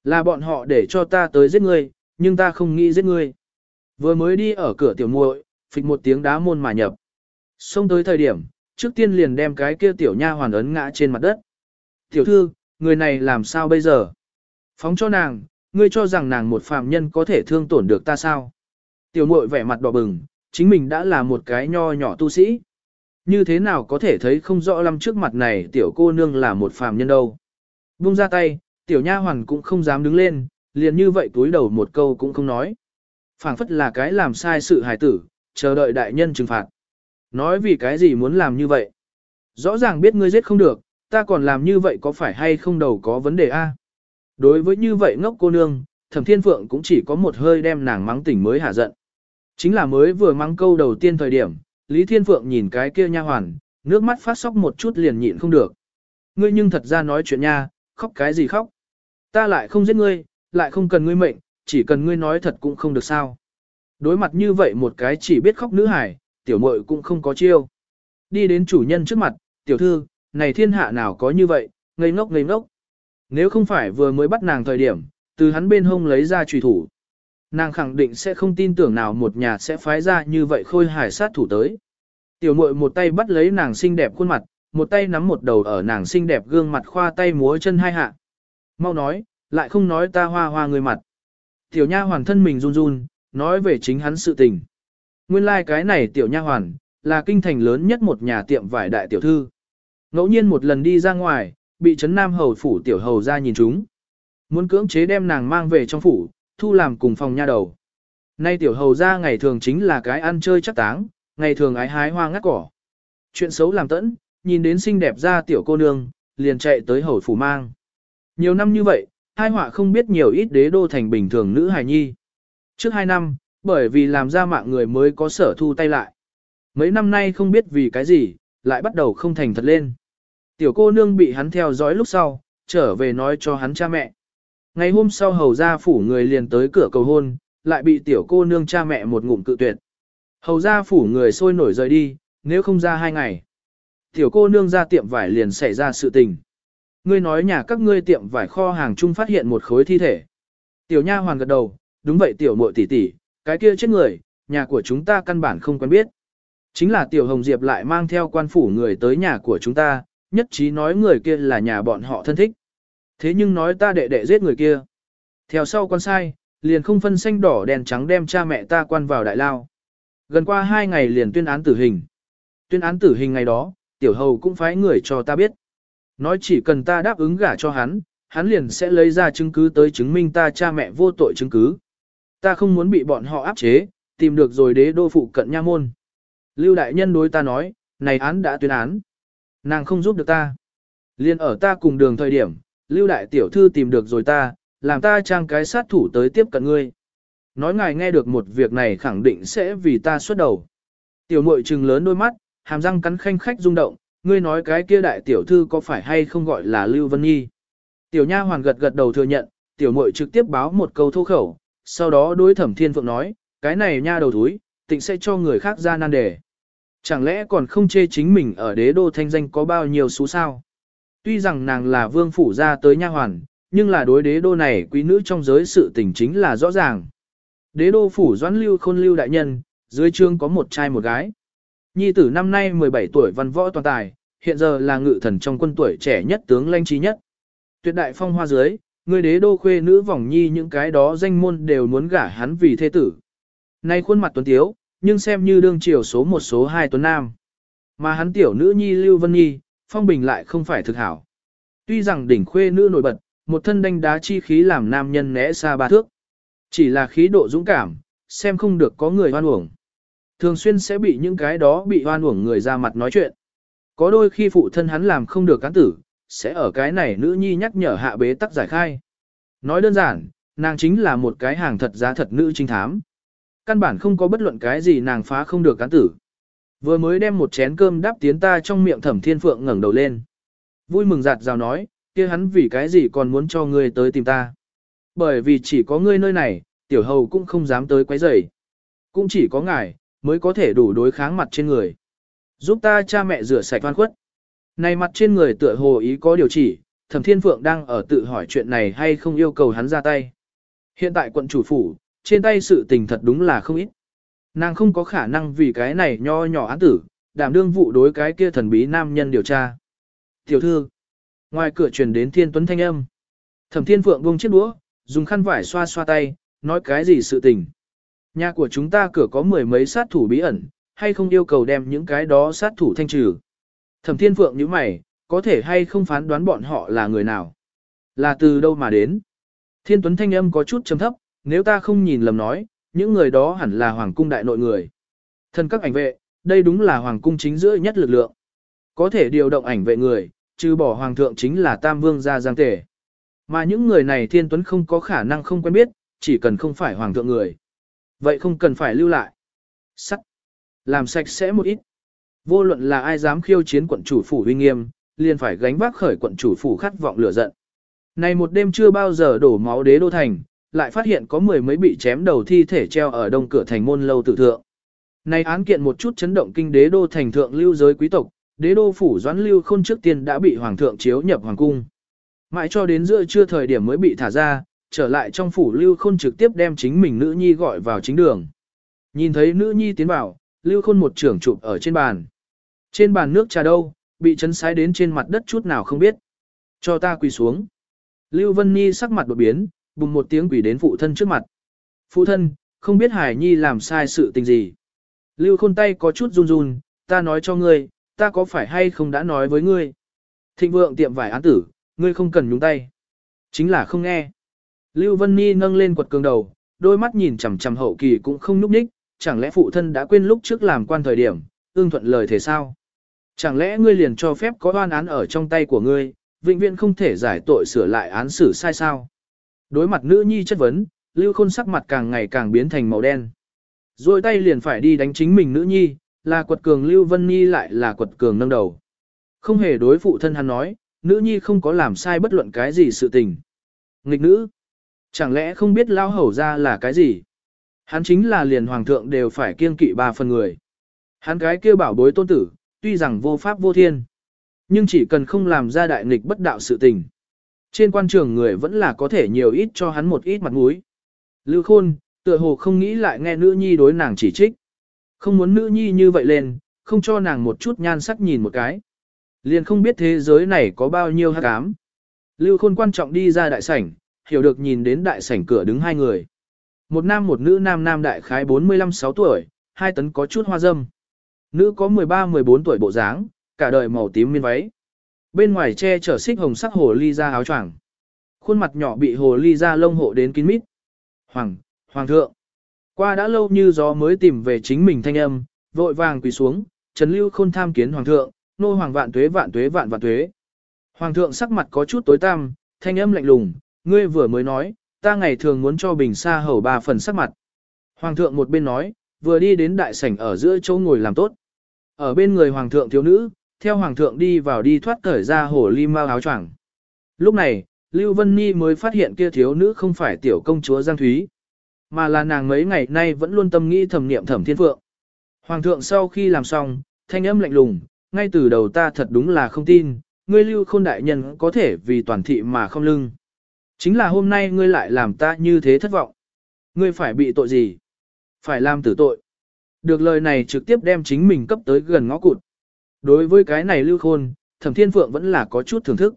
S1: Là bọn họ để cho ta tới giết ngươi, nhưng ta không nghĩ giết ngươi. Vừa mới đi ở cửa tiểu muội, phịch một tiếng đá môn mà nhập. Xông tới thời điểm, trước tiên liền đem cái kia tiểu nha hoàn ấn ngã trên mặt đất. Tiểu thư, người này làm sao bây giờ? Phóng cho nàng, ngươi cho rằng nàng một phàm nhân có thể thương tổn được ta sao? Tiểu muội vẻ mặt đỏ bừng, chính mình đã là một cái nho nhỏ tu sĩ. Như thế nào có thể thấy không rõ lắm trước mặt này tiểu cô nương là một phàm nhân đâu. Buông ra tay, tiểu nha hoàn cũng không dám đứng lên, liền như vậy túi đầu một câu cũng không nói. phảng phất là cái làm sai sự hài tử, chờ đợi đại nhân trừng phạt. Nói vì cái gì muốn làm như vậy? Rõ ràng biết ngươi giết không được, ta còn làm như vậy có phải hay không đầu có vấn đề a? Đối với như vậy ngốc cô nương, thẩm thiên phượng cũng chỉ có một hơi đem nàng mắng tỉnh mới hạ giận. Chính là mới vừa mắng câu đầu tiên thời điểm, Lý Thiên Phượng nhìn cái kia nha hoàn, nước mắt phát sóc một chút liền nhịn không được. Ngươi nhưng thật ra nói chuyện nha, khóc cái gì khóc? Ta lại không giết ngươi, lại không cần ngươi mệnh, chỉ cần ngươi nói thật cũng không được sao. Đối mặt như vậy một cái chỉ biết khóc nữ hải, tiểu muội cũng không có chiêu. Đi đến chủ nhân trước mặt, tiểu thư, này thiên hạ nào có như vậy, ngây ngốc ngây ngốc. Nếu không phải vừa mới bắt nàng thời điểm, từ hắn bên hông lấy ra trùy thủ. Nàng khẳng định sẽ không tin tưởng nào một nhà sẽ phái ra như vậy khôi hải sát thủ tới. Tiểu muội một tay bắt lấy nàng xinh đẹp khuôn mặt, một tay nắm một đầu ở nàng xinh đẹp gương mặt khoa tay múa chân hai hạ. Mau nói, lại không nói ta hoa hoa người mặt. Tiểu nha hoàn thân mình run run, nói về chính hắn sự tình. Nguyên lai like cái này tiểu nha hoàn, là kinh thành lớn nhất một nhà tiệm vải đại tiểu thư. Ngẫu nhiên một lần đi ra ngoài, bị trấn nam hầu phủ tiểu hầu ra nhìn chúng. Muốn cưỡng chế đem nàng mang về trong phủ, thu làm cùng phòng nha đầu. Nay tiểu hầu ra ngày thường chính là cái ăn chơi chắc táng, ngày thường ái hái hoa ngắt cỏ. Chuyện xấu làm tẫn, nhìn đến xinh đẹp ra tiểu cô nương, liền chạy tới hầu phủ mang. Nhiều năm như vậy, hai họa không biết nhiều ít đế đô thành bình thường nữ hài nhi. Trước hai năm, bởi vì làm ra mạng người mới có sở thu tay lại. Mấy năm nay không biết vì cái gì, lại bắt đầu không thành thật lên. Tiểu cô nương bị hắn theo dõi lúc sau, trở về nói cho hắn cha mẹ. Ngày hôm sau hầu gia phủ người liền tới cửa cầu hôn, lại bị tiểu cô nương cha mẹ một ngụm cự tuyệt. Hầu gia phủ người sôi nổi rời đi, nếu không ra hai ngày. Tiểu cô nương ra tiệm vải liền xảy ra sự tình. Ngươi nói nhà các ngươi tiệm vải kho hàng chung phát hiện một khối thi thể. Tiểu nha hoàn gật đầu, đúng vậy tiểu muội tỷ tỷ, cái kia chết người, nhà của chúng ta căn bản không quen biết. Chính là tiểu hồng diệp lại mang theo quan phủ người tới nhà của chúng ta, nhất trí nói người kia là nhà bọn họ thân thích. Thế nhưng nói ta đệ đệ giết người kia. Theo sau con sai, liền không phân xanh đỏ đèn trắng đem cha mẹ ta quan vào đại lao. Gần qua hai ngày liền tuyên án tử hình. Tuyên án tử hình ngày đó, tiểu hầu cũng phái người cho ta biết. Nói chỉ cần ta đáp ứng gả cho hắn, hắn liền sẽ lấy ra chứng cứ tới chứng minh ta cha mẹ vô tội chứng cứ. Ta không muốn bị bọn họ áp chế, tìm được rồi đế đô phụ cận nha môn. Lưu đại nhân đối ta nói, này án đã tuyên án. Nàng không giúp được ta. Liên ở ta cùng đường thời điểm, Lưu đại tiểu thư tìm được rồi ta, làm ta trang cái sát thủ tới tiếp cận ngươi. Nói ngài nghe được một việc này khẳng định sẽ vì ta xuất đầu. Tiểu muội trừng lớn đôi mắt, hàm răng cắn khanh khách rung động, ngươi nói cái kia đại tiểu thư có phải hay không gọi là Lưu Vân Nhi. Tiểu nha hoàn gật gật đầu thừa nhận, tiểu muội trực tiếp báo một câu thô khẩu, sau đó đối thẩm thiên phượng nói, cái này nha đầu thúi, tịnh sẽ cho người khác ra nan đề. Chẳng lẽ còn không chê chính mình ở đế đô thanh danh có bao nhiêu số sao? Tuy rằng nàng là vương phủ ra tới nha hoàn, nhưng là đối đế đô này quý nữ trong giới sự tình chính là rõ ràng. Đế đô phủ doãn lưu khôn lưu đại nhân, dưới trương có một trai một gái. Nhi tử năm nay 17 tuổi văn võ toàn tài, hiện giờ là ngự thần trong quân tuổi trẻ nhất tướng lanh trí nhất. Tuyệt đại phong hoa dưới, người đế đô khuê nữ vòng nhi những cái đó danh môn đều muốn gả hắn vì thế tử. Nay khuôn mặt tuấn tiếu, nhưng xem như đương triều số một số hai tuấn nam. Mà hắn tiểu nữ nhi Lưu Vân Nhi, phong bình lại không phải thực hảo. Tuy rằng đỉnh khuê nữ nổi bật, một thân đanh đá chi khí làm nam nhân né xa ba thước. Chỉ là khí độ dũng cảm, xem không được có người hoan uổng. Thường xuyên sẽ bị những cái đó bị hoan uổng người ra mặt nói chuyện. Có đôi khi phụ thân hắn làm không được cán tử, sẽ ở cái này nữ nhi nhắc nhở hạ bế tắc giải khai. Nói đơn giản, nàng chính là một cái hàng thật giá thật nữ trinh thám. Căn bản không có bất luận cái gì nàng phá không được cán tử. Vừa mới đem một chén cơm đáp tiến ta trong miệng thẩm thiên phượng ngẩng đầu lên. Vui mừng giạt rào nói, kia hắn vì cái gì còn muốn cho ngươi tới tìm ta. Bởi vì chỉ có ngươi nơi này, tiểu hầu cũng không dám tới quấy rầy. Cũng chỉ có ngài, mới có thể đủ đối kháng mặt trên người. Giúp ta cha mẹ rửa sạch oan khuất. Này mặt trên người tựa hồ ý có điều chỉ, thẩm thiên phượng đang ở tự hỏi chuyện này hay không yêu cầu hắn ra tay. Hiện tại quận chủ phủ, trên tay sự tình thật đúng là không ít. Nàng không có khả năng vì cái này nho nhỏ án tử, đảm đương vụ đối cái kia thần bí nam nhân điều tra. Tiểu thư, ngoài cửa truyền đến thiên tuấn thanh âm. Thẩm thiên phượng buông chiếc đũa, dùng khăn vải xoa xoa tay, nói cái gì sự tình. Nhà của chúng ta cửa có mười mấy sát thủ bí ẩn, hay không yêu cầu đem những cái đó sát thủ thanh trừ. Thẩm thiên phượng như mày, có thể hay không phán đoán bọn họ là người nào. Là từ đâu mà đến. Thiên tuấn thanh âm có chút trầm thấp, nếu ta không nhìn lầm nói, những người đó hẳn là hoàng cung đại nội người. Thân các ảnh vệ, đây đúng là hoàng cung chính giữa nhất lực lượng. Có thể điều động ảnh vệ người, trừ bỏ hoàng thượng chính là tam vương gia giang tể. Mà những người này thiên tuấn không có khả năng không quen biết, chỉ cần không phải hoàng thượng người. Vậy không cần phải lưu lại. Sắc. Làm sạch sẽ một ít. Vô luận là ai dám khiêu chiến quận chủ phủ uy nghiêm, liền phải gánh vác khởi quận chủ phủ khát vọng lửa giận. Này một đêm chưa bao giờ đổ máu đế đô thành, lại phát hiện có mười mấy bị chém đầu thi thể treo ở đông cửa thành môn lâu tử thượng. Này án kiện một chút chấn động kinh đế đô thành thượng lưu giới quý tộc, đế đô phủ doãn lưu khôn trước tiên đã bị hoàng thượng chiếu nhập hoàng cung. Mãi cho đến giữa trưa thời điểm mới bị thả ra, trở lại trong phủ lưu khôn trực tiếp đem chính mình nữ nhi gọi vào chính đường. Nhìn thấy nữ nhi tiến vào, lưu khôn một trưởng chụp ở trên bàn. Trên bàn nước trà đâu, bị chấn sái đến trên mặt đất chút nào không biết. Cho ta quỳ xuống. Lưu Vân Nhi sắc mặt đột biến, bùng một tiếng quỷ đến phụ thân trước mặt. Phụ thân, không biết Hải Nhi làm sai sự tình gì. Lưu khôn tay có chút run run, ta nói cho ngươi, ta có phải hay không đã nói với ngươi. Thịnh vượng tiệm vải án tử, ngươi không cần nhúng tay. Chính là không nghe. Lưu Vân Nhi nâng lên quật cường đầu, đôi mắt nhìn chằm chằm hậu kỳ cũng không núp ních, chẳng lẽ phụ thân đã quên lúc trước làm quan thời điểm, ương thuận lời thế sao? Chẳng lẽ ngươi liền cho phép có oan án ở trong tay của ngươi, vĩnh viễn không thể giải tội sửa lại án xử sai sao? Đối mặt nữ nhi chất vấn, Lưu Khôn sắc mặt càng ngày càng biến thành màu đen. Rồi tay liền phải đi đánh chính mình nữ nhi, là quật cường Lưu Vân Nhi lại là quật cường nâng đầu. Không hề đối phụ thân hắn nói, nữ nhi không có làm sai bất luận cái gì sự tình. Nghịch nữ, chẳng lẽ không biết lao hầu ra là cái gì? Hắn chính là liền hoàng thượng đều phải kiêng kỵ ba phần người. Hắn cái kêu bảo bối tôn tử, tuy rằng vô pháp vô thiên, nhưng chỉ cần không làm ra đại nghịch bất đạo sự tình. Trên quan trường người vẫn là có thể nhiều ít cho hắn một ít mặt mũi. Lưu Khôn, tựa hồ không nghĩ lại nghe nữ nhi đối nàng chỉ trích. Không muốn nữ nhi như vậy lên, không cho nàng một chút nhan sắc nhìn một cái. Liền không biết thế giới này có bao nhiêu hát cám. Lưu Khôn quan trọng đi ra đại sảnh, hiểu được nhìn đến đại sảnh cửa đứng hai người. Một nam một nữ nam nam đại khái 45-6 tuổi, hai tấn có chút hoa dâm. Nữ có 13-14 tuổi bộ dáng, cả đời màu tím miên váy. Bên ngoài che chở xích hồng sắc hồ ly ra áo choàng. Khuôn mặt nhỏ bị hồ ly ra lông hộ đến kín mít. Hoàng, hoàng thượng. Qua đã lâu như gió mới tìm về chính mình thanh âm, vội vàng quỳ xuống, Trần Lưu Khôn tham kiến hoàng thượng, nô hoàng vạn tuế vạn tuế vạn vạn tuế. Hoàng thượng sắc mặt có chút tối tăm, thanh âm lạnh lùng, ngươi vừa mới nói, ta ngày thường muốn cho bình xa hầu ba phần sắc mặt. Hoàng thượng một bên nói, vừa đi đến đại sảnh ở giữa chỗ ngồi làm tốt. Ở bên người hoàng thượng thiếu nữ, theo hoàng thượng đi vào đi thoát cởi ra hồ ly mao áo choàng. Lúc này, Lưu Vân Nhi mới phát hiện kia thiếu nữ không phải tiểu công chúa Giang Thúy, mà là nàng mấy ngày nay vẫn luôn tâm nghĩ thầm niệm thẩm thiên phượng. Hoàng thượng sau khi làm xong, thanh âm lạnh lùng, ngay từ đầu ta thật đúng là không tin, ngươi lưu khôn đại nhân có thể vì toàn thị mà không lưng. Chính là hôm nay ngươi lại làm ta như thế thất vọng. Ngươi phải bị tội gì? Phải làm tử tội. Được lời này trực tiếp đem chính mình cấp tới gần ngõ cụt. Đối với cái này lưu khôn, thẩm thiên phượng vẫn là có chút thưởng thức.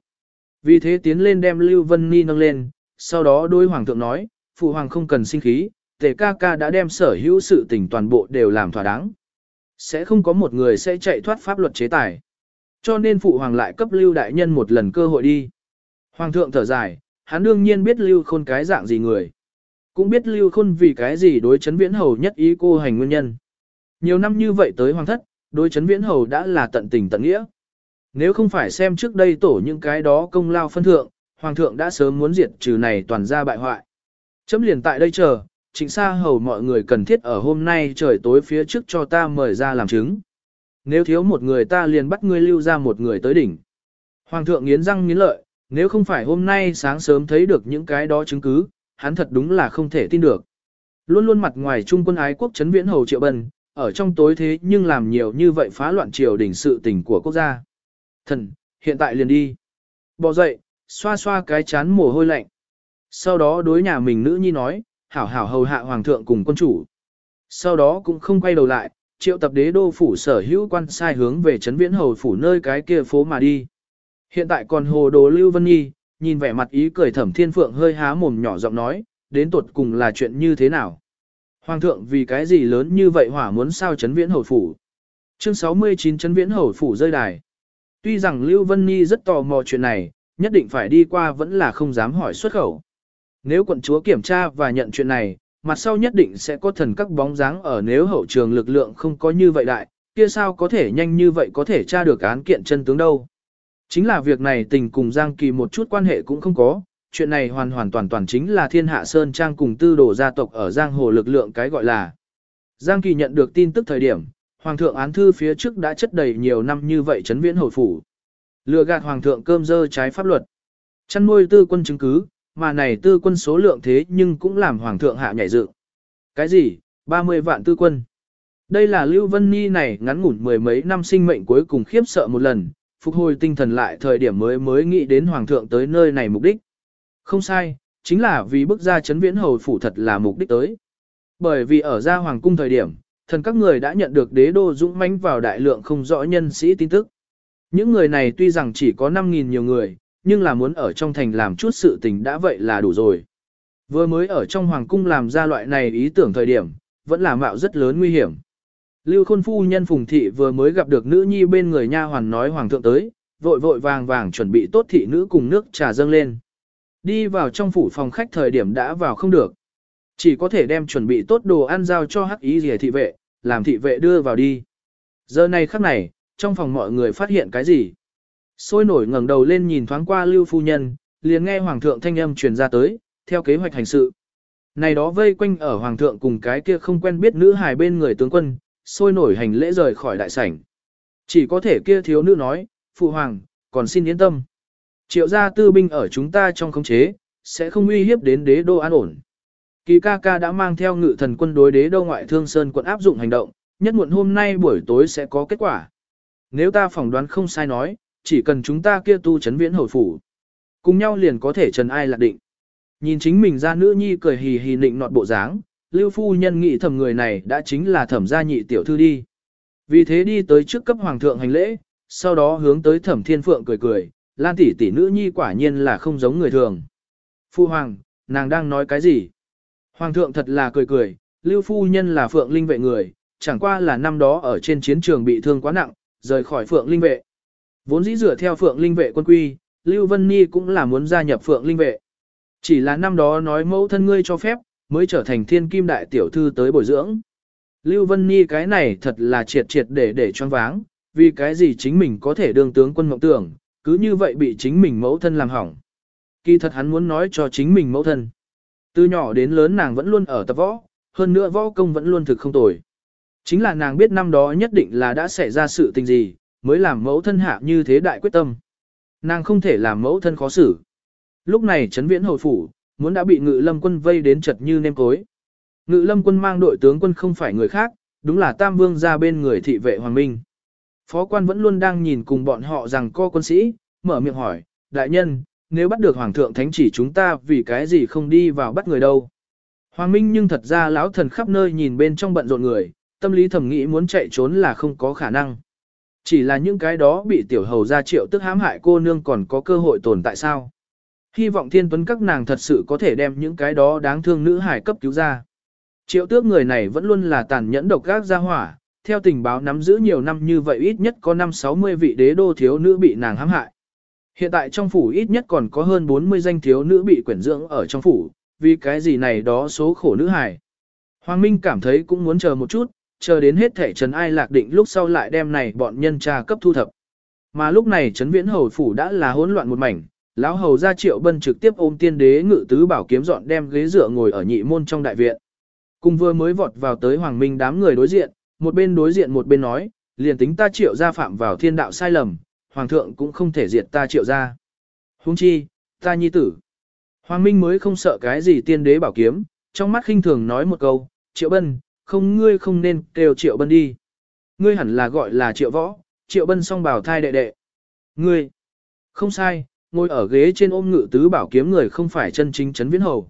S1: Vì thế tiến lên đem Lưu Vân Ni nâng lên, sau đó đối hoàng thượng nói, phụ hoàng không cần sinh khí, tề ca ca đã đem sở hữu sự tình toàn bộ đều làm thỏa đáng. Sẽ không có một người sẽ chạy thoát pháp luật chế tài. Cho nên phụ hoàng lại cấp Lưu Đại Nhân một lần cơ hội đi. Hoàng thượng thở dài, hắn đương nhiên biết Lưu Khôn cái dạng gì người. Cũng biết Lưu Khôn vì cái gì đối chấn viễn hầu nhất ý cô hành nguyên nhân. Nhiều năm như vậy tới hoàng thất, đối chấn viễn hầu đã là tận tình tận nghĩa. Nếu không phải xem trước đây tổ những cái đó công lao phân thượng, hoàng thượng đã sớm muốn diệt trừ này toàn ra bại hoại. Chấm liền tại đây chờ, trịnh sa hầu mọi người cần thiết ở hôm nay trời tối phía trước cho ta mời ra làm chứng. Nếu thiếu một người ta liền bắt ngươi lưu ra một người tới đỉnh. Hoàng thượng nghiến răng nghiến lợi, nếu không phải hôm nay sáng sớm thấy được những cái đó chứng cứ, hắn thật đúng là không thể tin được. Luôn luôn mặt ngoài trung quân ái quốc chấn viễn hầu triệu bần, ở trong tối thế nhưng làm nhiều như vậy phá loạn triều đình sự tình của quốc gia. Thần, hiện tại liền đi. Bỏ dậy, xoa xoa cái chán mồ hôi lạnh. Sau đó đối nhà mình nữ nhi nói, hảo hảo hầu hạ hoàng thượng cùng quân chủ. Sau đó cũng không quay đầu lại, triệu tập đế đô phủ sở hữu quan sai hướng về trấn viễn hầu phủ nơi cái kia phố mà đi. Hiện tại còn hồ đồ Lưu Vân Nhi, nhìn vẻ mặt ý cười thẩm thiên phượng hơi há mồm nhỏ giọng nói, đến tuột cùng là chuyện như thế nào. Hoàng thượng vì cái gì lớn như vậy hỏa muốn sao chấn viễn hầu phủ. Chương 69 chấn viễn hầu phủ rơi đài. Tuy rằng Lưu Vân Nhi rất tò mò chuyện này, nhất định phải đi qua vẫn là không dám hỏi xuất khẩu. Nếu quận chúa kiểm tra và nhận chuyện này, mặt sau nhất định sẽ có thần các bóng dáng ở nếu hậu trường lực lượng không có như vậy đại, kia sao có thể nhanh như vậy có thể tra được án kiện chân tướng đâu. Chính là việc này tình cùng Giang Kỳ một chút quan hệ cũng không có, chuyện này hoàn hoàn toàn toàn chính là thiên hạ Sơn Trang cùng tư đồ gia tộc ở Giang Hồ lực lượng cái gọi là. Giang Kỳ nhận được tin tức thời điểm, Hoàng thượng án thư phía trước đã chất đầy nhiều năm như vậy chấn viễn hồi phủ. Lừa gạt Hoàng thượng cơm dơ trái pháp luật. Chăn nuôi tư quân chứng cứ, mà này tư quân số lượng thế nhưng cũng làm Hoàng thượng hạ nhảy dựng. Cái gì? 30 vạn tư quân. Đây là Lưu Vân Ni này ngắn ngủn mười mấy năm sinh mệnh cuối cùng khiếp sợ một lần, phục hồi tinh thần lại thời điểm mới mới nghĩ đến Hoàng thượng tới nơi này mục đích. Không sai, chính là vì bức ra chấn viễn hầu phủ thật là mục đích tới. Bởi vì ở ra Hoàng cung thời điểm, thần các người đã nhận được đế đô dũng mãnh vào đại lượng không rõ nhân sĩ tin tức. Những người này tuy rằng chỉ có 5.000 nhiều người, nhưng là muốn ở trong thành làm chút sự tình đã vậy là đủ rồi. Vừa mới ở trong hoàng cung làm ra loại này ý tưởng thời điểm, vẫn là mạo rất lớn nguy hiểm. Lưu Khôn phu nhân Phùng thị vừa mới gặp được nữ nhi bên người nha hoàn nói hoàng thượng tới, vội vội vàng vàng chuẩn bị tốt thị nữ cùng nước trà dâng lên. Đi vào trong phủ phòng khách thời điểm đã vào không được. Chỉ có thể đem chuẩn bị tốt đồ ăn giao cho hắc ý rìa thị vệ, làm thị vệ đưa vào đi. Giờ này khắc này, trong phòng mọi người phát hiện cái gì? Sôi nổi ngẩng đầu lên nhìn thoáng qua Lưu Phu Nhân, liền nghe Hoàng thượng thanh âm truyền ra tới, theo kế hoạch hành sự. Này đó vây quanh ở Hoàng thượng cùng cái kia không quen biết nữ hài bên người tướng quân, sôi nổi hành lễ rời khỏi đại sảnh. Chỉ có thể kia thiếu nữ nói, Phụ Hoàng, còn xin yên tâm. Triệu gia tư binh ở chúng ta trong khống chế, sẽ không uy hiếp đến đế đô an ổn. Kỳ ca ca đã mang theo ngự thần quân đối đế đô ngoại thương sơn quận áp dụng hành động, nhất muộn hôm nay buổi tối sẽ có kết quả. Nếu ta phỏng đoán không sai nói, chỉ cần chúng ta kia tu chấn viễn hồi phủ. Cùng nhau liền có thể trần ai lạc định. Nhìn chính mình ra nữ nhi cười hì hì nịnh nọt bộ dáng, lưu phu nhân nghĩ thầm người này đã chính là thẩm gia nhị tiểu thư đi. Vì thế đi tới trước cấp hoàng thượng hành lễ, sau đó hướng tới thẩm thiên phượng cười cười, lan tỷ tỷ nữ nhi quả nhiên là không giống người thường. Phu hoàng, nàng đang nói cái gì? Hoàng thượng thật là cười cười, lưu phu nhân là phượng linh vệ người, chẳng qua là năm đó ở trên chiến trường bị thương quá nặng, rời khỏi phượng linh vệ. Vốn dĩ dựa theo phượng linh vệ quân quy, Lưu Vân Nhi cũng là muốn gia nhập phượng linh vệ. Chỉ là năm đó nói mẫu thân ngươi cho phép, mới trở thành thiên kim đại tiểu thư tới bồi dưỡng. Lưu Vân Nhi cái này thật là triệt triệt để để choáng váng, vì cái gì chính mình có thể đương tướng quân mộng tưởng, cứ như vậy bị chính mình mẫu thân làm hỏng. Kỳ thật hắn muốn nói cho chính mình mẫu thân. Từ nhỏ đến lớn nàng vẫn luôn ở tập võ, hơn nữa võ công vẫn luôn thực không tồi. Chính là nàng biết năm đó nhất định là đã xảy ra sự tình gì, mới làm mẫu thân hạ như thế đại quyết tâm. Nàng không thể làm mẫu thân khó xử. Lúc này Trấn Viễn hồi phủ, muốn đã bị Ngự Lâm quân vây đến chật như nêm cối. Ngự Lâm quân mang đội tướng quân không phải người khác, đúng là Tam Vương ra bên người thị vệ Hoàng Minh. Phó quan vẫn luôn đang nhìn cùng bọn họ rằng co quân sĩ, mở miệng hỏi, đại nhân, nếu bắt được Hoàng thượng thánh chỉ chúng ta vì cái gì không đi vào bắt người đâu. Hoàng Minh nhưng thật ra lão thần khắp nơi nhìn bên trong bận rộn người, tâm lý thầm nghĩ muốn chạy trốn là không có khả năng. Chỉ là những cái đó bị tiểu hầu ra triệu tức hãm hại cô nương còn có cơ hội tồn tại sao. Hy vọng thiên tuấn các nàng thật sự có thể đem những cái đó đáng thương nữ hải cấp cứu ra. Triệu tước người này vẫn luôn là tàn nhẫn độc gác ra hỏa, theo tình báo nắm giữ nhiều năm như vậy ít nhất có năm 60 vị đế đô thiếu nữ bị nàng hãm hại. Hiện tại trong phủ ít nhất còn có hơn 40 danh thiếu nữ bị quyển dưỡng ở trong phủ, vì cái gì này đó số khổ nữ hài. Hoàng Minh cảm thấy cũng muốn chờ một chút, chờ đến hết thể trấn ai lạc định lúc sau lại đem này bọn nhân tra cấp thu thập. Mà lúc này trấn viễn hầu phủ đã là hỗn loạn một mảnh, lão hầu ra triệu bân trực tiếp ôm tiên đế ngự tứ bảo kiếm dọn đem ghế dựa ngồi ở nhị môn trong đại viện. Cùng vừa mới vọt vào tới hoàng minh đám người đối diện, một bên đối diện một bên nói, liền tính ta triệu gia phạm vào thiên đạo sai lầm, hoàng thượng cũng không thể diệt ta triệu gia. Huống chi, ta nhi tử. Hoàng Minh mới không sợ cái gì tiên đế bảo kiếm, trong mắt khinh thường nói một câu, triệu bân, không ngươi không nên kêu triệu bân đi. Ngươi hẳn là gọi là triệu võ, triệu bân song bảo thai đệ đệ. Ngươi, không sai, ngồi ở ghế trên ôm ngự tứ bảo kiếm người không phải chân chính chấn viễn hầu,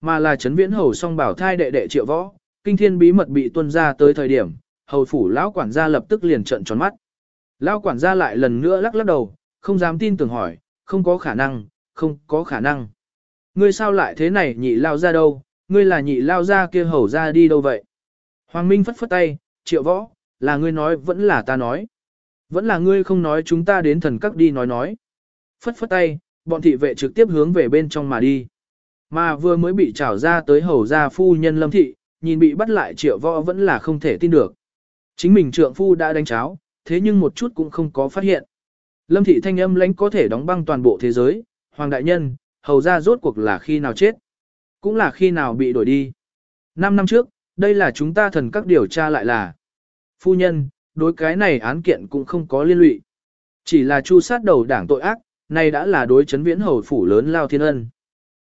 S1: mà là chấn viễn hầu song bảo thai đệ đệ triệu võ, kinh thiên bí mật bị tuân ra tới thời điểm, hầu phủ lão quản gia lập tức liền trợn tròn mắt. Lão quản gia lại lần nữa lắc lắc đầu, không dám tin tưởng hỏi, không có khả năng, không có khả năng. Ngươi sao lại thế này nhị lao ra đâu, ngươi là nhị lao ra kia hầu ra đi đâu vậy? Hoàng Minh phất phất tay, triệu võ, là ngươi nói vẫn là ta nói. Vẫn là ngươi không nói chúng ta đến thần các đi nói nói. Phất phất tay, bọn thị vệ trực tiếp hướng về bên trong mà đi. Mà vừa mới bị trảo ra tới hầu ra phu nhân lâm thị, nhìn bị bắt lại triệu võ vẫn là không thể tin được. Chính mình trượng phu đã đánh cháo, thế nhưng một chút cũng không có phát hiện. Lâm thị thanh âm lãnh có thể đóng băng toàn bộ thế giới, hoàng đại nhân, hầu ra rốt cuộc là khi nào chết, cũng là khi nào bị đổi đi. Năm năm trước, đây là chúng ta thần các điều tra lại là. Phu nhân, đối cái này án kiện cũng không có liên lụy. Chỉ là chu sát đầu đảng tội ác, này đã là đối chấn viễn hầu phủ lớn lao thiên ân.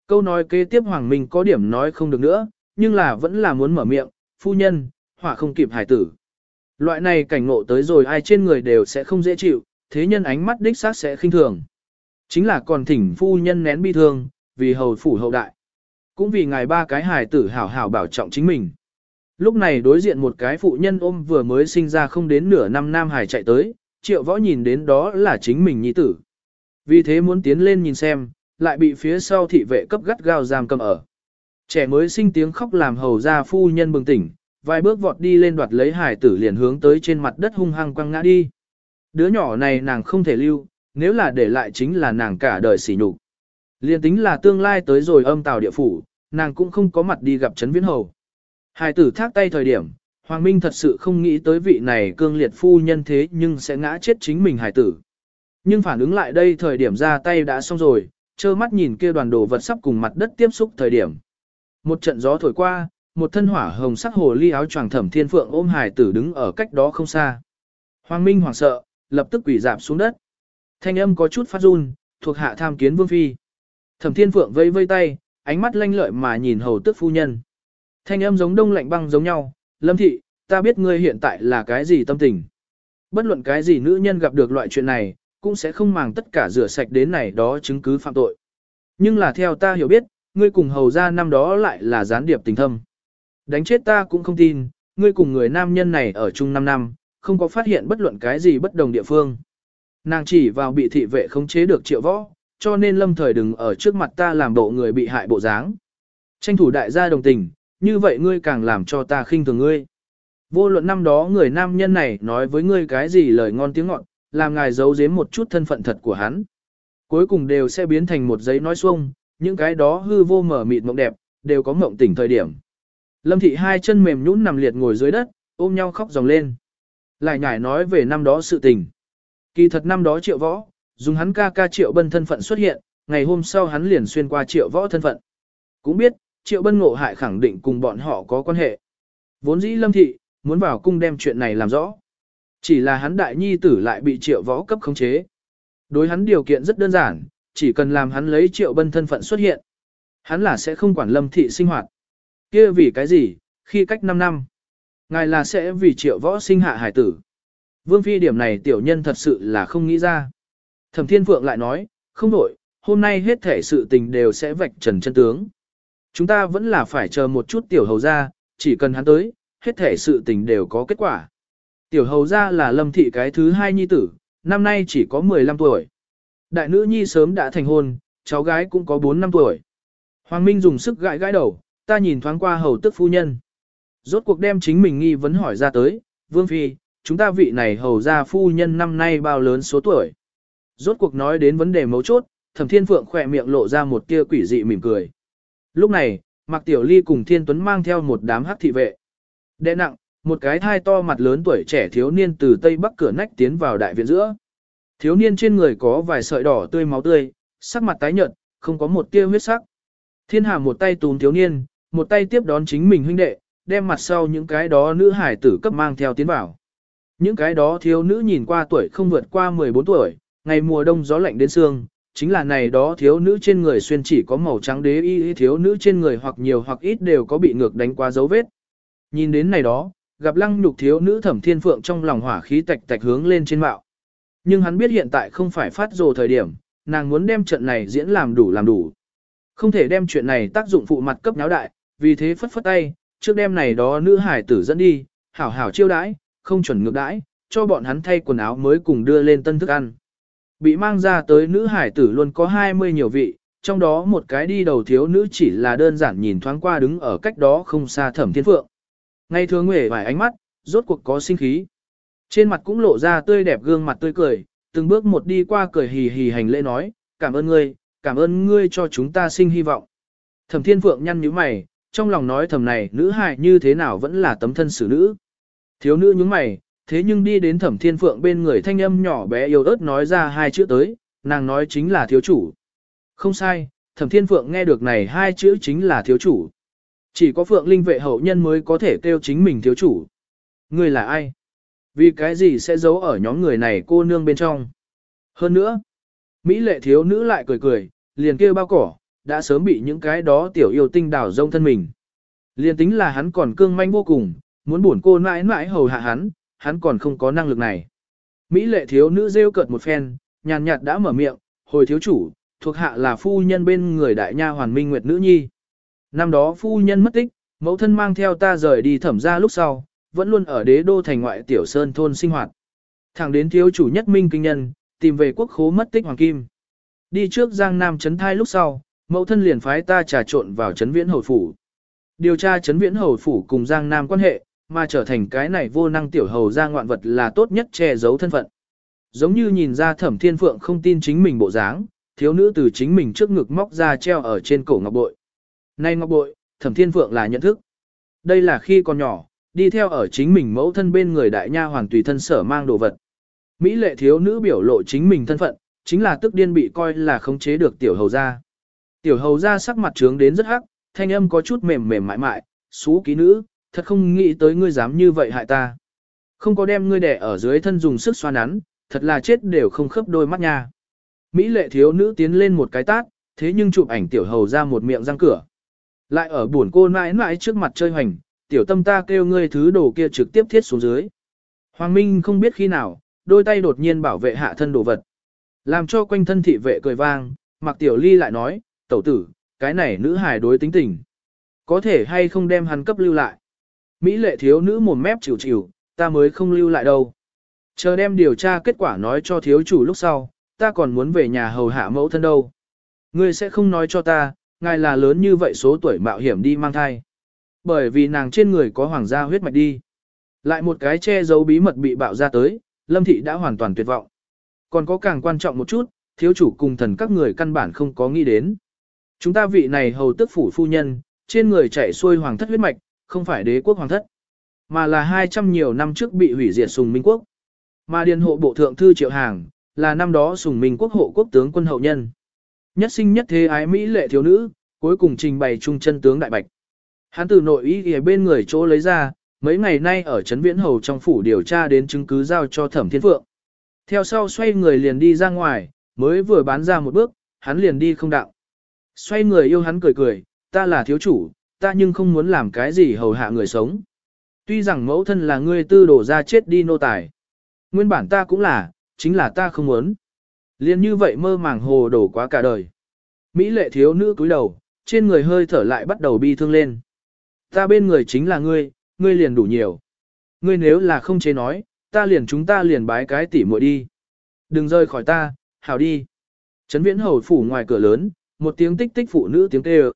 S1: Câu nói kế tiếp Hoàng Minh có điểm nói không được nữa, nhưng là vẫn là muốn mở miệng, phu nhân, hỏa không kịp hải tử. Loại này cảnh ngộ tới rồi ai trên người đều sẽ không dễ chịu, thế nhân ánh mắt đích xác sẽ khinh thường. Chính là còn thỉnh phu nhân nén bi thương, vì hầu phủ hậu đại. Cũng vì ngài ba cái hài tử hảo hảo bảo trọng chính mình. Lúc này đối diện một cái phụ nhân ôm vừa mới sinh ra không đến nửa năm nam hải chạy tới, triệu võ nhìn đến đó là chính mình nhi tử. Vì thế muốn tiến lên nhìn xem, lại bị phía sau thị vệ cấp gắt gao giam cầm ở. Trẻ mới sinh tiếng khóc làm hầu ra phu nhân bừng tỉnh, vài bước vọt đi lên đoạt lấy hải tử liền hướng tới trên mặt đất hung hăng quăng ngã đi. Đứa nhỏ này nàng không thể lưu, nếu là để lại chính là nàng cả đời sỉ nhục. Liên tính là tương lai tới rồi âm tào địa phủ, nàng cũng không có mặt đi gặp Trấn Viễn Hầu. Hải tử thác tay thời điểm, Hoàng Minh thật sự không nghĩ tới vị này cương liệt phu nhân thế nhưng sẽ ngã chết chính mình hải tử. Nhưng phản ứng lại đây thời điểm ra tay đã xong rồi, trơ mắt nhìn kia đoàn đồ vật sắp cùng mặt đất tiếp xúc thời điểm. Một trận gió thổi qua, một thân hỏa hồng sắc hồ ly áo choàng thẩm thiên phượng ôm hải tử đứng ở cách đó không xa. Hoàng Minh hoảng sợ, lập tức quỷ dạp xuống đất. Thanh âm có chút phát run, thuộc hạ tham kiến vương phi. Thẩm thiên phượng vây vây tay, ánh mắt lanh lợi mà nhìn hầu tức phu nhân. Thanh âm giống đông lạnh băng giống nhau, lâm thị, ta biết ngươi hiện tại là cái gì tâm tình. Bất luận cái gì nữ nhân gặp được loại chuyện này, cũng sẽ không màng tất cả rửa sạch đến này đó chứng cứ phạm tội. Nhưng là theo ta hiểu biết, ngươi cùng hầu ra năm đó lại là gián điệp tình thâm. Đánh chết ta cũng không tin, ngươi cùng người nam nhân này ở chung 5 năm, không có phát hiện bất luận cái gì bất đồng địa phương. Nàng chỉ vào bị thị vệ khống chế được triệu võ, cho nên lâm thời đừng ở trước mặt ta làm bộ người bị hại bộ dáng. Tranh thủ đại gia đồng tình, như vậy ngươi càng làm cho ta khinh thường ngươi. Vô luận năm đó người nam nhân này nói với ngươi cái gì lời ngon tiếng ngọt, làm ngài giấu giếm một chút thân phận thật của hắn. Cuối cùng đều sẽ biến thành một giấy nói xuông, những cái đó hư vô mở mịt mộng đẹp, đều có mộng tỉnh thời điểm. Lâm thị hai chân mềm nhũn nằm liệt ngồi dưới đất, ôm nhau khóc ròng lên. Lại nhải nói về năm đó sự tình. Kỳ thật năm đó triệu võ, dùng hắn ca ca triệu bân thân phận xuất hiện, ngày hôm sau hắn liền xuyên qua triệu võ thân phận. Cũng biết, triệu bân ngộ hại khẳng định cùng bọn họ có quan hệ. Vốn dĩ lâm thị, muốn vào cung đem chuyện này làm rõ. Chỉ là hắn đại nhi tử lại bị triệu võ cấp khống chế. Đối hắn điều kiện rất đơn giản, chỉ cần làm hắn lấy triệu bân thân phận xuất hiện. Hắn là sẽ không quản lâm thị sinh hoạt. kia vì cái gì, khi cách 5 năm. Ngài là sẽ vì triệu võ sinh hạ hải tử. Vương phi điểm này tiểu nhân thật sự là không nghĩ ra. Thẩm thiên phượng lại nói, không đổi, hôm nay hết thể sự tình đều sẽ vạch trần chân tướng. Chúng ta vẫn là phải chờ một chút tiểu hầu ra, chỉ cần hắn tới, hết thể sự tình đều có kết quả. Tiểu hầu ra là lâm thị cái thứ hai nhi tử, năm nay chỉ có 15 tuổi. Đại nữ nhi sớm đã thành hôn, cháu gái cũng có 4 năm tuổi. Hoàng Minh dùng sức gãi gãi đầu, ta nhìn thoáng qua hầu tức phu nhân. Rốt cuộc đem chính mình nghi vấn hỏi ra tới, Vương Phi, chúng ta vị này hầu ra phu nhân năm nay bao lớn số tuổi. Rốt cuộc nói đến vấn đề mấu chốt, thẩm thiên phượng khỏe miệng lộ ra một tia quỷ dị mỉm cười. Lúc này, Mạc Tiểu Ly cùng Thiên Tuấn mang theo một đám hắc thị vệ. Đệ nặng, một cái thai to mặt lớn tuổi trẻ thiếu niên từ tây bắc cửa nách tiến vào đại viện giữa. Thiếu niên trên người có vài sợi đỏ tươi máu tươi, sắc mặt tái nhợt, không có một tia huyết sắc. Thiên Hà một tay túm thiếu niên, một tay tiếp đón chính mình huynh đệ, đem mặt sau những cái đó nữ hải tử cấp mang theo tiến vào. Những cái đó thiếu nữ nhìn qua tuổi không vượt qua 14 tuổi, ngày mùa đông gió lạnh đến xương, chính là này đó thiếu nữ trên người xuyên chỉ có màu trắng đế y thiếu nữ trên người hoặc nhiều hoặc ít đều có bị ngược đánh qua dấu vết. Nhìn đến này đó, gặp lăng nhục thiếu nữ thẩm thiên phượng trong lòng hỏa khí tạch tạch hướng lên trên mạo. Nhưng hắn biết hiện tại không phải phát rồ thời điểm, nàng muốn đem trận này diễn làm đủ làm đủ. Không thể đem chuyện này tác dụng phụ mặt cấp náo đại, vì thế phất phất tay, trước đêm này đó nữ hải tử dẫn đi, hảo hảo chiêu đãi, không chuẩn ngược đãi, cho bọn hắn thay quần áo mới cùng đưa lên tân thức ăn. Bị mang ra tới nữ hải tử luôn có 20 nhiều vị, trong đó một cái đi đầu thiếu nữ chỉ là đơn giản nhìn thoáng qua đứng ở cách đó không xa thẩm thiên phượng. Ngay thường nguệ vài ánh mắt, rốt cuộc có sinh khí. Trên mặt cũng lộ ra tươi đẹp gương mặt tươi cười, từng bước một đi qua cười hì hì hành lễ nói, cảm ơn ngươi, cảm ơn ngươi cho chúng ta sinh hy vọng. Thẩm thiên phượng nhăn nhíu mày, trong lòng nói thầm này nữ hài như thế nào vẫn là tấm thân xử nữ. Thiếu nữ nhúng mày, thế nhưng đi đến thẩm thiên phượng bên người thanh âm nhỏ bé yếu ớt nói ra hai chữ tới, nàng nói chính là thiếu chủ. Không sai, thẩm thiên phượng nghe được này hai chữ chính là thiếu chủ. Chỉ có phượng linh vệ hậu nhân mới có thể kêu chính mình thiếu chủ. Người là ai? Vì cái gì sẽ giấu ở nhóm người này cô nương bên trong? Hơn nữa, Mỹ lệ thiếu nữ lại cười cười, liền kêu bao cỏ, đã sớm bị những cái đó tiểu yêu tinh đảo rông thân mình. Liền tính là hắn còn cương manh vô cùng, muốn buồn cô mãi mãi hầu hạ hắn, hắn còn không có năng lực này. Mỹ lệ thiếu nữ rêu cợt một phen, nhàn nhạt đã mở miệng, hồi thiếu chủ, thuộc hạ là phu nhân bên người đại nha hoàn minh nguyệt nữ nhi. Năm đó phu nhân mất tích, mẫu thân mang theo ta rời đi thẩm ra lúc sau, vẫn luôn ở đế đô thành ngoại tiểu sơn thôn sinh hoạt. Thẳng đến thiếu chủ nhất minh kinh nhân, tìm về quốc khố mất tích hoàng kim. Đi trước Giang Nam chấn thai lúc sau, mẫu thân liền phái ta trà trộn vào chấn viễn hầu phủ. Điều tra chấn viễn hầu phủ cùng Giang Nam quan hệ, mà trở thành cái này vô năng tiểu hầu ra ngoạn vật là tốt nhất che giấu thân phận. Giống như nhìn ra thẩm thiên phượng không tin chính mình bộ dáng, thiếu nữ từ chính mình trước ngực móc ra treo ở trên cổ ngọc bội. Nay ngọc bội, thẩm thiên phượng là nhận thức. Đây là khi còn nhỏ, đi theo ở chính mình mẫu thân bên người đại nha hoàng tùy thân sở mang đồ vật. Mỹ lệ thiếu nữ biểu lộ chính mình thân phận, chính là tức điên bị coi là khống chế được tiểu hầu gia. Tiểu hầu gia sắc mặt trướng đến rất hắc, thanh âm có chút mềm mềm mại mại, xú ký nữ, thật không nghĩ tới ngươi dám như vậy hại ta. Không có đem ngươi đẻ ở dưới thân dùng sức xoa nắn, thật là chết đều không khớp đôi mắt nha. Mỹ lệ thiếu nữ tiến lên một cái tát, thế nhưng chụp ảnh tiểu hầu ra một miệng răng cửa. Lại ở buồn cô mãi mãi trước mặt chơi hoành, tiểu tâm ta kêu ngươi thứ đồ kia trực tiếp thiết xuống dưới. Hoàng Minh không biết khi nào, đôi tay đột nhiên bảo vệ hạ thân đồ vật. Làm cho quanh thân thị vệ cười vang, mặc tiểu ly lại nói, tẩu tử, cái này nữ hài đối tính tình. Có thể hay không đem hắn cấp lưu lại. Mỹ lệ thiếu nữ mồm mép chịu chịu, ta mới không lưu lại đâu. Chờ đem điều tra kết quả nói cho thiếu chủ lúc sau, ta còn muốn về nhà hầu hạ mẫu thân đâu. Ngươi sẽ không nói cho ta, ngài là lớn như vậy số tuổi mạo hiểm đi mang thai. Bởi vì nàng trên người có hoàng gia huyết mạch đi. Lại một cái che giấu bí mật bị bạo ra tới, Lâm Thị đã hoàn toàn tuyệt vọng. Còn có càng quan trọng một chút, thiếu chủ cùng thần các người căn bản không có nghĩ đến. Chúng ta vị này hầu tức phủ phu nhân, trên người chạy xuôi hoàng thất huyết mạch, không phải đế quốc hoàng thất, mà là 200 nhiều năm trước bị hủy diệt sùng minh quốc. Mà điền hộ bộ thượng thư triệu hàng, là năm đó sùng minh quốc hộ quốc tướng quân hậu nhân. Nhất sinh nhất thế ái Mỹ lệ thiếu nữ, cuối cùng trình bày trung chân tướng đại bạch. Hắn từ nội ý ở bên người chỗ lấy ra, mấy ngày nay ở Trấn Viễn Hầu trong phủ điều tra đến chứng cứ giao cho Thẩm Thiên Phượng. Theo sau xoay người liền đi ra ngoài, mới vừa bán ra một bước, hắn liền đi không đạo. Xoay người yêu hắn cười cười, ta là thiếu chủ, ta nhưng không muốn làm cái gì hầu hạ người sống. Tuy rằng mẫu thân là ngươi tư đổ ra chết đi nô tài. Nguyên bản ta cũng là, chính là ta không muốn. Liên như vậy mơ màng hồ đổ quá cả đời. Mỹ lệ thiếu nữ cúi đầu, trên người hơi thở lại bắt đầu bi thương lên. Ta bên người chính là ngươi, ngươi liền đủ nhiều. Ngươi nếu là không chế nói, ta liền chúng ta liền bái cái tỉ muội đi. Đừng rơi khỏi ta, hảo đi. Trấn viễn hầu phủ ngoài cửa lớn, một tiếng tích tích phụ nữ tiếng kêu.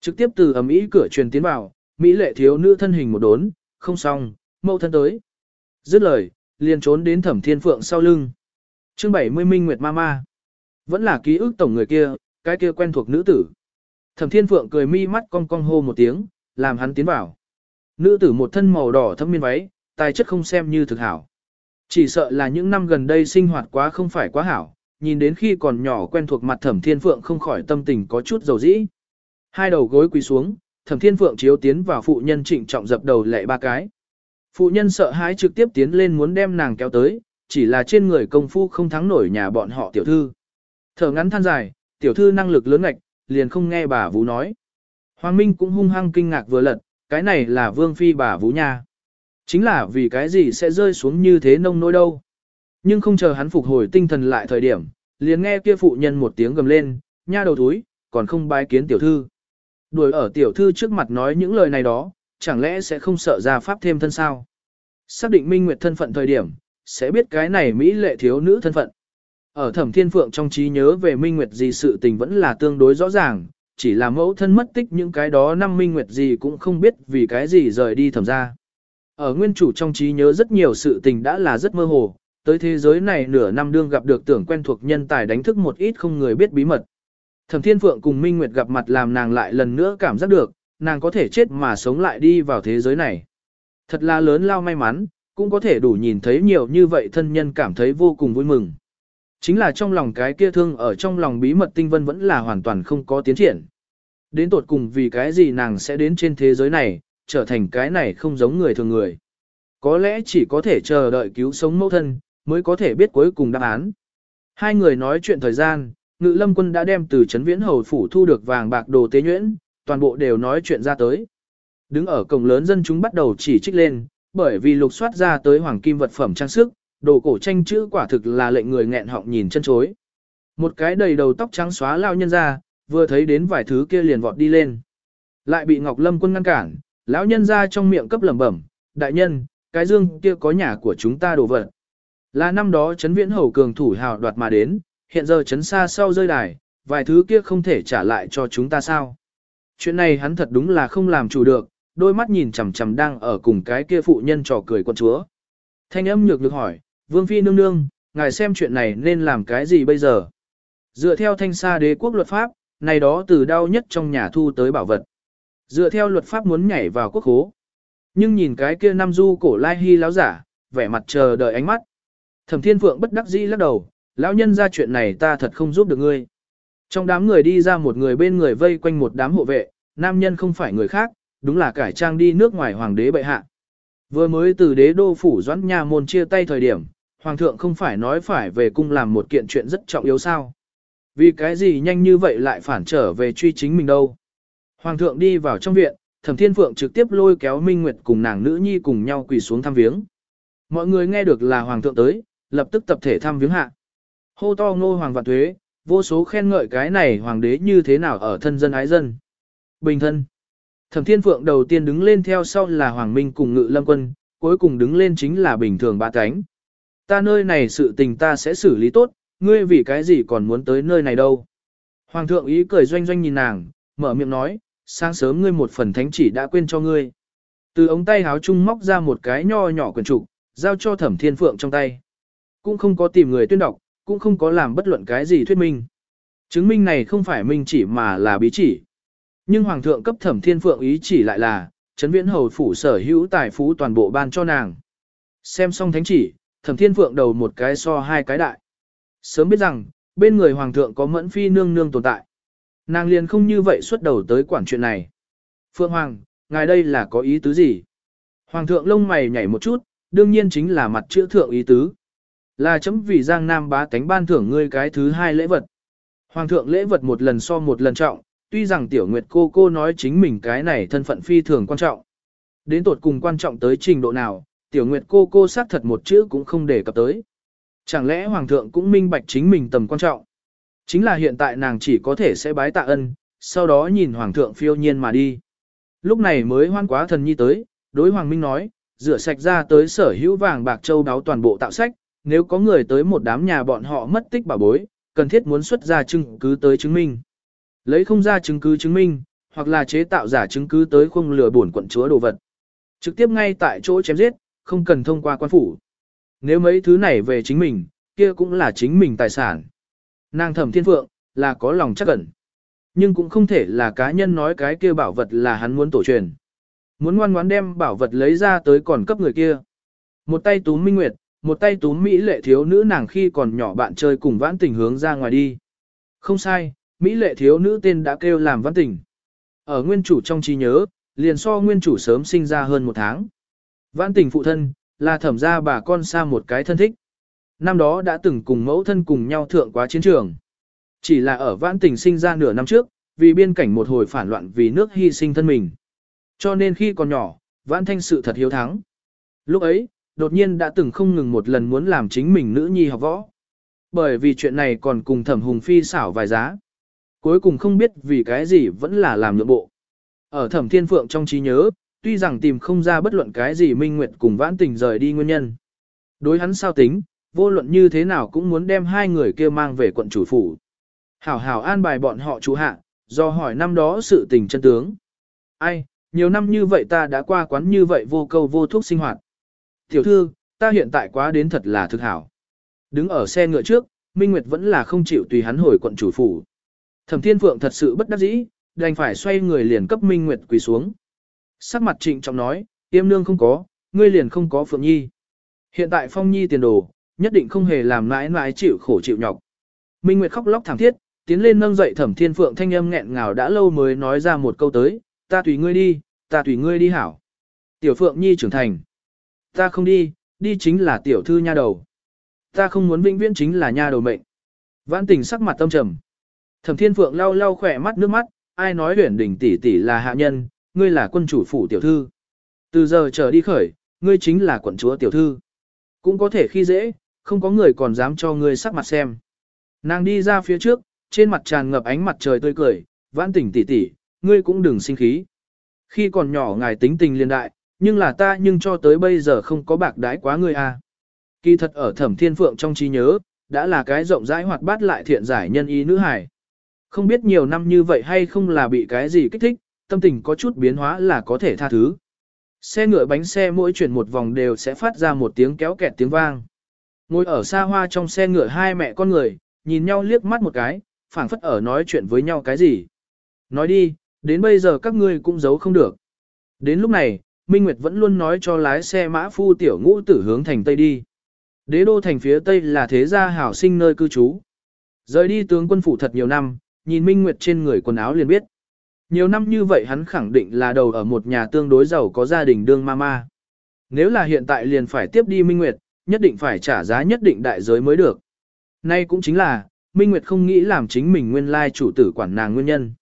S1: Trực tiếp từ ầm ĩ cửa truyền tiến vào, Mỹ lệ thiếu nữ thân hình một đốn, không xong, mâu thân tới. Dứt lời, liền trốn đến thẩm thiên phượng sau lưng. chương 70 Minh Nguyệt Mama. Vẫn là ký ức tổng người kia, cái kia quen thuộc nữ tử. Thẩm thiên phượng cười mi mắt cong cong hô một tiếng, làm hắn tiến vào. Nữ tử một thân màu đỏ thâm miên váy, tài chất không xem như thực hảo. Chỉ sợ là những năm gần đây sinh hoạt quá không phải quá hảo, nhìn đến khi còn nhỏ quen thuộc mặt thẩm thiên phượng không khỏi tâm tình có chút dầu dĩ. Hai đầu gối quỳ xuống, thẩm thiên phượng chiếu tiến vào phụ nhân trịnh trọng dập đầu lệ ba cái. Phụ nhân sợ hãi trực tiếp tiến lên muốn đem nàng kéo tới, chỉ là trên người công phu không thắng nổi nhà bọn họ tiểu thư. Thở ngắn than dài, tiểu thư năng lực lớn ngạch, liền không nghe bà Vũ nói. Hoàng Minh cũng hung hăng kinh ngạc vừa lật, cái này là vương phi bà Vũ nha. Chính là vì cái gì sẽ rơi xuống như thế nông nỗi đâu. Nhưng không chờ hắn phục hồi tinh thần lại thời điểm, liền nghe kia phụ nhân một tiếng gầm lên, nha đầu túi, còn không bái kiến tiểu thư. Đuổi ở tiểu thư trước mặt nói những lời này đó, chẳng lẽ sẽ không sợ ra pháp thêm thân sao? Xác định Minh Nguyệt thân phận thời điểm, sẽ biết cái này Mỹ lệ thiếu nữ thân phận. Ở thẩm thiên phượng trong trí nhớ về Minh Nguyệt gì sự tình vẫn là tương đối rõ ràng, chỉ là mẫu thân mất tích những cái đó năm Minh Nguyệt gì cũng không biết vì cái gì rời đi thẩm ra. Ở nguyên chủ trong trí nhớ rất nhiều sự tình đã là rất mơ hồ, tới thế giới này nửa năm đương gặp được tưởng quen thuộc nhân tài đánh thức một ít không người biết bí mật. Thẩm Thiên Phượng cùng Minh Nguyệt gặp mặt làm nàng lại lần nữa cảm giác được, nàng có thể chết mà sống lại đi vào thế giới này. Thật là lớn lao may mắn, cũng có thể đủ nhìn thấy nhiều như vậy thân nhân cảm thấy vô cùng vui mừng. Chính là trong lòng cái kia thương ở trong lòng bí mật tinh vân vẫn là hoàn toàn không có tiến triển. Đến tột cùng vì cái gì nàng sẽ đến trên thế giới này, trở thành cái này không giống người thường người. Có lẽ chỉ có thể chờ đợi cứu sống mẫu thân, mới có thể biết cuối cùng đáp án. Hai người nói chuyện thời gian, ngự lâm quân đã đem từ chấn viễn hầu phủ thu được vàng bạc đồ tế nhuyễn, toàn bộ đều nói chuyện ra tới. Đứng ở cổng lớn dân chúng bắt đầu chỉ trích lên, bởi vì lục soát ra tới hoàng kim vật phẩm trang sức, đồ cổ tranh chữ quả thực là lệnh người nghẹn họng nhìn chân chối. Một cái đầy đầu tóc trắng xóa lao nhân ra, vừa thấy đến vài thứ kia liền vọt đi lên. Lại bị Ngọc Lâm quân ngăn cản, lão nhân ra trong miệng cấp lẩm bẩm, đại nhân, cái dương kia có nhà của chúng ta đồ vật. Là năm đó chấn viễn hầu cường thủ hào đoạt mà đến, hiện giờ chấn xa sau rơi đài, vài thứ kia không thể trả lại cho chúng ta sao. Chuyện này hắn thật đúng là không làm chủ được, đôi mắt nhìn chằm chằm đang ở cùng cái kia phụ nhân trò cười quân chúa. Thanh âm nhược được hỏi, Vương Phi nương nương, ngài xem chuyện này nên làm cái gì bây giờ? Dựa theo thanh xa đế quốc luật pháp, này đó từ đau nhất trong nhà thu tới bảo vật. Dựa theo luật pháp muốn nhảy vào quốc hố. Nhưng nhìn cái kia Nam du cổ lai hy láo giả, vẻ mặt chờ đợi ánh mắt. Thẩm thiên phượng bất đắc dĩ lắc đầu, lão nhân ra chuyện này ta thật không giúp được ngươi. Trong đám người đi ra một người bên người vây quanh một đám hộ vệ, nam nhân không phải người khác, đúng là cải trang đi nước ngoài hoàng đế bệ hạ. Vừa mới từ đế đô phủ doãn nhà môn chia tay thời điểm, hoàng thượng không phải nói phải về cung làm một kiện chuyện rất trọng yếu sao. Vì cái gì nhanh như vậy lại phản trở về truy chính mình đâu. Hoàng thượng đi vào trong viện, thẩm thiên phượng trực tiếp lôi kéo Minh Nguyệt cùng nàng nữ nhi cùng nhau quỳ xuống thăm viếng. Mọi người nghe được là hoàng thượng tới, lập tức tập thể thăm viếng hạ. Hô to ngô hoàng vạn thuế, vô số khen ngợi cái này hoàng đế như thế nào ở thân dân ái dân. Bình thân. Thẩm Thiên Phượng đầu tiên đứng lên theo sau là Hoàng Minh cùng Ngự Lâm Quân, cuối cùng đứng lên chính là bình thường ba cánh. Ta nơi này sự tình ta sẽ xử lý tốt, ngươi vì cái gì còn muốn tới nơi này đâu. Hoàng thượng ý cười doanh doanh nhìn nàng, mở miệng nói, sáng sớm ngươi một phần thánh chỉ đã quên cho ngươi. Từ ống tay háo chung móc ra một cái nho nhỏ quyển trục, giao cho Thẩm Thiên Phượng trong tay. Cũng không có tìm người tuyên đọc, cũng không có làm bất luận cái gì thuyết minh. Chứng minh này không phải minh chỉ mà là bí chỉ. Nhưng Hoàng thượng cấp thẩm thiên phượng ý chỉ lại là, Trấn viễn hầu phủ sở hữu tài phú toàn bộ ban cho nàng. Xem xong thánh chỉ, thẩm thiên phượng đầu một cái so hai cái đại. Sớm biết rằng, bên người Hoàng thượng có mẫn phi nương nương tồn tại. Nàng liền không như vậy xuất đầu tới quản chuyện này. Phượng Hoàng, ngài đây là có ý tứ gì? Hoàng thượng lông mày nhảy một chút, đương nhiên chính là mặt chữa thượng ý tứ. Là chấm vì Giang Nam bá tánh ban thưởng ngươi cái thứ hai lễ vật. Hoàng thượng lễ vật một lần so một lần trọng, tuy rằng tiểu nguyệt cô cô nói chính mình cái này thân phận phi thường quan trọng. Đến tột cùng quan trọng tới trình độ nào, tiểu nguyệt cô cô xác thật một chữ cũng không để cập tới. Chẳng lẽ hoàng thượng cũng minh bạch chính mình tầm quan trọng? Chính là hiện tại nàng chỉ có thể sẽ bái tạ ân, sau đó nhìn hoàng thượng phiêu nhiên mà đi. Lúc này mới hoan quá thần nhi tới, đối hoàng minh nói, rửa sạch ra tới sở hữu vàng bạc châu đáo toàn bộ tạo sách, nếu có người tới một đám nhà bọn họ mất tích bảo bối, cần thiết muốn xuất ra chứng cứ tới chứng minh. Lấy không ra chứng cứ chứng minh, hoặc là chế tạo giả chứng cứ tới không lừa bổn quận chúa đồ vật. Trực tiếp ngay tại chỗ chém giết, không cần thông qua quan phủ. Nếu mấy thứ này về chính mình, kia cũng là chính mình tài sản. Nàng thẩm thiên phượng, là có lòng chắc ẩn. Nhưng cũng không thể là cá nhân nói cái kia bảo vật là hắn muốn tổ truyền. Muốn ngoan ngoãn đem bảo vật lấy ra tới còn cấp người kia. Một tay túm minh nguyệt, một tay túm Mỹ lệ thiếu nữ nàng khi còn nhỏ bạn chơi cùng vãn tình hướng ra ngoài đi. Không sai, Mỹ lệ thiếu nữ tên đã kêu làm vãn tình. Ở nguyên chủ trong trí nhớ, liền so nguyên chủ sớm sinh ra hơn một tháng. Vãn tình phụ thân, là thẩm gia bà con xa một cái thân thích. Năm đó đã từng cùng mẫu thân cùng nhau thượng quá chiến trường. Chỉ là ở vãn tình sinh ra nửa năm trước, vì biên cảnh một hồi phản loạn vì nước hy sinh thân mình. Cho nên khi còn nhỏ, vãn thanh sự thật hiếu thắng. Lúc ấy, đột nhiên đã từng không ngừng một lần muốn làm chính mình nữ nhi học võ. Bởi vì chuyện này còn cùng thẩm hùng phi xảo vài giá. Cuối cùng không biết vì cái gì vẫn là làm nhượng bộ. Ở thẩm thiên phượng trong trí nhớ, tuy rằng tìm không ra bất luận cái gì minh nguyệt cùng vãn tình rời đi nguyên nhân. Đối hắn sao tính, vô luận như thế nào cũng muốn đem hai người kia mang về quận chủ phủ. Hảo hảo an bài bọn họ chủ hạ, do hỏi năm đó sự tình chân tướng. Ai, nhiều năm như vậy ta đã qua quán như vậy vô câu vô thuốc sinh hoạt. Tiểu thư, ta hiện tại quá đến thật là thực hảo. Đứng ở xe ngựa trước, Minh Nguyệt vẫn là không chịu tùy hắn hồi quận chủ phủ. Thẩm Thiên Phượng thật sự bất đắc dĩ, đành phải xoay người liền cấp Minh Nguyệt quỳ xuống. Sắc mặt trịnh trọng nói, tiêm nương không có, ngươi liền không có Phượng Nhi. Hiện tại Phong Nhi tiền đồ, nhất định không hề làm mãi mãi chịu khổ chịu nhọc. Minh Nguyệt khóc lóc thảm thiết, tiến lên nâng dậy Thẩm Thiên Phượng thanh âm nghẹn ngào đã lâu mới nói ra một câu tới, ta tùy ngươi đi, ta tùy ngươi đi hảo. Tiểu Phượng Nhi trưởng thành. Ta không đi, đi chính là tiểu thư nha đầu. Ta không muốn vĩnh viễn chính là nha đầu mệnh. Vãn tình sắc mặt tâm trầm. Thẩm Thiên Phượng lau lau khỏe mắt nước mắt, ai nói huyền đỉnh tỷ tỷ là hạ nhân, ngươi là quân chủ phủ tiểu thư. Từ giờ trở đi khởi, ngươi chính là quận chúa tiểu thư. Cũng có thể khi dễ, không có người còn dám cho ngươi sắc mặt xem. Nàng đi ra phía trước, trên mặt tràn ngập ánh mặt trời tươi cười, vãn tỉnh tỉ tỉ, ngươi cũng đừng sinh khí. Khi còn nhỏ ngài tính tình liên đại, nhưng là ta nhưng cho tới bây giờ không có bạc đái quá ngươi à. Kỳ thật ở thẩm thiên phượng trong trí nhớ, đã là cái rộng rãi hoạt bát lại thiện giải nhân ý nữ hải. Không biết nhiều năm như vậy hay không là bị cái gì kích thích, tâm tình có chút biến hóa là có thể tha thứ. Xe ngựa bánh xe mỗi chuyển một vòng đều sẽ phát ra một tiếng kéo kẹt tiếng vang. Ngồi ở xa hoa trong xe ngựa hai mẹ con người, nhìn nhau liếc mắt một cái, phảng phất ở nói chuyện với nhau cái gì. Nói đi, đến bây giờ các ngươi cũng giấu không được. Đến lúc này, Minh Nguyệt vẫn luôn nói cho lái xe mã phu tiểu ngũ tử hướng thành Tây đi. Đế đô thành phía Tây là thế gia hảo sinh nơi cư trú. Rời đi tướng quân phủ thật nhiều năm, nhìn Minh Nguyệt trên người quần áo liền biết. Nhiều năm như vậy hắn khẳng định là đầu ở một nhà tương đối giàu có gia đình đương mama. Nếu là hiện tại liền phải tiếp đi Minh Nguyệt, nhất định phải trả giá nhất định đại giới mới được. Nay cũng chính là, Minh Nguyệt không nghĩ làm chính mình nguyên lai chủ tử quản nàng nguyên nhân.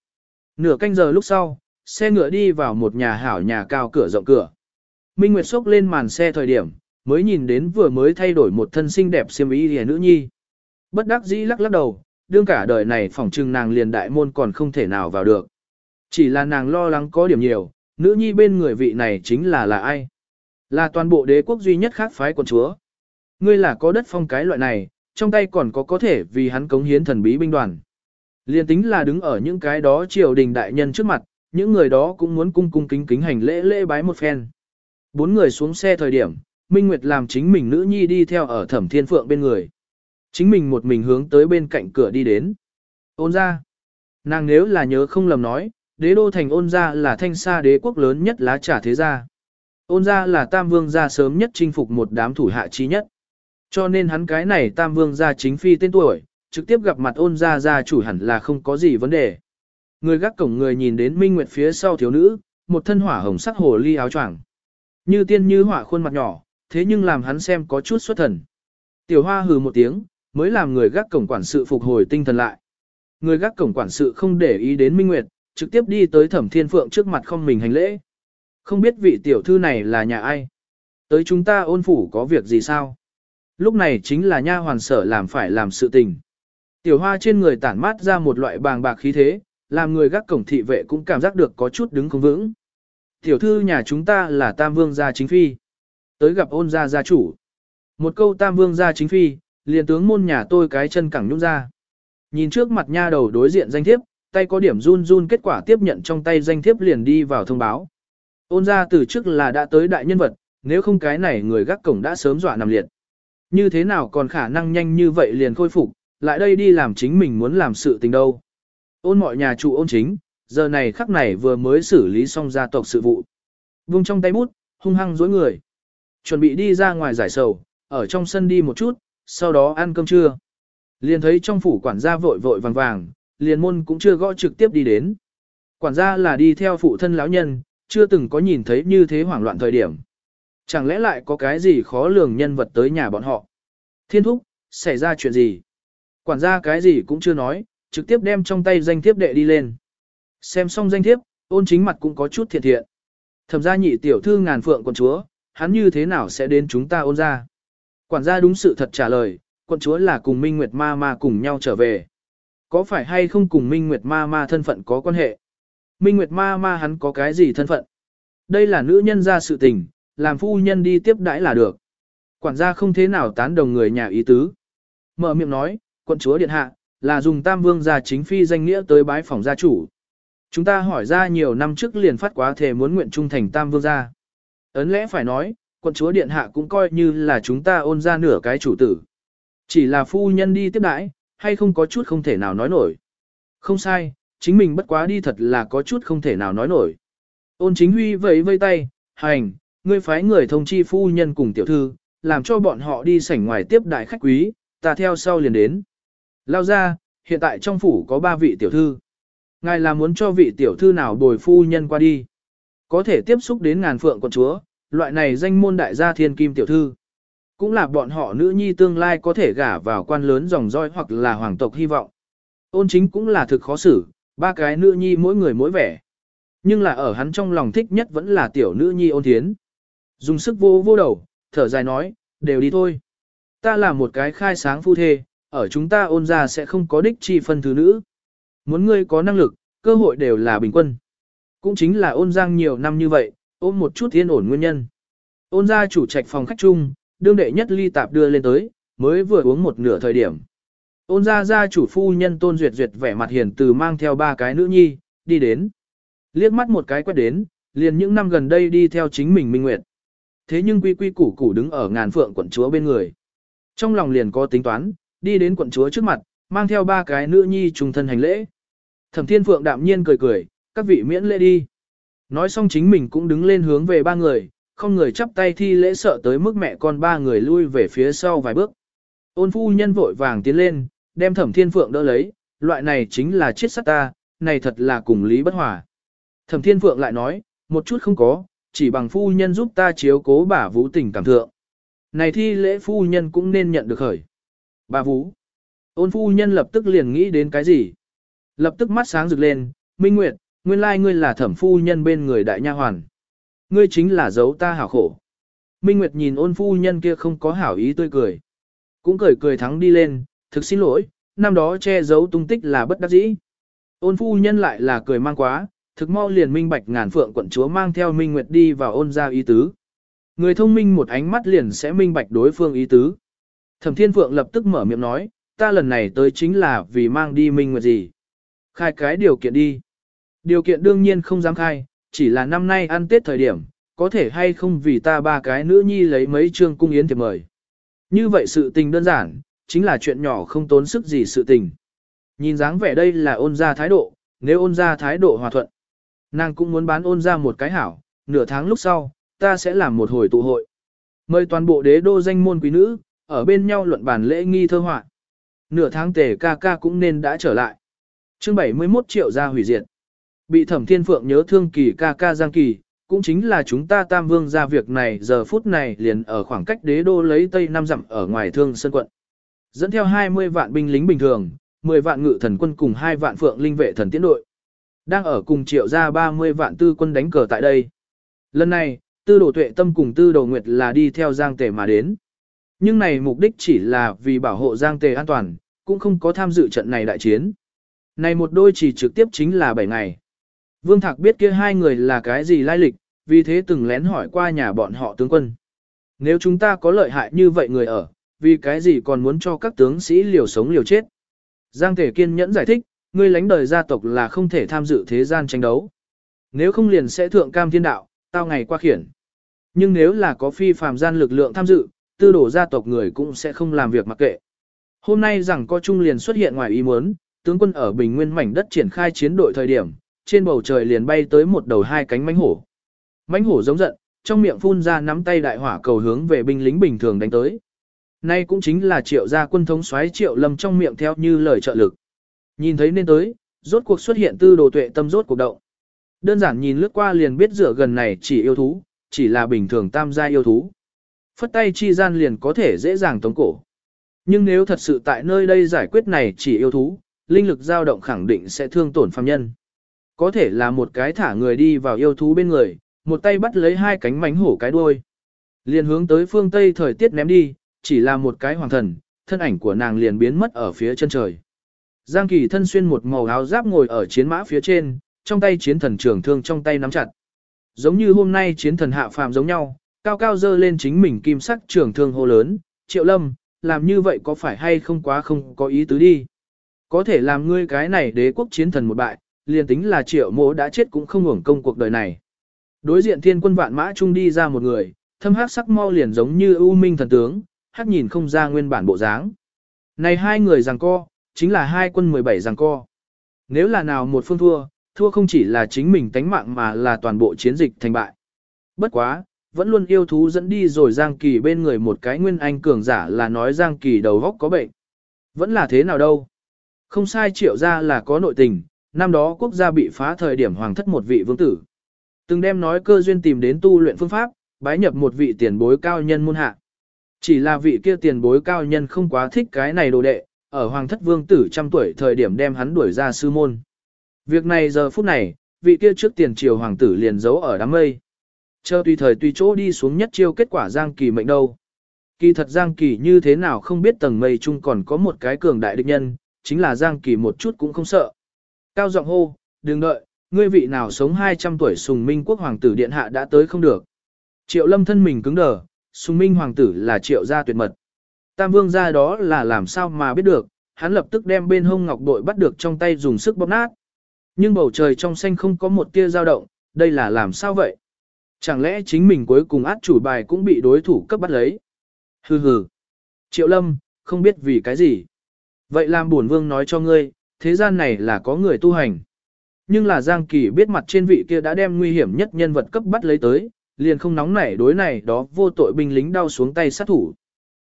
S1: Nửa canh giờ lúc sau, xe ngựa đi vào một nhà hảo nhà cao cửa rộng cửa. Minh Nguyệt xốc lên màn xe thời điểm, mới nhìn đến vừa mới thay đổi một thân xinh đẹp xiêm y hề nữ nhi. Bất đắc dĩ lắc lắc đầu, đương cả đời này phỏng trừng nàng liền đại môn còn không thể nào vào được. Chỉ là nàng lo lắng có điểm nhiều, nữ nhi bên người vị này chính là là ai? Là toàn bộ đế quốc duy nhất khác phái quần chúa. Ngươi là có đất phong cái loại này, trong tay còn có có thể vì hắn cống hiến thần bí binh đoàn. Liên tính là đứng ở những cái đó triều đình đại nhân trước mặt, những người đó cũng muốn cung cung kính kính hành lễ lễ bái một phen. Bốn người xuống xe thời điểm, Minh Nguyệt làm chính mình nữ nhi đi theo ở thẩm thiên phượng bên người. Chính mình một mình hướng tới bên cạnh cửa đi đến. Ôn ra. Nàng nếu là nhớ không lầm nói, đế đô thành ôn gia là thanh sa đế quốc lớn nhất lá trả thế gia. Ôn gia là tam vương gia sớm nhất chinh phục một đám thủ hạ trí nhất. Cho nên hắn cái này tam vương gia chính phi tên tuổi, trực tiếp gặp mặt ôn gia gia chủ hẳn là không có gì vấn đề. Người gác cổng người nhìn đến Minh Nguyệt phía sau thiếu nữ, một thân hỏa hồng sắc hồ ly áo choàng. Như tiên như hỏa khuôn mặt nhỏ, thế nhưng làm hắn xem có chút xuất thần. Tiểu hoa hừ một tiếng, mới làm người gác cổng quản sự phục hồi tinh thần lại. Người gác cổng quản sự không để ý đến Minh Nguyệt, trực tiếp đi tới thẩm thiên phượng trước mặt không mình hành lễ. Không biết vị tiểu thư này là nhà ai? Tới chúng ta ôn phủ có việc gì sao? Lúc này chính là nha hoàn sở làm phải làm sự tình. Tiểu hoa trên người tản mát ra một loại bàng bạc khí thế, làm người gác cổng thị vệ cũng cảm giác được có chút đứng không vững. Tiểu thư nhà chúng ta là Tam Vương gia chính phi. Tới gặp ôn gia gia chủ. Một câu Tam Vương gia chính phi, liền tướng môn nhà tôi cái chân cẳng nhũng ra. Nhìn trước mặt nha đầu đối diện danh thiếp, tay có điểm run run kết quả tiếp nhận trong tay danh thiếp liền đi vào thông báo. Ôn ra từ trước là đã tới đại nhân vật, nếu không cái này người gác cổng đã sớm dọa nằm liệt. Như thế nào còn khả năng nhanh như vậy liền khôi phục, lại đây đi làm chính mình muốn làm sự tình đâu. Ôn mọi nhà trụ ôn chính, giờ này khắc này vừa mới xử lý xong gia tộc sự vụ. Vung trong tay bút, hung hăng dối người. Chuẩn bị đi ra ngoài giải sầu, ở trong sân đi một chút, sau đó ăn cơm trưa. Liền thấy trong phủ quản gia vội vội vàng vàng, liền môn cũng chưa gõ trực tiếp đi đến. Quản gia là đi theo phụ thân lão nhân, chưa từng có nhìn thấy như thế hoảng loạn thời điểm. Chẳng lẽ lại có cái gì khó lường nhân vật tới nhà bọn họ? Thiên thúc, xảy ra chuyện gì? Quản gia cái gì cũng chưa nói, trực tiếp đem trong tay danh thiếp đệ đi lên. Xem xong danh thiếp, ôn chính mặt cũng có chút thiện thiện. Thẩm gia nhị tiểu thư ngàn phượng quận chúa, hắn như thế nào sẽ đến chúng ta ôn ra? Quản gia đúng sự thật trả lời, quận chúa là cùng Minh Nguyệt Ma Ma cùng nhau trở về. Có phải hay không cùng Minh Nguyệt Ma Ma thân phận có quan hệ? Minh Nguyệt Ma Ma hắn có cái gì thân phận? Đây là nữ nhân ra sự tình, làm phu nhân đi tiếp đãi là được. Quản gia không thế nào tán đồng người nhà ý tứ. Mở miệng nói, quận chúa điện hạ, là dùng tam vương gia chính phi danh nghĩa tới bái phòng gia chủ. Chúng ta hỏi ra nhiều năm trước liền phát quá thể muốn nguyện trung thành tam vương gia. Ấn lẽ phải nói, quận chúa điện hạ cũng coi như là chúng ta ôn ra nửa cái chủ tử. Chỉ là phu nhân đi tiếp đãi, hay không có chút không thể nào nói nổi. Không sai, chính mình bất quá đi thật là có chút không thể nào nói nổi. Ôn chính huy vẫy vây tay, hành, ngươi phái người thông chi phu nhân cùng tiểu thư, làm cho bọn họ đi sảnh ngoài tiếp đại khách quý, ta theo sau liền đến. Lao ra, hiện tại trong phủ có ba vị tiểu thư. Ngài là muốn cho vị tiểu thư nào bồi phu nhân qua đi. Có thể tiếp xúc đến ngàn phượng con chúa, loại này danh môn đại gia thiên kim tiểu thư. Cũng là bọn họ nữ nhi tương lai có thể gả vào quan lớn dòng roi hoặc là hoàng tộc hy vọng. Ôn chính cũng là thực khó xử, ba cái nữ nhi mỗi người mỗi vẻ. Nhưng là ở hắn trong lòng thích nhất vẫn là tiểu nữ nhi ôn thiến. Dùng sức vô vô đầu, thở dài nói, đều đi thôi. Ta là một cái khai sáng phu thê, ở chúng ta ôn ra sẽ không có đích chi phân thứ nữ. Muốn ngươi có năng lực, cơ hội đều là bình quân. Cũng chính là ôn giang nhiều năm như vậy, ôm một chút thiên ổn nguyên nhân. Ôn ra chủ trạch phòng khách chung, đương đệ nhất ly tạp đưa lên tới, mới vừa uống một nửa thời điểm. Ôn ra ra chủ phu nhân tôn duyệt duyệt vẻ mặt hiền từ mang theo ba cái nữ nhi, đi đến. Liếc mắt một cái quét đến, liền những năm gần đây đi theo chính mình minh nguyệt. Thế nhưng quy quy củ củ đứng ở ngàn phượng quận chúa bên người. Trong lòng liền có tính toán, đi đến quận chúa trước mặt, mang theo ba cái nữ nhi trùng thân hành lễ. Thẩm thiên phượng đạm nhiên cười cười, các vị miễn lễ đi. Nói xong chính mình cũng đứng lên hướng về ba người, không người chắp tay thi lễ sợ tới mức mẹ con ba người lui về phía sau vài bước. Ôn phu nhân vội vàng tiến lên, đem thẩm thiên phượng đỡ lấy, loại này chính là chết sát ta, này thật là cùng lý bất hòa. Thẩm thiên phượng lại nói, một chút không có, chỉ bằng phu nhân giúp ta chiếu cố bà vũ tình cảm thượng. Này thi lễ phu nhân cũng nên nhận được khởi. Bà vũ. Ôn phu nhân lập tức liền nghĩ đến cái gì? Lập tức mắt sáng rực lên, Minh Nguyệt, nguyên lai ngươi là thẩm phu nhân bên người đại nha hoàn. Ngươi chính là giấu ta hảo khổ. Minh Nguyệt nhìn ôn phu nhân kia không có hảo ý tươi cười. Cũng cười cười thắng đi lên, thực xin lỗi, năm đó che giấu tung tích là bất đắc dĩ. Ôn phu nhân lại là cười mang quá, thực mau liền minh bạch ngàn phượng quận chúa mang theo Minh Nguyệt đi vào ôn ra ý tứ. Người thông minh một ánh mắt liền sẽ minh bạch đối phương ý tứ. Thẩm Thiên Phượng lập tức mở miệng nói, ta lần này tới chính là vì mang đi Minh Nguyệt gì. Khai cái điều kiện đi. Điều kiện đương nhiên không dám khai, chỉ là năm nay ăn Tết thời điểm, có thể hay không vì ta ba cái nữ nhi lấy mấy trương cung yến thiệp mời. Như vậy sự tình đơn giản, chính là chuyện nhỏ không tốn sức gì sự tình. Nhìn dáng vẻ đây là ôn ra thái độ, nếu ôn ra thái độ hòa thuận. Nàng cũng muốn bán ôn ra một cái hảo, nửa tháng lúc sau, ta sẽ làm một hồi tụ hội. Mời toàn bộ đế đô danh môn quý nữ, ở bên nhau luận bàn lễ nghi thơ họa. Nửa tháng tề ca ca cũng nên đã trở lại. chương 71 triệu ra hủy diệt. Bị thẩm thiên phượng nhớ thương kỳ ca ca giang kỳ, cũng chính là chúng ta tam vương ra việc này giờ phút này liền ở khoảng cách đế đô lấy tây năm dặm ở ngoài thương sân quận. Dẫn theo 20 vạn binh lính bình thường, 10 vạn ngự thần quân cùng 2 vạn phượng linh vệ thần tiến đội. Đang ở cùng triệu ra 30 vạn tư quân đánh cờ tại đây. Lần này, tư đồ tuệ tâm cùng tư đồ nguyệt là đi theo giang tề mà đến. Nhưng này mục đích chỉ là vì bảo hộ giang tề an toàn, cũng không có tham dự trận này đại chiến. Này một đôi chỉ trực tiếp chính là 7 ngày. Vương Thạc biết kia hai người là cái gì lai lịch, vì thế từng lén hỏi qua nhà bọn họ tướng quân. Nếu chúng ta có lợi hại như vậy người ở, vì cái gì còn muốn cho các tướng sĩ liều sống liều chết? Giang Thể kiên nhẫn giải thích, ngươi lãnh đời gia tộc là không thể tham dự thế gian tranh đấu. Nếu không liền sẽ thượng cam thiên đạo, tao ngày qua khiển. Nhưng nếu là có phi phàm gian lực lượng tham dự, tư đổ gia tộc người cũng sẽ không làm việc mặc kệ. Hôm nay rằng có trung liền xuất hiện ngoài ý muốn, tướng quân ở Bình Nguyên mảnh đất triển khai chiến đội thời điểm, trên bầu trời liền bay tới một đầu hai cánh mãnh hổ. Mãnh hổ giống giận, trong miệng phun ra nắm tay đại hỏa cầu hướng về binh lính bình thường đánh tới. Nay cũng chính là triệu gia quân thống soái triệu lâm trong miệng theo như lời trợ lực. Nhìn thấy nên tới, rốt cuộc xuất hiện tư đồ tuệ tâm rốt cuộc động. Đơn giản nhìn lướt qua liền biết rửa gần này chỉ yêu thú, chỉ là bình thường tam gia yêu thú. Phất tay chi gian liền có thể dễ dàng tống cổ. Nhưng nếu thật sự tại nơi đây giải quyết này chỉ yêu thú, linh lực dao động khẳng định sẽ thương tổn phàm nhân. Có thể là một cái thả người đi vào yêu thú bên người, một tay bắt lấy hai cánh mánh hổ cái đuôi. Liền hướng tới phương Tây thời tiết ném đi, chỉ là một cái hoàng thần, thân ảnh của nàng liền biến mất ở phía chân trời. Giang Kỳ thân xuyên một màu áo giáp ngồi ở chiến mã phía trên, trong tay chiến thần trường thương trong tay nắm chặt. Giống như hôm nay chiến thần hạ phàm giống nhau, cao cao dơ lên chính mình kim sắc trường thương hô lớn, triệu lâm, làm như vậy có phải hay không quá không có ý tứ đi. Có thể làm ngươi cái này đế quốc chiến thần một bại, liền tính là triệu mộ đã chết cũng không hưởng công cuộc đời này. Đối diện thiên quân vạn mã trung đi ra một người, thâm hắc sắc mau liền giống như ưu minh thần tướng, hắc nhìn không ra nguyên bản bộ dáng. Này hai người giằng co, chính là hai quân 17 giằng co. Nếu là nào một phương thua, thua không chỉ là chính mình tánh mạng mà là toàn bộ chiến dịch thành bại. Bất quá, vẫn luôn yêu thú dẫn đi rồi Giang Kỳ bên người một cái nguyên anh cường giả là nói Giang Kỳ đầu góc có bệnh. Vẫn là thế nào đâu. Không sai triệu ra là có nội tình, năm đó quốc gia bị phá thời điểm hoàng thất một vị vương tử. Từng đem nói cơ duyên tìm đến tu luyện phương pháp, bái nhập một vị tiền bối cao nhân môn hạ. Chỉ là vị kia tiền bối cao nhân không quá thích cái này đồ đệ, ở hoàng thất vương tử trăm tuổi thời điểm đem hắn đuổi ra sư môn. Việc này giờ phút này, vị kia trước tiền triều hoàng tử liền giấu ở đám mây. Chờ tùy thời tùy chỗ đi xuống nhất chiêu kết quả Giang Kỳ mệnh đâu. Kỳ thật Giang Kỳ như thế nào không biết tầng mây chung còn có một cái cường đại địch nhân, chính là Giang Kỳ một chút cũng không sợ. Cao giọng hô, đừng đợi, ngươi vị nào sống 200 tuổi sùng minh quốc hoàng tử điện hạ đã tới không được. Triệu lâm thân mình cứng đờ, sùng minh hoàng tử là triệu gia tuyệt mật. Tam vương gia đó là làm sao mà biết được, hắn lập tức đem bên hông ngọc bội bắt được trong tay dùng sức bóp nát. Nhưng bầu trời trong xanh không có một tia dao động, đây là làm sao vậy? Chẳng lẽ chính mình cuối cùng át chủ bài cũng bị đối thủ cấp bắt lấy? Hừ hừ. Triệu lâm, không biết vì cái gì. Vậy làm buồn vương nói cho ngươi, thế gian này là có người tu hành. Nhưng là Giang Kỳ biết mặt trên vị kia đã đem nguy hiểm nhất nhân vật cấp bắt lấy tới, liền không nóng nảy đối này đó vô tội binh lính đau xuống tay sát thủ.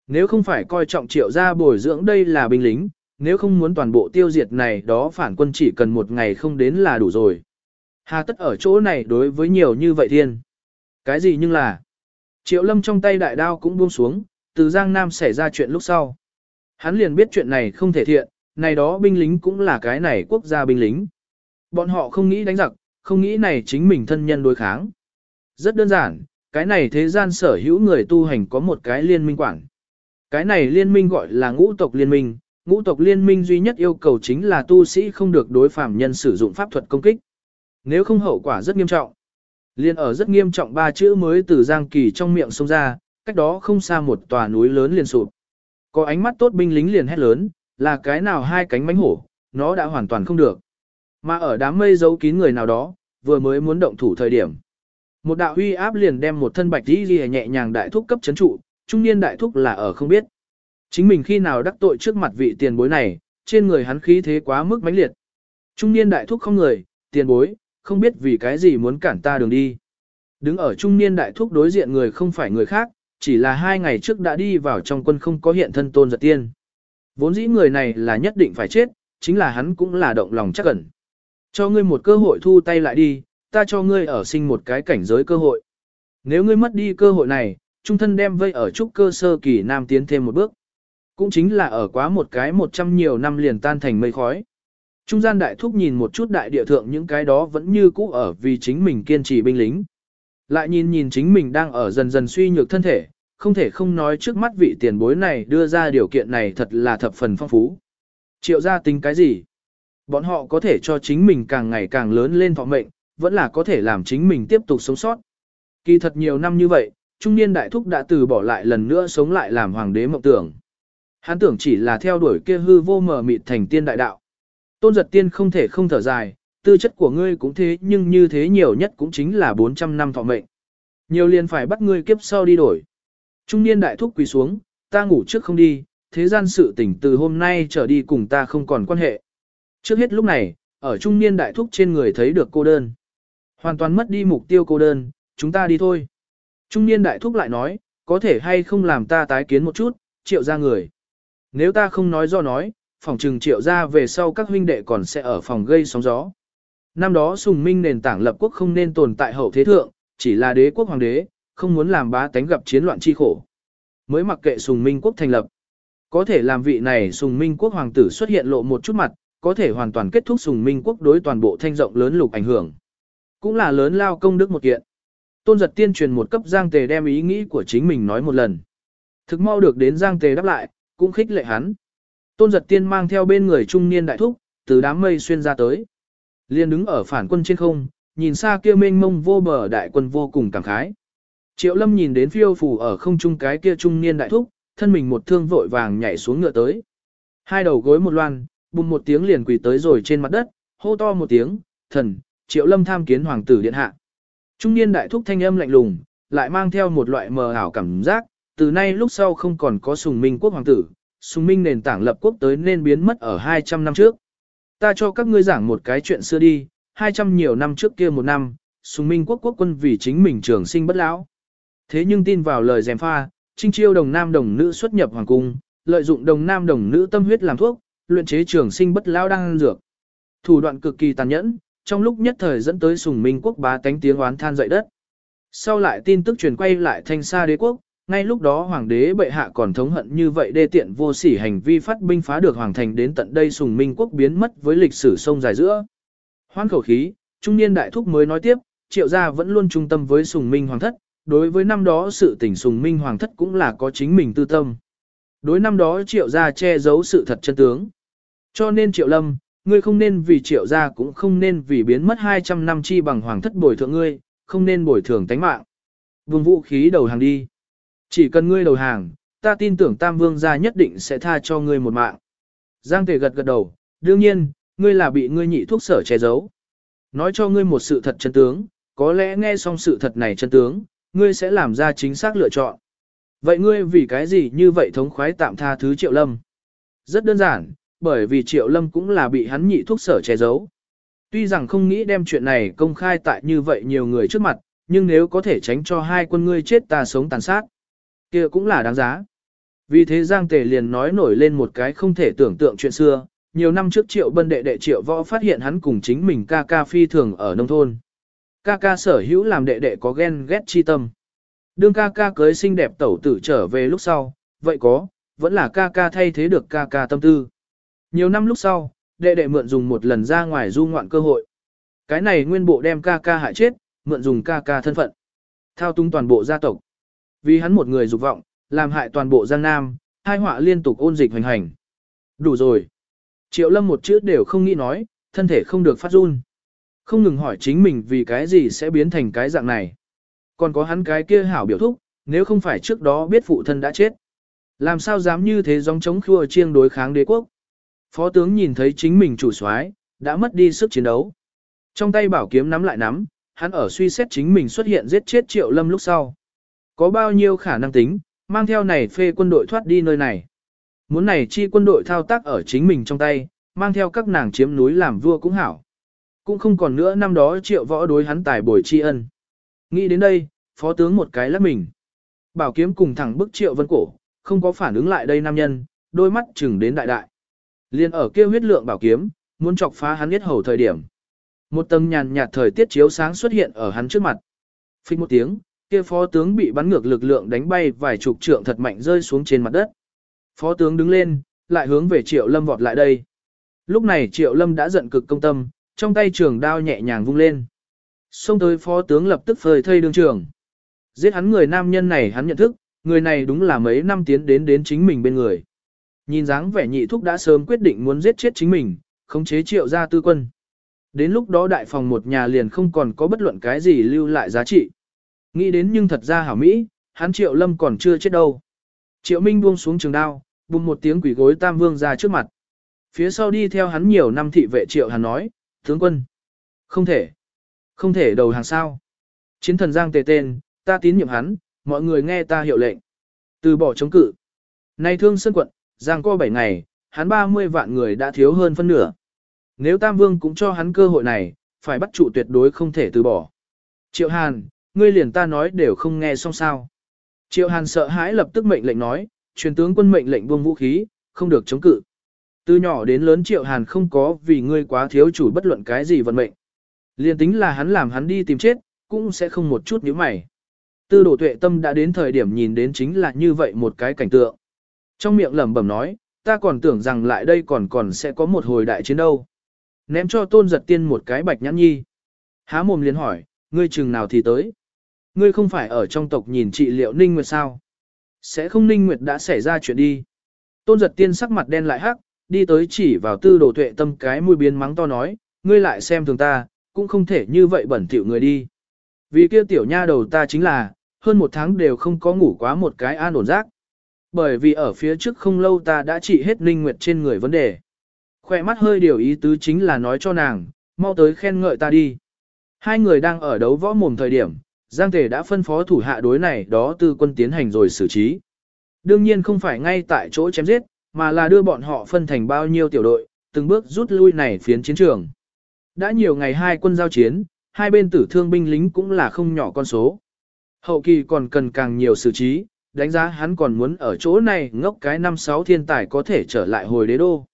S1: Nếu không phải coi trọng triệu gia bồi dưỡng đây là binh lính, nếu không muốn toàn bộ tiêu diệt này đó phản quân chỉ cần một ngày không đến là đủ rồi. Hà tất ở chỗ này đối với nhiều như vậy thiên. Cái gì nhưng là, triệu lâm trong tay đại đao cũng buông xuống, từ Giang Nam xảy ra chuyện lúc sau. Hắn liền biết chuyện này không thể thiện, này đó binh lính cũng là cái này quốc gia binh lính. Bọn họ không nghĩ đánh giặc, không nghĩ này chính mình thân nhân đối kháng. Rất đơn giản, cái này thế gian sở hữu người tu hành có một cái liên minh quản. Cái này liên minh gọi là ngũ tộc liên minh, ngũ tộc liên minh duy nhất yêu cầu chính là tu sĩ không được đối phạm nhân sử dụng pháp thuật công kích. Nếu không hậu quả rất nghiêm trọng. Liên ở rất nghiêm trọng ba chữ mới từ Giang Kỳ trong miệng xông ra, cách đó không xa một tòa núi lớn liền sụp. Có ánh mắt tốt binh lính liền hét lớn, là cái nào hai cánh mánh hổ, nó đã hoàn toàn không được. Mà ở đám mây giấu kín người nào đó, vừa mới muốn động thủ thời điểm. Một đạo huy áp liền đem một thân bạch đi ghi nhẹ nhàng đại thúc cấp chấn trụ, trung niên đại thúc là ở không biết. Chính mình khi nào đắc tội trước mặt vị tiền bối này, trên người hắn khí thế quá mức mãnh liệt. Trung niên đại thúc không người, tiền bối, không biết vì cái gì muốn cản ta đường đi. Đứng ở trung niên đại thúc đối diện người không phải người khác, chỉ là hai ngày trước đã đi vào trong quân không có hiện thân tôn giật tiên. Vốn dĩ người này là nhất định phải chết, chính là hắn cũng là động lòng chắc ẩn. Cho ngươi một cơ hội thu tay lại đi, ta cho ngươi ở sinh một cái cảnh giới cơ hội. Nếu ngươi mất đi cơ hội này, trung thân đem vây ở trúc cơ sơ kỳ nam tiến thêm một bước. Cũng chính là ở quá một cái một trăm nhiều năm liền tan thành mây khói. Trung gian đại thúc nhìn một chút đại địa thượng những cái đó vẫn như cũ ở vì chính mình kiên trì binh lính. Lại nhìn nhìn chính mình đang ở dần dần suy nhược thân thể, không thể không nói trước mắt vị tiền bối này đưa ra điều kiện này thật là thập phần phong phú. Triệu gia tính cái gì? Bọn họ có thể cho chính mình càng ngày càng lớn lên thọ mệnh, vẫn là có thể làm chính mình tiếp tục sống sót. Kỳ thật nhiều năm như vậy, trung niên đại thúc đã từ bỏ lại lần nữa sống lại làm hoàng đế mộng tưởng. Hắn tưởng chỉ là theo đuổi kia hư vô mờ mịt thành tiên đại đạo. Tôn giật tiên không thể không thở dài, tư chất của ngươi cũng thế nhưng như thế nhiều nhất cũng chính là 400 năm thọ mệnh. Nhiều liền phải bắt ngươi kiếp sau đi đổi. Trung niên đại thúc quỳ xuống, ta ngủ trước không đi, thế gian sự tình từ hôm nay trở đi cùng ta không còn quan hệ. Trước hết lúc này, ở trung niên đại thúc trên người thấy được cô đơn. Hoàn toàn mất đi mục tiêu cô đơn, chúng ta đi thôi. Trung niên đại thúc lại nói, có thể hay không làm ta tái kiến một chút, triệu ra người. Nếu ta không nói do nói, phòng trừng triệu ra về sau các huynh đệ còn sẽ ở phòng gây sóng gió. Năm đó sùng minh nền tảng lập quốc không nên tồn tại hậu thế thượng, chỉ là đế quốc hoàng đế, không muốn làm bá tánh gặp chiến loạn chi khổ. Mới mặc kệ Sùng Minh quốc thành lập. Có thể làm vị này Sùng Minh quốc hoàng tử xuất hiện lộ một chút mặt, có thể hoàn toàn kết thúc Sùng Minh quốc đối toàn bộ thanh rộng lớn lục ảnh hưởng. Cũng là lớn lao công đức một kiện. Tôn giật tiên truyền một cấp Giang Tề đem ý nghĩ của chính mình nói một lần. Thực mau được đến Giang Tề đáp lại, cũng khích lệ hắn. Tôn giật tiên mang theo bên người trung niên đại thúc, từ đám mây xuyên ra tới. Liên đứng ở phản quân trên không, nhìn xa kia mênh mông vô bờ đại quân vô cùng cảm khái. Triệu lâm nhìn đến phiêu phù ở không trung cái kia trung niên đại thúc, thân mình một thương vội vàng nhảy xuống ngựa tới. Hai đầu gối một loan, bùng một tiếng liền quỳ tới rồi trên mặt đất, hô to một tiếng, thần, triệu lâm tham kiến hoàng tử điện hạ. Trung niên đại thúc thanh âm lạnh lùng, lại mang theo một loại mờ ảo cảm giác, từ nay lúc sau không còn có sùng minh quốc hoàng tử, sùng minh nền tảng lập quốc tới nên biến mất ở 200 năm trước. Ta cho các ngươi giảng một cái chuyện xưa đi, 200 nhiều năm trước kia một năm, sùng minh quốc quốc quân vì chính mình trường sinh bất lão. Thế nhưng tin vào lời dèm pha, trinh chiêu đồng nam đồng nữ xuất nhập hoàng cung, lợi dụng đồng nam đồng nữ tâm huyết làm thuốc, luyện chế trường sinh bất lão đang dược. Thủ đoạn cực kỳ tàn nhẫn, trong lúc nhất thời dẫn tới sùng minh quốc bá tánh tiếng oán than dậy đất. Sau lại tin tức truyền quay lại thanh xa đế quốc, ngay lúc đó hoàng đế bệ hạ còn thống hận như vậy đê tiện vô sỉ hành vi phát binh phá được hoàng thành đến tận đây sùng minh quốc biến mất với lịch sử sông dài giữa. Hoan khẩu khí, trung niên đại thúc mới nói tiếp, triệu gia vẫn luôn trung tâm với sùng minh hoàng thất, đối với năm đó sự tình sùng minh hoàng thất cũng là có chính mình tư tâm. Đối năm đó triệu gia che giấu sự thật chân tướng. Cho nên triệu lâm, ngươi không nên vì triệu gia cũng không nên vì biến mất 200 năm chi bằng hoàng thất bồi thượng ngươi, không nên bồi thường tánh mạng. vương vũ khí đầu hàng đi. Chỉ cần ngươi đầu hàng, ta tin tưởng Tam Vương gia nhất định sẽ tha cho ngươi một mạng. Giang Tề gật gật đầu, đương nhiên, ngươi là bị ngươi nhị thuốc sở che giấu. Nói cho ngươi một sự thật chân tướng, có lẽ nghe xong sự thật này chân tướng, ngươi sẽ làm ra chính xác lựa chọn. Vậy ngươi vì cái gì như vậy thống khoái tạm tha thứ Triệu Lâm? Rất đơn giản, bởi vì Triệu Lâm cũng là bị hắn nhị thuốc sở che giấu. Tuy rằng không nghĩ đem chuyện này công khai tại như vậy nhiều người trước mặt, nhưng nếu có thể tránh cho hai quân ngươi chết ta sống tàn sát, kia cũng là đáng giá. Vì thế Giang Tề liền nói nổi lên một cái không thể tưởng tượng chuyện xưa, nhiều năm trước Triệu Bân đệ đệ Triệu Võ phát hiện hắn cùng chính mình ca ca phi thường ở nông thôn. Ca ca sở hữu làm đệ đệ có ghen ghét chi tâm. Đương ca ca cưới xinh đẹp tẩu tử trở về lúc sau, vậy có, vẫn là ca ca thay thế được ca ca tâm tư. Nhiều năm lúc sau, đệ đệ mượn dùng một lần ra ngoài du ngoạn cơ hội. Cái này nguyên bộ đem ca ca hại chết, mượn dùng ca ca thân phận. Thao túng toàn bộ gia tộc. Vì hắn một người dục vọng, làm hại toàn bộ Giang Nam, hai họa liên tục ôn dịch hoành hành. Đủ rồi. Triệu Lâm một chữ đều không nghĩ nói, thân thể không được phát run. Không ngừng hỏi chính mình vì cái gì sẽ biến thành cái dạng này. Còn có hắn cái kia hảo biểu thúc, nếu không phải trước đó biết phụ thân đã chết. Làm sao dám như thế dòng chống khua chiêng đối kháng đế quốc. Phó tướng nhìn thấy chính mình chủ soái đã mất đi sức chiến đấu. Trong tay bảo kiếm nắm lại nắm, hắn ở suy xét chính mình xuất hiện giết chết triệu lâm lúc sau. Có bao nhiêu khả năng tính, mang theo này phê quân đội thoát đi nơi này. Muốn này chi quân đội thao tác ở chính mình trong tay, mang theo các nàng chiếm núi làm vua cũng hảo. Cũng không còn nữa năm đó triệu võ đối hắn tài bồi tri ân. Nghĩ đến đây, phó tướng một cái lắc mình. Bảo kiếm cùng thẳng bức triệu vân cổ, không có phản ứng lại đây nam nhân, đôi mắt chừng đến đại đại. Liên ở kia huyết lượng bảo kiếm, muốn chọc phá hắn biết hầu thời điểm. Một tầng nhàn nhạt thời tiết chiếu sáng xuất hiện ở hắn trước mặt. Phích một tiếng, kia phó tướng bị bắn ngược lực lượng đánh bay vài chục trượng thật mạnh rơi xuống trên mặt đất. Phó tướng đứng lên, lại hướng về Triệu Lâm vọt lại đây. Lúc này Triệu Lâm đã giận cực công tâm, trong tay trường đao nhẹ nhàng vung lên. Xông tới phó tướng lập tức phơi thây đương trường. Giết hắn người nam nhân này hắn nhận thức, người này đúng là mấy năm tiến đến đến chính mình bên người. Nhìn dáng vẻ nhị thúc đã sớm quyết định muốn giết chết chính mình, khống chế triệu gia tư quân. Đến lúc đó đại phòng một nhà liền không còn có bất luận cái gì lưu lại giá trị. Nghĩ đến nhưng thật ra hảo Mỹ, hắn triệu lâm còn chưa chết đâu. Triệu Minh buông xuống trường đao, bùng một tiếng quỷ gối tam vương ra trước mặt. Phía sau đi theo hắn nhiều năm thị vệ triệu hắn nói, tướng quân. Không thể. Không thể đầu hàng sao. Chiến thần giang tề tên, ta tín nhiệm hắn, mọi người nghe ta hiệu lệnh. Từ bỏ chống cự. Nay thương sân quận, giang co 7 ngày, hắn 30 vạn người đã thiếu hơn phân nửa. Nếu Tam Vương cũng cho hắn cơ hội này, phải bắt trụ tuyệt đối không thể từ bỏ. Triệu Hàn, ngươi liền ta nói đều không nghe xong sao. Triệu Hàn sợ hãi lập tức mệnh lệnh nói, truyền tướng quân mệnh lệnh buông vũ khí, không được chống cự. Từ nhỏ đến lớn Triệu Hàn không có vì ngươi quá thiếu chủ bất luận cái gì vận mệnh. Liền tính là hắn làm hắn đi tìm chết, cũng sẽ không một chút nhíu mày. Tư đồ tuệ tâm đã đến thời điểm nhìn đến chính là như vậy một cái cảnh tượng. Trong miệng lẩm bẩm nói, ta còn tưởng rằng lại đây còn còn sẽ có một hồi đại chiến đâu. Ném cho tôn giật tiên một cái bạch nhãn nhi. Há mồm liền hỏi, ngươi chừng nào thì tới. Ngươi không phải ở trong tộc nhìn trị liệu Ninh Nguyệt sao? Sẽ không Ninh Nguyệt đã xảy ra chuyện đi. Tôn giật tiên sắc mặt đen lại hắc, đi tới chỉ vào tư đồ tuệ tâm cái mùi biến mắng to nói, ngươi lại xem thường ta, cũng không thể như vậy bẩn thỉu người đi. Vì kia tiểu nha đầu ta chính là, hơn một tháng đều không có ngủ quá một cái an ổn giấc. Bởi vì ở phía trước không lâu ta đã trị hết linh Nguyệt trên người vấn đề. Khoe mắt hơi điều ý tứ chính là nói cho nàng, mau tới khen ngợi ta đi. Hai người đang ở đấu võ mồm thời điểm, Giang Tề đã phân phó thủ hạ đối này đó tư quân tiến hành rồi xử trí. Đương nhiên không phải ngay tại chỗ chém giết, mà là đưa bọn họ phân thành bao nhiêu tiểu đội, từng bước rút lui này phiến chiến trường. Đã nhiều ngày hai quân giao chiến, hai bên tử thương binh lính cũng là không nhỏ con số. Hậu kỳ còn cần càng nhiều xử trí, đánh giá hắn còn muốn ở chỗ này ngốc cái năm sáu thiên tài có thể trở lại hồi đế đô.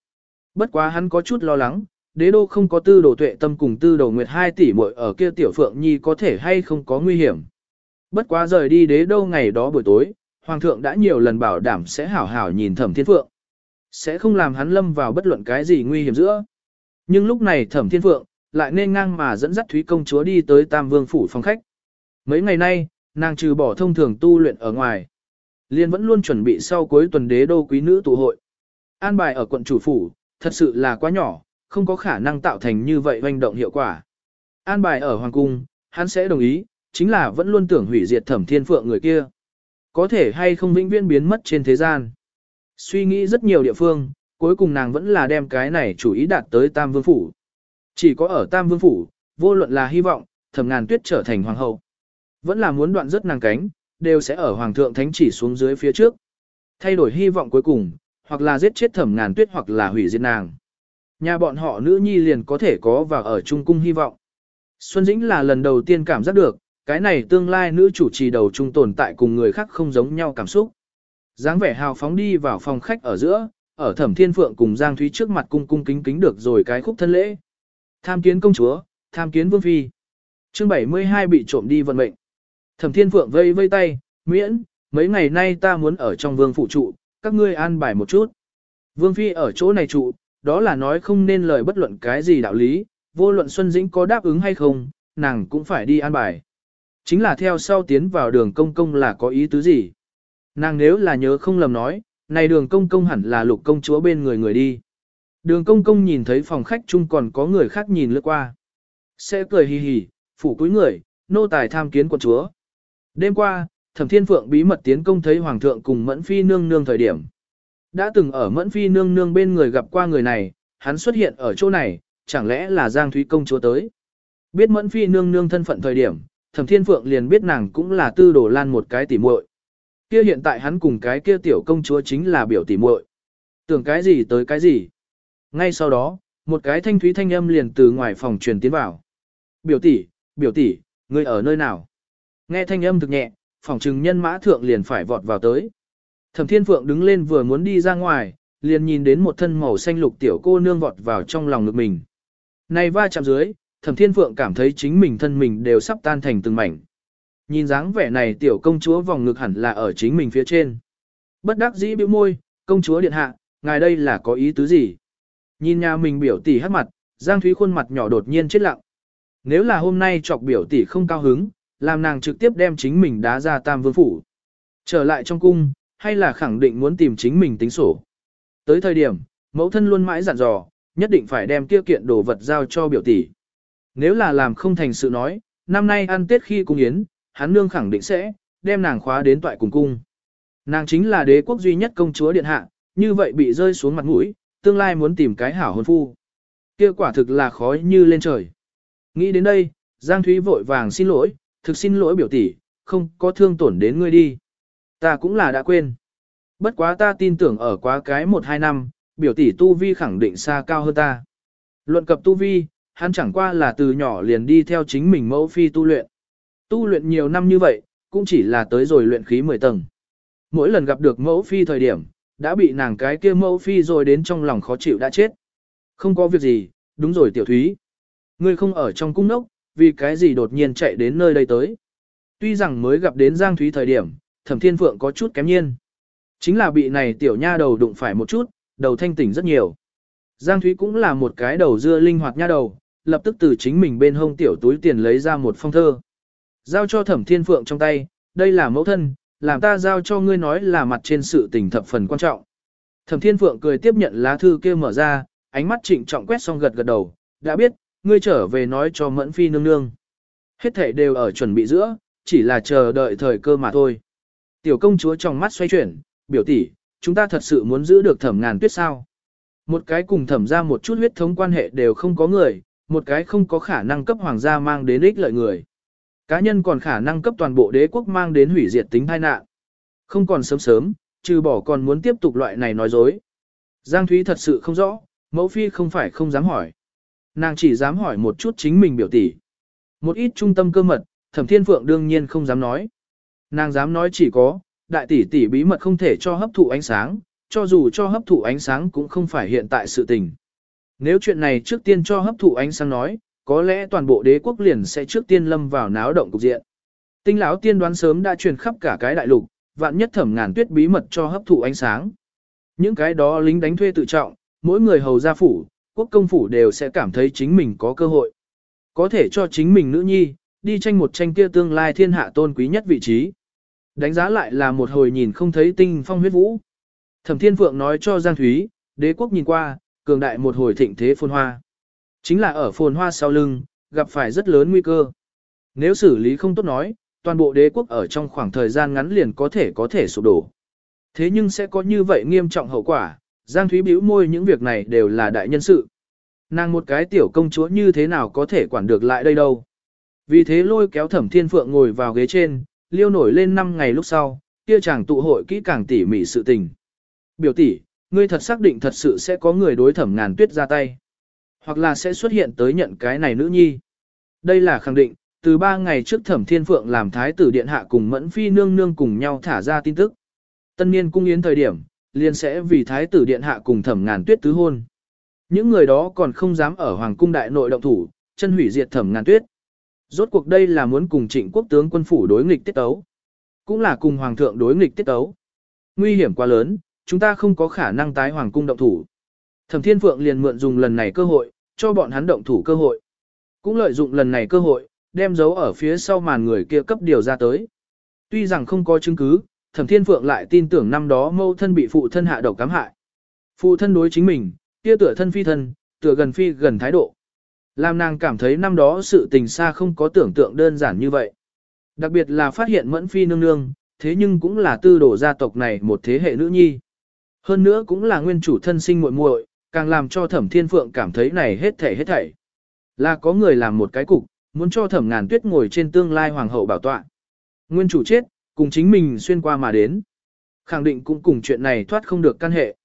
S1: Bất quá hắn có chút lo lắng, đế đô không có tư đồ tuệ tâm cùng tư đồ nguyệt hai tỷ muội ở kia tiểu phượng nhi có thể hay không có nguy hiểm. Bất quá rời đi đế đô ngày đó buổi tối, hoàng thượng đã nhiều lần bảo đảm sẽ hảo hảo nhìn thẩm thiên phượng. Sẽ không làm hắn lâm vào bất luận cái gì nguy hiểm giữa. Nhưng lúc này thẩm thiên phượng, lại nên ngang mà dẫn dắt Thúy công chúa đi tới Tam Vương phủ phòng khách. Mấy ngày nay, nàng trừ bỏ thông thường tu luyện ở ngoài, liên vẫn luôn chuẩn bị sau cuối tuần đế đô quý nữ tụ hội. An bài ở quận chủ phủ, thật sự là quá nhỏ, không có khả năng tạo thành như vậy hoành động hiệu quả. An bài ở hoàng cung, hắn sẽ đồng ý, chính là vẫn luôn tưởng hủy diệt thẩm thiên phượng người kia. Có thể hay không vĩnh viễn biến mất trên thế gian. Suy nghĩ rất nhiều địa phương, cuối cùng nàng vẫn là đem cái này chủ ý đạt tới Tam Vương Phủ. Chỉ có ở Tam Vương Phủ, vô luận là hy vọng, thẩm ngàn tuyết trở thành hoàng hậu. Vẫn là muốn đoạn rất nàng cánh, đều sẽ ở hoàng thượng thánh chỉ xuống dưới phía trước. Thay đổi hy vọng cuối cùng, hoặc là giết chết thẩm ngàn tuyết hoặc là hủy diệt nàng. Nhà bọn họ nữ nhi liền có thể có và ở trung cung hy vọng. Xuân Dĩnh là lần đầu tiên cảm giác được, cái này tương lai nữ chủ trì đầu trung tồn tại cùng người khác không giống nhau cảm xúc dáng vẻ hào phóng đi vào phòng khách ở giữa, ở thẩm thiên phượng cùng Giang Thúy trước mặt cung cung kính kính được rồi cái khúc thân lễ. Tham kiến công chúa, tham kiến vương phi. Chương 72 bị trộm đi vận mệnh. Thẩm Thiên Phượng vây vây tay, miễn, mấy ngày nay ta muốn ở trong vương phụ trụ, các ngươi an bài một chút. Vương phi ở chỗ này trụ, đó là nói không nên lời bất luận cái gì đạo lý, vô luận Xuân Dĩnh có đáp ứng hay không, nàng cũng phải đi an bài. Chính là theo sau tiến vào đường công công là có ý tứ gì. Nàng nếu là nhớ không lầm nói, này đường công công hẳn là lục công chúa bên người người đi. Đường công công nhìn thấy phòng khách chung còn có người khác nhìn lướt qua. Sẽ cười hì hì, phủ cúi người, nô tài tham kiến quận chúa. Đêm qua, Thẩm Thiên Phượng bí mật tiến công thấy Hoàng thượng cùng Mẫn Phi nương nương thời điểm. Đã từng ở Mẫn Phi nương nương bên người gặp qua người này, hắn xuất hiện ở chỗ này, chẳng lẽ là Giang Thúy công chúa tới. Biết Mẫn Phi nương nương thân phận thời điểm, Thẩm Thiên Phượng liền biết nàng cũng là tư đồ lan một cái tỉ muội. Kia hiện tại hắn cùng cái kia tiểu công chúa chính là biểu tỉ muội. Tưởng cái gì tới cái gì. Ngay sau đó, một cái thanh thúy thanh âm liền từ ngoài phòng truyền tiến vào. Biểu tỷ, biểu tỷ, ngươi ở nơi nào? Nghe thanh âm thực nhẹ, phòng trừng nhân mã thượng liền phải vọt vào tới. Thẩm Thiên Phượng đứng lên vừa muốn đi ra ngoài, liền nhìn đến một thân màu xanh lục tiểu cô nương vọt vào trong lòng ngực mình. Này va chạm dưới, Thẩm Thiên Phượng cảm thấy chính mình thân mình đều sắp tan thành từng mảnh. Nhìn dáng vẻ này tiểu công chúa vòng ngực hẳn là ở chính mình phía trên. Bất đắc dĩ bĩu môi, công chúa điện hạ, ngài đây là có ý tứ gì? Nhìn nhà mình biểu tỷ hát mặt, Giang Thúy khuôn mặt nhỏ đột nhiên chết lặng. Nếu là hôm nay chọc biểu tỷ không cao hứng, làm nàng trực tiếp đem chính mình đá ra tam vương phủ. Trở lại trong cung, hay là khẳng định muốn tìm chính mình tính sổ. Tới thời điểm, mẫu thân luôn mãi dặn dò, nhất định phải đem kia kiện đồ vật giao cho biểu tỷ. Nếu là làm không thành sự nói, năm nay ăn tết khi cung yến, hắn nương khẳng định sẽ, đem nàng khóa đến toại cùng cung. Nàng chính là đế quốc duy nhất công chúa điện hạ, như vậy bị rơi xuống mặt mũi, tương lai muốn tìm cái hảo hôn phu. Kia quả thực là khó như lên trời. Nghĩ đến đây, Giang Thúy vội vàng xin lỗi, thực xin lỗi biểu tỷ, không có thương tổn đến ngươi đi. Ta cũng là đã quên. Bất quá ta tin tưởng ở quá cái 1-2 năm, biểu tỷ tu vi khẳng định xa cao hơn ta. Luận cập tu vi, hắn chẳng qua là từ nhỏ liền đi theo chính mình mẫu phi tu luyện. Tu luyện nhiều năm như vậy, cũng chỉ là tới rồi luyện khí 10 tầng. Mỗi lần gặp được mẫu phi thời điểm, đã bị nàng cái kia mẫu phi rồi đến trong lòng khó chịu đã chết. Không có việc gì, đúng rồi tiểu thúy. Ngươi không ở trong cung nốc, vì cái gì đột nhiên chạy đến nơi đây tới. Tuy rằng mới gặp đến Giang Thúy thời điểm, Thẩm Thiên Phượng có chút kém nhiên. Chính là bị này tiểu nha đầu đụng phải một chút, đầu thanh tỉnh rất nhiều. Giang Thúy cũng là một cái đầu dưa linh hoạt nha đầu, lập tức từ chính mình bên hông tiểu túi tiền lấy ra một phong thơ. Giao cho Thẩm Thiên Phượng trong tay, đây là mẫu thân, làm ta giao cho ngươi nói là mặt trên sự tình thập phần quan trọng. Thẩm Thiên Phượng cười tiếp nhận lá thư kia mở ra, ánh mắt trịnh trọng quét xong gật gật đầu, đã biết, ngươi trở về nói cho Mẫn Phi nương nương. Hết thể đều ở chuẩn bị giữa, chỉ là chờ đợi thời cơ mà thôi. Tiểu công chúa trong mắt xoay chuyển, biểu tỷ, chúng ta thật sự muốn giữ được thẩm ngàn tuyết sao. Một cái cùng thẩm ra một chút huyết thống quan hệ đều không có người, một cái không có khả năng cấp hoàng gia mang đến ích lợi người. Cá nhân còn khả năng cấp toàn bộ đế quốc mang đến hủy diệt tính tai nạn. Không còn sớm sớm, trừ bỏ còn muốn tiếp tục loại này nói dối. Giang Thúy thật sự không rõ, mẫu phi không phải không dám hỏi. Nàng chỉ dám hỏi một chút chính mình biểu tỷ. Một ít trung tâm cơ mật, thẩm thiên phượng đương nhiên không dám nói. Nàng dám nói chỉ có, đại tỷ tỷ bí mật không thể cho hấp thụ ánh sáng, cho dù cho hấp thụ ánh sáng cũng không phải hiện tại sự tình. Nếu chuyện này trước tiên cho hấp thụ ánh sáng nói, có lẽ toàn bộ đế quốc liền sẽ trước tiên lâm vào náo động cục diện. Tinh lão tiên đoán sớm đã truyền khắp cả cái đại lục, vạn nhất thẩm ngàn tuyết bí mật cho hấp thụ ánh sáng. Những cái đó lính đánh thuê tự trọng, mỗi người hầu gia phủ, quốc công phủ đều sẽ cảm thấy chính mình có cơ hội. Có thể cho chính mình nữ nhi, đi tranh một tranh kia tương lai thiên hạ tôn quý nhất vị trí. Đánh giá lại là một hồi nhìn không thấy tinh phong huyết vũ. Thẩm Thiên Phượng nói cho Giang Thúy, đế quốc nhìn qua, cường đại một hồi thịnh thế phồn hoa. Chính là ở phồn hoa sau lưng, gặp phải rất lớn nguy cơ. Nếu xử lý không tốt nói, toàn bộ đế quốc ở trong khoảng thời gian ngắn liền có thể có thể sụp đổ. Thế nhưng sẽ có như vậy nghiêm trọng hậu quả, Giang Thúy bĩu môi những việc này đều là đại nhân sự. Nàng một cái tiểu công chúa như thế nào có thể quản được lại đây đâu. Vì thế lôi kéo thẩm thiên phượng ngồi vào ghế trên, liêu nổi lên 5 ngày lúc sau, kia chàng tụ hội kỹ càng tỉ mỉ sự tình. Biểu tỷ, ngươi thật xác định thật sự sẽ có người đối thẩm ngàn tuyết ra tay. Hoặc là sẽ xuất hiện tới nhận cái này nữ nhi. Đây là khẳng định, từ 3 ngày trước thẩm thiên phượng làm thái tử điện hạ cùng mẫn phi nương nương cùng nhau thả ra tin tức. Tân niên cung yến thời điểm, liền sẽ vì thái tử điện hạ cùng thẩm ngàn tuyết tứ hôn. Những người đó còn không dám ở hoàng cung đại nội động thủ, chân hủy diệt thẩm ngàn tuyết. Rốt cuộc đây là muốn cùng trịnh quốc tướng quân phủ đối nghịch tiết tấu. Cũng là cùng hoàng thượng đối nghịch tiết tấu. Nguy hiểm quá lớn, chúng ta không có khả năng tái hoàng cung động thủ. Thẩm Thiên Phượng liền mượn dùng lần này cơ hội, cho bọn hắn động thủ cơ hội. Cũng lợi dụng lần này cơ hội, đem dấu ở phía sau màn người kia cấp điều ra tới. Tuy rằng không có chứng cứ, Thẩm Thiên Phượng lại tin tưởng năm đó mâu thân bị phụ thân hạ độc cám hại. Phụ thân đối chính mình, kia tựa thân phi thân, tựa gần phi gần thái độ. Làm nàng cảm thấy năm đó sự tình xa không có tưởng tượng đơn giản như vậy. Đặc biệt là phát hiện mẫn phi nương nương, thế nhưng cũng là tư đổ gia tộc này một thế hệ nữ nhi. Hơn nữa cũng là nguyên chủ thân sinh muội muội, càng làm cho thẩm thiên phượng cảm thấy này hết thảy hết thảy. Là có người làm một cái cục, muốn cho thẩm ngàn tuyết ngồi trên tương lai hoàng hậu bảo tọa. Nguyên chủ chết, cùng chính mình xuyên qua mà đến. Khẳng định cũng cùng chuyện này thoát không được căn hệ.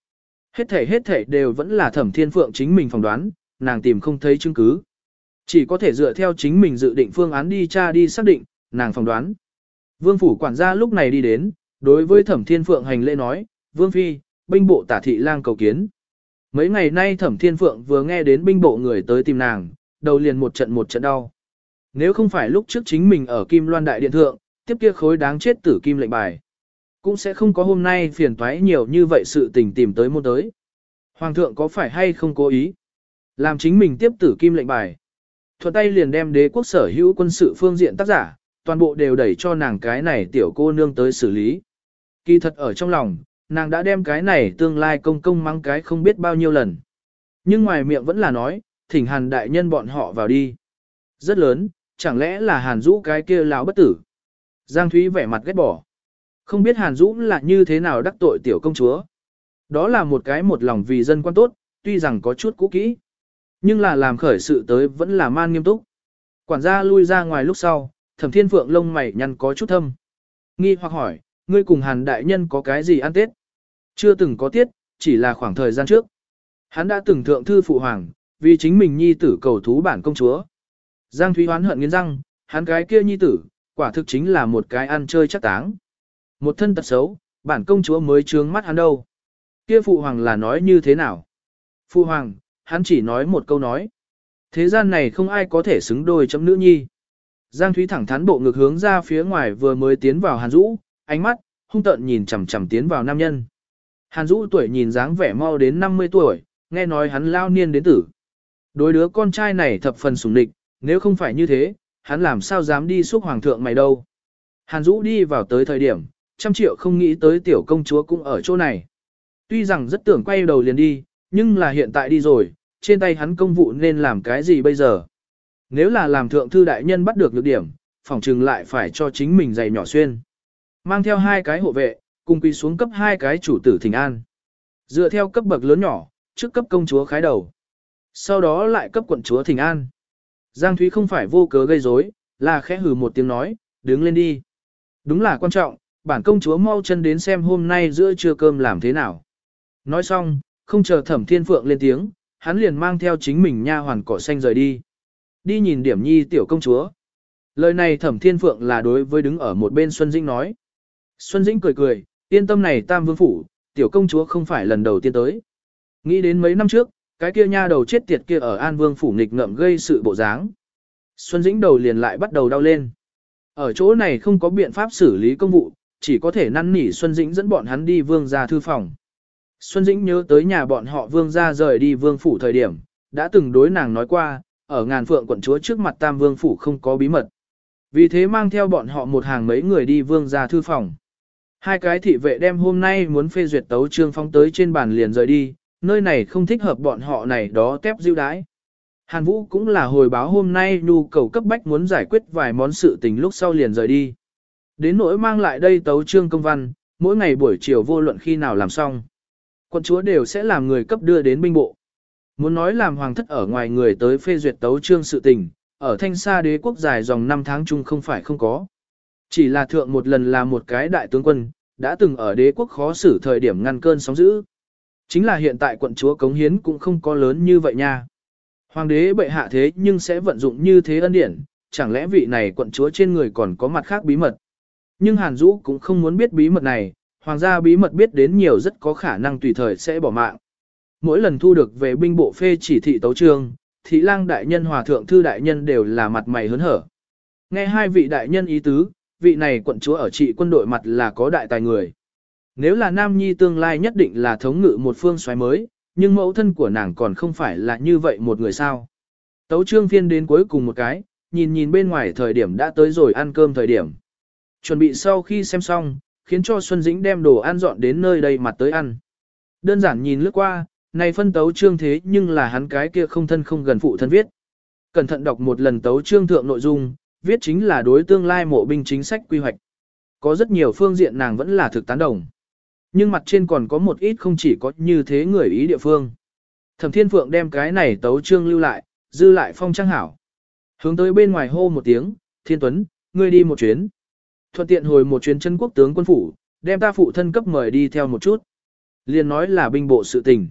S1: Hết thảy hết thảy đều vẫn là thẩm thiên phượng chính mình phỏng đoán, nàng tìm không thấy chứng cứ. Chỉ có thể dựa theo chính mình dự định phương án đi tra đi xác định, nàng phỏng đoán. Vương phủ quản gia lúc này đi đến, đối với thẩm thiên phượng hành lễ nói, Vương Phi, binh bộ tả thị lang cầu kiến. Mấy ngày nay thẩm thiên phượng vừa nghe đến binh bộ người tới tìm nàng, đầu liền một trận một trận đau. Nếu không phải lúc trước chính mình ở Kim Loan Đại Điện Thượng, tiếp kia khối đáng chết tử kim lệnh bài. Cũng sẽ không có hôm nay phiền toái nhiều như vậy sự tình tìm tới môn tới. Hoàng thượng có phải hay không cố ý? Làm chính mình tiếp tử kim lệnh bài. Thuận tay liền đem đế quốc sở hữu quân sự phương diện tác giả, toàn bộ đều đẩy cho nàng cái này tiểu cô nương tới xử lý. Kỳ thật ở trong lòng, nàng đã đem cái này tương lai công công mang cái không biết bao nhiêu lần. Nhưng ngoài miệng vẫn là nói, thỉnh hàn đại nhân bọn họ vào đi. Rất lớn, chẳng lẽ là hàn rũ cái kia lão bất tử. Giang Thúy vẻ mặt ghét bỏ. Không biết hàn rũ là như thế nào đắc tội tiểu công chúa. Đó là một cái một lòng vì dân quan tốt, tuy rằng có chút cũ kỹ. Nhưng là làm khởi sự tới vẫn là man nghiêm túc. Quản gia lui ra ngoài lúc sau, thẩm thiên phượng lông mày nhăn có chút thâm. Nghi hoặc hỏi, ngươi cùng hàn đại nhân có cái gì ăn tết? Chưa từng có tiết, chỉ là khoảng thời gian trước. Hắn đã từng thượng thư phụ hoàng, vì chính mình nhi tử cầu thú bản công chúa. Giang Thúy hoán hận nghiến răng, hắn cái kia nhi tử, quả thực chính là một cái ăn chơi chắc táng. Một thân tật xấu, bản công chúa mới trướng mắt hắn đâu. Kia phụ hoàng là nói như thế nào? Phụ hoàng, hắn chỉ nói một câu nói. Thế gian này không ai có thể xứng đôi chấm nữ nhi. Giang Thúy thẳng thắn bộ ngực hướng ra phía ngoài vừa mới tiến vào Hàn Dũ, ánh mắt, hung tợn nhìn chằm chằm tiến vào nam nhân. Hàn Dũ tuổi nhìn dáng vẻ mau đến 50 tuổi, nghe nói hắn lao niên đến tử. Đối đứa con trai này thập phần sủng địch, nếu không phải như thế, hắn làm sao dám đi xúc hoàng thượng mày đâu. Hàn Dũ đi vào tới thời điểm, trăm triệu không nghĩ tới tiểu công chúa cũng ở chỗ này. Tuy rằng rất tưởng quay đầu liền đi, nhưng là hiện tại đi rồi, trên tay hắn công vụ nên làm cái gì bây giờ. Nếu là làm thượng thư đại nhân bắt được lược điểm, phòng trừng lại phải cho chính mình giày nhỏ xuyên. Mang theo hai cái hộ vệ, cùng quỳ xuống cấp hai cái chủ tử thỉnh an. Dựa theo cấp bậc lớn nhỏ, trước cấp công chúa khái đầu. Sau đó lại cấp quận chúa thỉnh an. Giang Thúy không phải vô cớ gây rối, là khẽ hừ một tiếng nói, đứng lên đi. Đúng là quan trọng, bản công chúa mau chân đến xem hôm nay giữa trưa cơm làm thế nào. Nói xong, không chờ thẩm thiên phượng lên tiếng, hắn liền mang theo chính mình nha hoàn cỏ xanh rời đi. Đi nhìn điểm nhi tiểu công chúa. Lời này thẩm thiên phượng là đối với đứng ở một bên Xuân Dĩnh nói. Xuân Dĩnh cười cười, yên tâm này tam vương phủ, tiểu công chúa không phải lần đầu tiên tới. Nghĩ đến mấy năm trước, cái kia nha đầu chết tiệt kia ở An Vương phủ nghịch ngợm gây sự bộ dáng. Xuân Dĩnh đầu liền lại bắt đầu đau lên. Ở chỗ này không có biện pháp xử lý công vụ, chỉ có thể năn nỉ Xuân Dĩnh dẫn bọn hắn đi vương ra thư phòng. Xuân Dĩnh nhớ tới nhà bọn họ vương ra rời đi vương phủ thời điểm, đã từng đối nàng nói qua, ở ngàn phượng quận chúa trước mặt tam vương phủ không có bí mật. Vì thế mang theo bọn họ một hàng mấy người đi vương ra thư phòng. Hai cái thị vệ đem hôm nay muốn phê duyệt tấu trương phong tới trên bàn liền rời đi, nơi này không thích hợp bọn họ này đó tép diêu đái. Hàn Vũ cũng là hồi báo hôm nay nhu cầu cấp bách muốn giải quyết vài món sự tình lúc sau liền rời đi. Đến nỗi mang lại đây tấu trương công văn, mỗi ngày buổi chiều vô luận khi nào làm xong. Quân chúa đều sẽ làm người cấp đưa đến binh bộ. Muốn nói làm hoàng thất ở ngoài người tới phê duyệt tấu trương sự tình, ở thanh xa đế quốc dài dòng 5 tháng chung không phải không có. Chỉ là thượng một lần là một cái đại tướng quân, đã từng ở đế quốc khó xử thời điểm ngăn cơn sóng dữ. Chính là hiện tại quận chúa cống hiến cũng không có lớn như vậy nha. Hoàng đế bệ hạ thế nhưng sẽ vận dụng như thế ân điển, chẳng lẽ vị này quận chúa trên người còn có mặt khác bí mật. Nhưng Hàn Dũ cũng không muốn biết bí mật này, hoàng gia bí mật biết đến nhiều rất có khả năng tùy thời sẽ bỏ mạng. Mỗi lần thu được về binh bộ phê chỉ thị tấu trương, thị lang đại nhân hòa thượng thư đại nhân đều là mặt mày hớn hở. Nghe hai vị đại nhân ý tứ, vị này quận chúa ở trị quân đội mặt là có đại tài người. Nếu là Nam Nhi tương lai nhất định là thống ngự một phương xoáy mới, nhưng mẫu thân của nàng còn không phải là như vậy một người sao. Tấu trương phiên đến cuối cùng một cái, nhìn nhìn bên ngoài thời điểm đã tới rồi ăn cơm thời điểm. Chuẩn bị sau khi xem xong, khiến cho Xuân Dĩnh đem đồ ăn dọn đến nơi đây mặt tới ăn. Đơn giản nhìn lướt qua, này phân tấu trương thế nhưng là hắn cái kia không thân không gần phụ thân viết. Cẩn thận đọc một lần tấu trương thượng nội dung, viết chính là đối tương lai mộ binh chính sách quy hoạch. Có rất nhiều phương diện nàng vẫn là thực tán đồng. Nhưng mặt trên còn có một ít không chỉ có như thế người ý địa phương. Thẩm Thiên Phượng đem cái này tấu trương lưu lại, dư lại phong trang hảo. Hướng tới bên ngoài hô một tiếng, Thiên Tuấn, ngươi đi một chuyến. Thuận tiện hồi một chuyến chân quốc tướng quân phủ, đem ta phụ thân cấp mời đi theo một chút. Liền nói là binh bộ sự tình.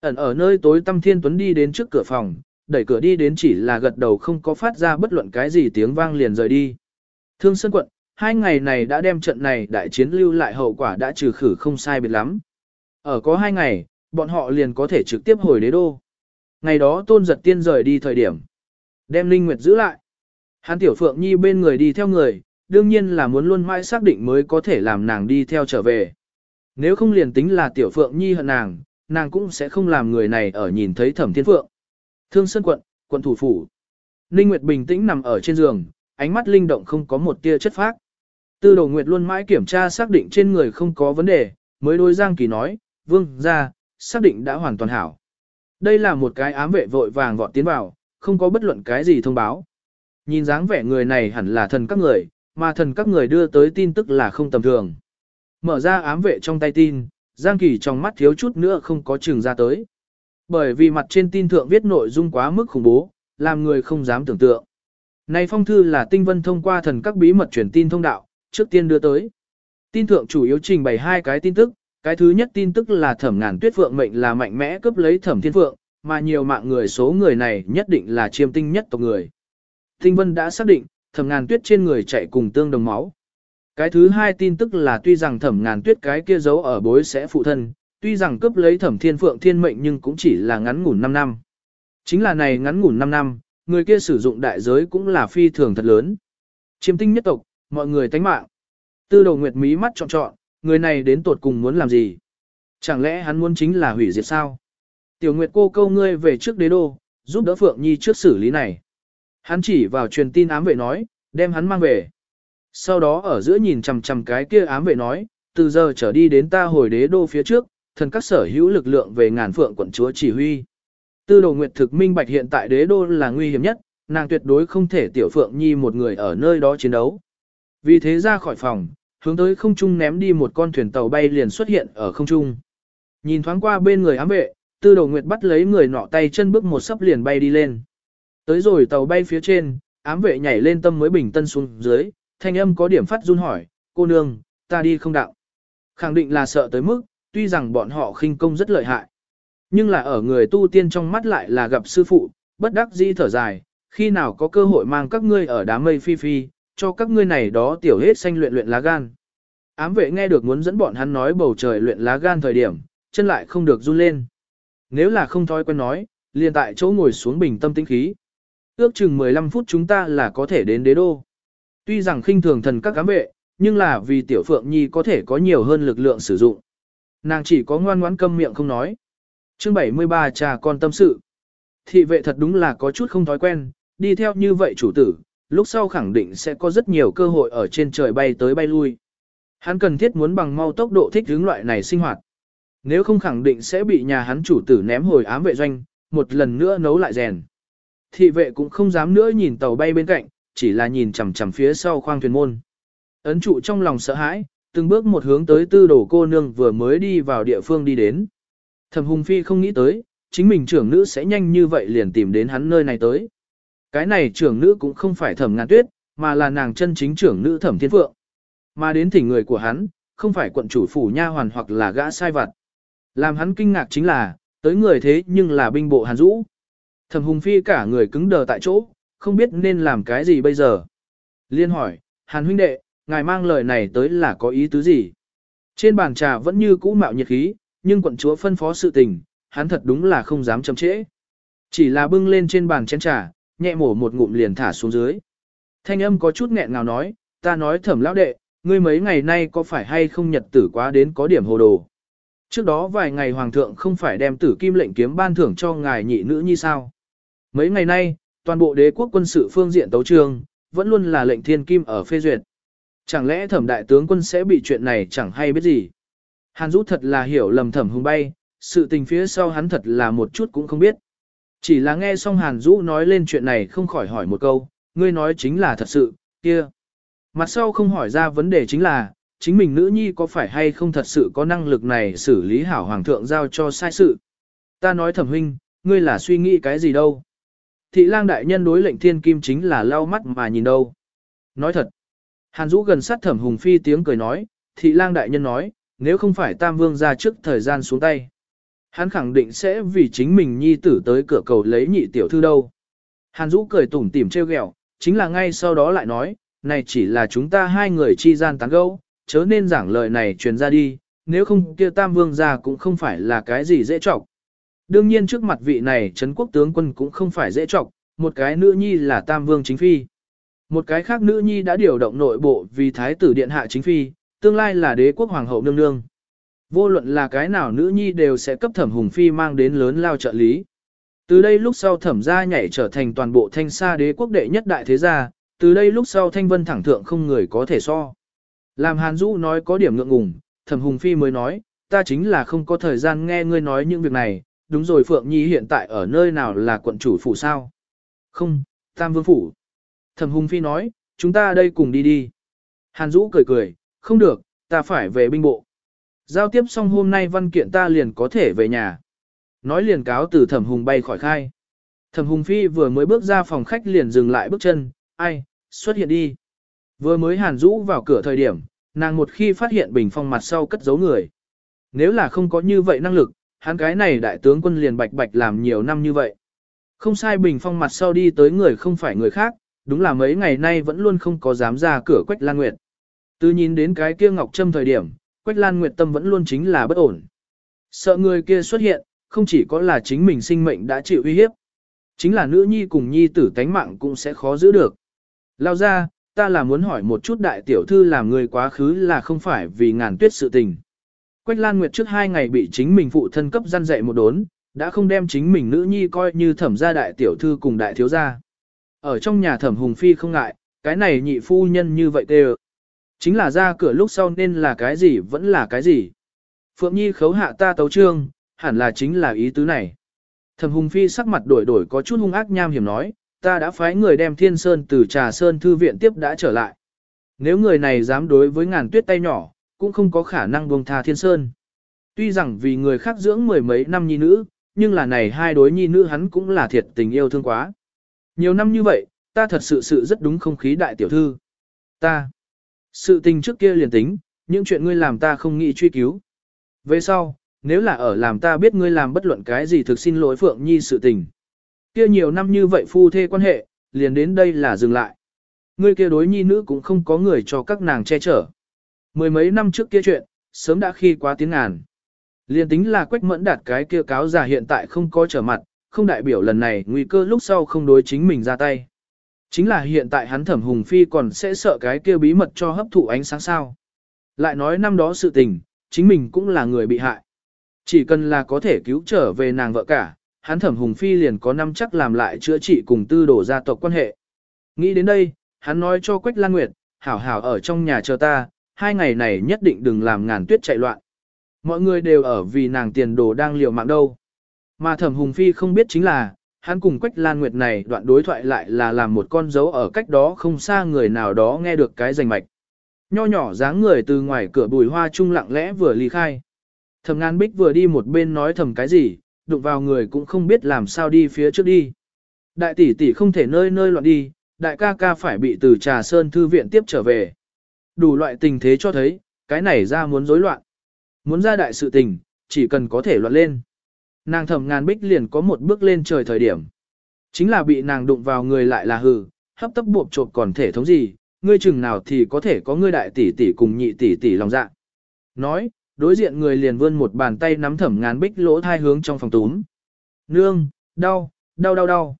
S1: Ẩn ở nơi tối tâm Thiên Tuấn đi đến trước cửa phòng, đẩy cửa đi đến chỉ là gật đầu không có phát ra bất luận cái gì tiếng vang liền rời đi. Thương Sơn quận, hai ngày này đã đem trận này đại chiến lưu lại hậu quả đã trừ khử không sai biệt lắm. Ở có hai ngày, bọn họ liền có thể trực tiếp hồi đế đô. Ngày đó tôn giật tiên rời đi thời điểm. Đem Linh Nguyệt giữ lại. Hán Tiểu Phượng Nhi bên người đi theo người, đương nhiên là muốn luôn mãi xác định mới có thể làm nàng đi theo trở về. Nếu không liền tính là Tiểu Phượng Nhi hận nàng, nàng cũng sẽ không làm người này ở nhìn thấy Thẩm Thiên Phượng. Thương Sơn quận, quận thủ phủ. Ninh Nguyệt bình tĩnh nằm ở trên giường, ánh mắt linh động không có một tia chất phác. Tư đồ Nguyệt luôn mãi kiểm tra xác định trên người không có vấn đề, mới đối Giang Kỳ nói, vương, gia xác định đã hoàn toàn hảo. Đây là một cái ám vệ vội vàng vọt tiến vào, không có bất luận cái gì thông báo. Nhìn dáng vẻ người này hẳn là thần các người, mà thần các người đưa tới tin tức là không tầm thường. Mở ra ám vệ trong tay tin, Giang Kỳ trong mắt thiếu chút nữa không có chừng ra tới. Bởi vì mặt trên tin thượng viết nội dung quá mức khủng bố, làm người không dám tưởng tượng. Này phong thư là tinh vân thông qua thần các bí mật truyền tin thông đạo, trước tiên đưa tới. Tin thượng chủ yếu trình bày hai cái tin tức, cái thứ nhất tin tức là thẩm ngàn tuyết phượng mệnh là mạnh mẽ cướp lấy thẩm thiên phượng, mà nhiều mạng người số người này nhất định là chiêm tinh nhất tộc người. Tinh vân đã xác định, thẩm ngàn tuyết trên người chạy cùng tương đồng máu. Cái thứ hai tin tức là tuy rằng thẩm ngàn tuyết cái kia giấu ở bối sẽ phụ thân, tuy rằng cướp lấy thẩm thiên phượng thiên mệnh nhưng cũng chỉ là ngắn ngủn 5 năm. Chính là này ngắn ngủn 5 năm, người kia sử dụng đại giới cũng là phi thường thật lớn. Chiêm tinh nhất tộc, mọi người tánh mạng. Tư Đầu nguyệt mí mắt trọn trọn, người này đến tột cùng muốn làm gì? Chẳng lẽ hắn muốn chính là hủy diệt sao? Tiểu nguyệt cô câu ngươi về trước đế đô, giúp đỡ Phượng Nhi trước xử lý này. Hắn chỉ vào truyền tin ám vệ nói, đem hắn mang về. Sau đó ở giữa nhìn chằm chằm cái kia ám vệ nói, từ giờ trở đi đến ta hồi đế đô phía trước, thần các sở hữu lực lượng về ngàn phượng quận chúa chỉ huy. Tư đồ nguyệt thực minh bạch hiện tại đế đô là nguy hiểm nhất, nàng tuyệt đối không thể tiểu phượng nhi một người ở nơi đó chiến đấu. Vì thế ra khỏi phòng, hướng tới không trung ném đi một con thuyền tàu bay liền xuất hiện ở không trung. Nhìn thoáng qua bên người ám vệ, tư đồ nguyệt bắt lấy người nọ tay chân bước một sấp liền bay đi lên. Tới rồi tàu bay phía trên, ám vệ nhảy lên tâm mới bình tân xuống dưới, thanh âm có điểm phát run hỏi, cô nương, ta đi không đạo. Khẳng định là sợ tới mức, tuy rằng bọn họ khinh công rất lợi hại. Nhưng là ở người tu tiên trong mắt lại là gặp sư phụ, bất đắc dĩ thở dài, khi nào có cơ hội mang các ngươi ở đám mây phi phi, cho các ngươi này đó tiểu hết xanh luyện luyện lá gan. Ám vệ nghe được muốn dẫn bọn hắn nói bầu trời luyện lá gan thời điểm, chân lại không được run lên. Nếu là không thói quen nói, liền tại chỗ ngồi xuống bình tâm tĩnh khí. Ước chừng 15 phút chúng ta là có thể đến đế đô. Tuy rằng khinh thường thần các ám vệ, nhưng là vì tiểu phượng nhi có thể có nhiều hơn lực lượng sử dụng. Nàng chỉ có ngoan ngoãn câm miệng không nói. Chương 73 trà con tâm sự. Thị vệ thật đúng là có chút không thói quen, đi theo như vậy chủ tử, lúc sau khẳng định sẽ có rất nhiều cơ hội ở trên trời bay tới bay lui. Hắn cần thiết muốn bằng mau tốc độ thích hướng loại này sinh hoạt. Nếu không khẳng định sẽ bị nhà hắn chủ tử ném hồi ám vệ doanh, một lần nữa nấu lại rèn. Thị vệ cũng không dám nữa nhìn tàu bay bên cạnh, chỉ là nhìn chằm chằm phía sau khoang thuyền môn. Ấn trụ trong lòng sợ hãi, từng bước một hướng tới tư đồ cô nương vừa mới đi vào địa phương đi đến. Thẩm Hùng Phi không nghĩ tới, chính mình trưởng nữ sẽ nhanh như vậy liền tìm đến hắn nơi này tới. Cái này trưởng nữ cũng không phải thẩm ngàn tuyết, mà là nàng chân chính trưởng nữ thẩm thiên phượng. Mà đến thỉnh người của hắn, không phải quận chủ phủ nha hoàn hoặc là gã sai vặt. Làm hắn kinh ngạc chính là, tới người thế nhưng là binh bộ hàn Dũ. Thẩm Hùng Phi cả người cứng đờ tại chỗ, không biết nên làm cái gì bây giờ. Liên hỏi, hàn huynh đệ, ngài mang lời này tới là có ý tứ gì? Trên bàn trà vẫn như cũ mạo nhiệt khí, nhưng quận chúa phân phó sự tình, hắn thật đúng là không dám chậm trễ. Chỉ là bưng lên trên bàn chén trà, nhẹ mổ một ngụm liền thả xuống dưới. Thanh âm có chút nghẹn ngào nói, ta nói thẩm lão đệ, ngươi mấy ngày nay có phải hay không nhật tử quá đến có điểm hồ đồ. Trước đó vài ngày hoàng thượng không phải đem tử kim lệnh kiếm ban thưởng cho ngài nhị nữ như sao. Mấy ngày nay, toàn bộ đế quốc quân sự phương diện tấu trường, vẫn luôn là lệnh thiên kim ở phê duyệt. Chẳng lẽ thẩm đại tướng quân sẽ bị chuyện này chẳng hay biết gì. Hàn Dũ thật là hiểu lầm thẩm hùng bay, sự tình phía sau hắn thật là một chút cũng không biết. Chỉ là nghe xong Hàn Dũ nói lên chuyện này không khỏi hỏi một câu, ngươi nói chính là thật sự, kia. Mặt sau không hỏi ra vấn đề chính là, chính mình nữ nhi có phải hay không thật sự có năng lực này xử lý hảo hoàng thượng giao cho sai sự. Ta nói thẩm huynh, ngươi là suy nghĩ cái gì đâu. Thị lang đại nhân đối lệnh thiên kim chính là lau mắt mà nhìn đâu. Nói thật, Hàn Dũ gần sát thẩm hùng phi tiếng cười nói, thị lang đại nhân nói, nếu không phải tam vương ra trước thời gian xuống tay. Hắn khẳng định sẽ vì chính mình nhi tử tới cửa cầu lấy nhị tiểu thư đâu. Hàn Dũ cười tủm tỉm trêu ghẹo, chính là ngay sau đó lại nói, này chỉ là chúng ta hai người chi gian tán gẫu, chớ nên giảng lời này truyền ra đi, nếu không kia tam vương ra cũng không phải là cái gì dễ trọng. Đương nhiên trước mặt vị này Trấn quốc tướng quân cũng không phải dễ trọng, một cái nữ nhi là tam vương chính phi. Một cái khác nữ nhi đã điều động nội bộ vì thái tử điện hạ chính phi, tương lai là đế quốc hoàng hậu nương nương. Vô luận là cái nào nữ nhi đều sẽ cấp thẩm hùng phi mang đến lớn lao trợ lý. Từ đây lúc sau thẩm gia nhảy trở thành toàn bộ thanh sa đế quốc đệ nhất đại thế gia, từ đây lúc sau thanh vân thẳng thượng không người có thể so. Làm Hàn Dũ nói có điểm ngượng ngùng, thẩm hùng phi mới nói, ta chính là không có thời gian nghe ngươi nói những việc này, đúng rồi Phượng Nhi hiện tại ở nơi nào là quận chủ phủ sao? Không, Tam Vương Phủ. Thẩm Hùng Phi nói, chúng ta đây cùng đi đi. Hàn Dũ cười cười, không được, ta phải về binh bộ. Giao tiếp xong hôm nay văn kiện ta liền có thể về nhà. Nói liền cáo từ Thẩm Hùng bay khỏi khai. Thẩm Hùng Phi vừa mới bước ra phòng khách liền dừng lại bước chân, ai, xuất hiện đi. Vừa mới Hàn Dũ vào cửa thời điểm, nàng một khi phát hiện bình phong mặt sau cất giấu người. Nếu là không có như vậy năng lực, hắn cái này đại tướng quân liền bạch bạch làm nhiều năm như vậy. Không sai bình phong mặt sau đi tới người không phải người khác, đúng là mấy ngày nay vẫn luôn không có dám ra cửa Quách Lan Nguyệt. Từ nhìn đến cái kia Ngọc Trâm thời điểm, Quách Lan Nguyệt tâm vẫn luôn chính là bất ổn. Sợ người kia xuất hiện, không chỉ có là chính mình sinh mệnh đã chịu uy hiếp, chính là nữ nhi cùng nhi tử tánh mạng cũng sẽ khó giữ được. Lao ra, ta là muốn hỏi một chút đại tiểu thư làm người quá khứ là không phải vì ngàn tuyết sự tình. Quách Lan Nguyệt trước hai ngày bị chính mình phụ thân cấp gian dạy một đốn, đã không đem chính mình nữ nhi coi như thẩm gia đại tiểu thư cùng đại thiếu gia. Ở trong nhà thẩm hùng phi không ngại, cái này nhị phu nhân như vậy tê Chính là ra cửa lúc sau nên là cái gì vẫn là cái gì. Phượng Nhi khấu hạ ta tấu trương, hẳn là chính là ý tứ này. Thẩm Hùng Phi sắc mặt đổi đổi có chút hung ác nham hiểm nói, ta đã phái người đem Thiên Sơn từ Trà Sơn Thư viện tiếp đã trở lại. Nếu người này dám đối với ngàn tuyết tay nhỏ, cũng không có khả năng buông tha Thiên Sơn. Tuy rằng vì người khác dưỡng mười mấy năm nhi nữ, nhưng là này hai đối nhi nữ hắn cũng là thiệt tình yêu thương quá. Nhiều năm như vậy, ta thật sự sự rất đúng không khí đại tiểu thư. Ta, sự tình trước kia liền tính, những chuyện ngươi làm ta không nghĩ truy cứu. Về sau, nếu là ở làm ta biết ngươi làm bất luận cái gì thực xin lỗi Phượng Nhi sự tình. Kia nhiều năm như vậy phu thê quan hệ, liền đến đây là dừng lại. Ngươi kia đối nhi nữ cũng không có người cho các nàng che chở. Mười mấy năm trước kia chuyện, sớm đã khi quá tiếng ngàn. Liền tính là quách mẫn đạt cái kia cáo giả hiện tại không có trở mặt, không đại biểu lần này nguy cơ lúc sau không đối chính mình ra tay. Chính là hiện tại hắn thẩm hùng phi còn sẽ sợ cái kia bí mật cho hấp thụ ánh sáng sao. Lại nói năm đó sự tình, chính mình cũng là người bị hại. Chỉ cần là có thể cứu trở về nàng vợ cả, hắn thẩm hùng phi liền có năm chắc làm lại chữa trị cùng tư đổ gia tộc quan hệ. Nghĩ đến đây, hắn nói cho Quách Lan Nguyệt, hảo hảo ở trong nhà chờ ta, hai ngày này nhất định đừng làm ngàn tuyết chạy loạn. Mọi người đều ở vì nàng tiền đồ đang liều mạng đâu. Mà thẩm hùng phi không biết chính là, hắn cùng Quách Lan Nguyệt này đoạn đối thoại lại là làm một con dấu ở cách đó không xa người nào đó nghe được cái rành mạch. Nho nhỏ dáng người từ ngoài cửa bùi hoa trung lặng lẽ vừa ly khai. Thẩm ngàn bích vừa đi một bên nói thầm cái gì, đụng vào người cũng không biết làm sao đi phía trước đi. Đại tỷ tỷ không thể nơi nơi loạn đi, đại ca ca phải bị từ trà sơn thư viện tiếp trở về. Đủ loại tình thế cho thấy, cái này ra muốn rối loạn. Muốn ra đại sự tình, chỉ cần có thể loạn lên. Nàng Thẩm ngàn bích liền có một bước lên trời thời điểm. Chính là bị nàng đụng vào người lại là hừ, hấp tấp buộc trộm còn thể thống gì, ngươi chừng nào thì có thể có ngươi đại tỷ tỷ cùng nhị tỷ tỷ lòng dạ. Nói, đối diện người liền vươn một bàn tay nắm thẩm ngàn bích lỗ thai hướng trong phòng túm. Nương, đau, đau đau đau.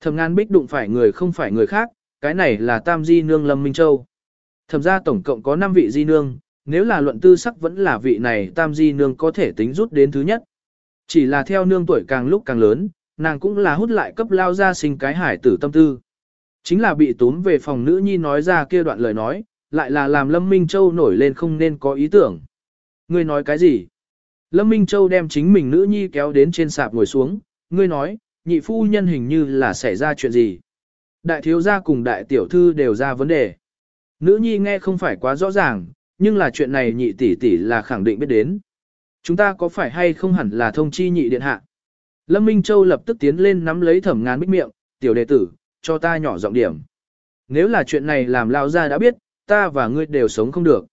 S1: Thẩm ngàn bích đụng phải người không phải người khác, cái này là tam di nương Lâm Minh Châu. Thẩm ra tổng cộng có 5 vị di nương, nếu là luận tư sắc vẫn là vị này tam di nương có thể tính rút đến thứ nhất. Chỉ là theo nương tuổi càng lúc càng lớn, nàng cũng là hút lại cấp lao ra sinh cái hải tử tâm tư. Chính là bị tốn về phòng nữ nhi nói ra kia đoạn lời nói, lại là làm Lâm Minh Châu nổi lên không nên có ý tưởng. Ngươi nói cái gì? Lâm Minh Châu đem chính mình nữ nhi kéo đến trên sạp ngồi xuống, ngươi nói, nhị phu nhân hình như là xảy ra chuyện gì? Đại thiếu gia cùng đại tiểu thư đều ra vấn đề. Nữ nhi nghe không phải quá rõ ràng, nhưng là chuyện này nhị tỷ tỷ là khẳng định biết đến. Chúng ta có phải hay không hẳn là thông chi nhị điện hạ? Lâm Minh Châu lập tức tiến lên nắm lấy thẩm ngàn bích miệng, tiểu đệ tử, cho ta nhỏ giọng điểm. Nếu là chuyện này làm lao ra đã biết, ta và ngươi đều sống không được.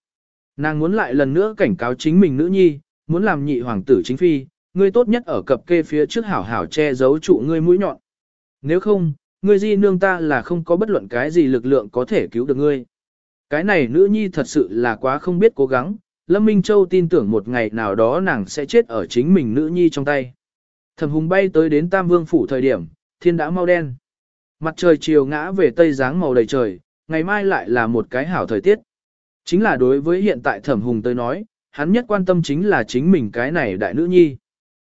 S1: Nàng muốn lại lần nữa cảnh cáo chính mình nữ nhi, muốn làm nhị hoàng tử chính phi, ngươi tốt nhất ở cập kê phía trước hảo hảo che giấu trụ ngươi mũi nhọn. Nếu không, ngươi di nương ta là không có bất luận cái gì lực lượng có thể cứu được ngươi. Cái này nữ nhi thật sự là quá không biết cố gắng, Lâm Minh Châu tin tưởng một ngày nào đó nàng sẽ chết ở chính mình nữ nhi trong tay. Thẩm hùng bay tới đến Tam Vương Phủ thời điểm, thiên đã mau đen. Mặt trời chiều ngã về tây dáng màu đầy trời, ngày mai lại là một cái hảo thời tiết. Chính là đối với hiện tại thẩm hùng tới nói, hắn nhất quan tâm chính là chính mình cái này đại nữ nhi.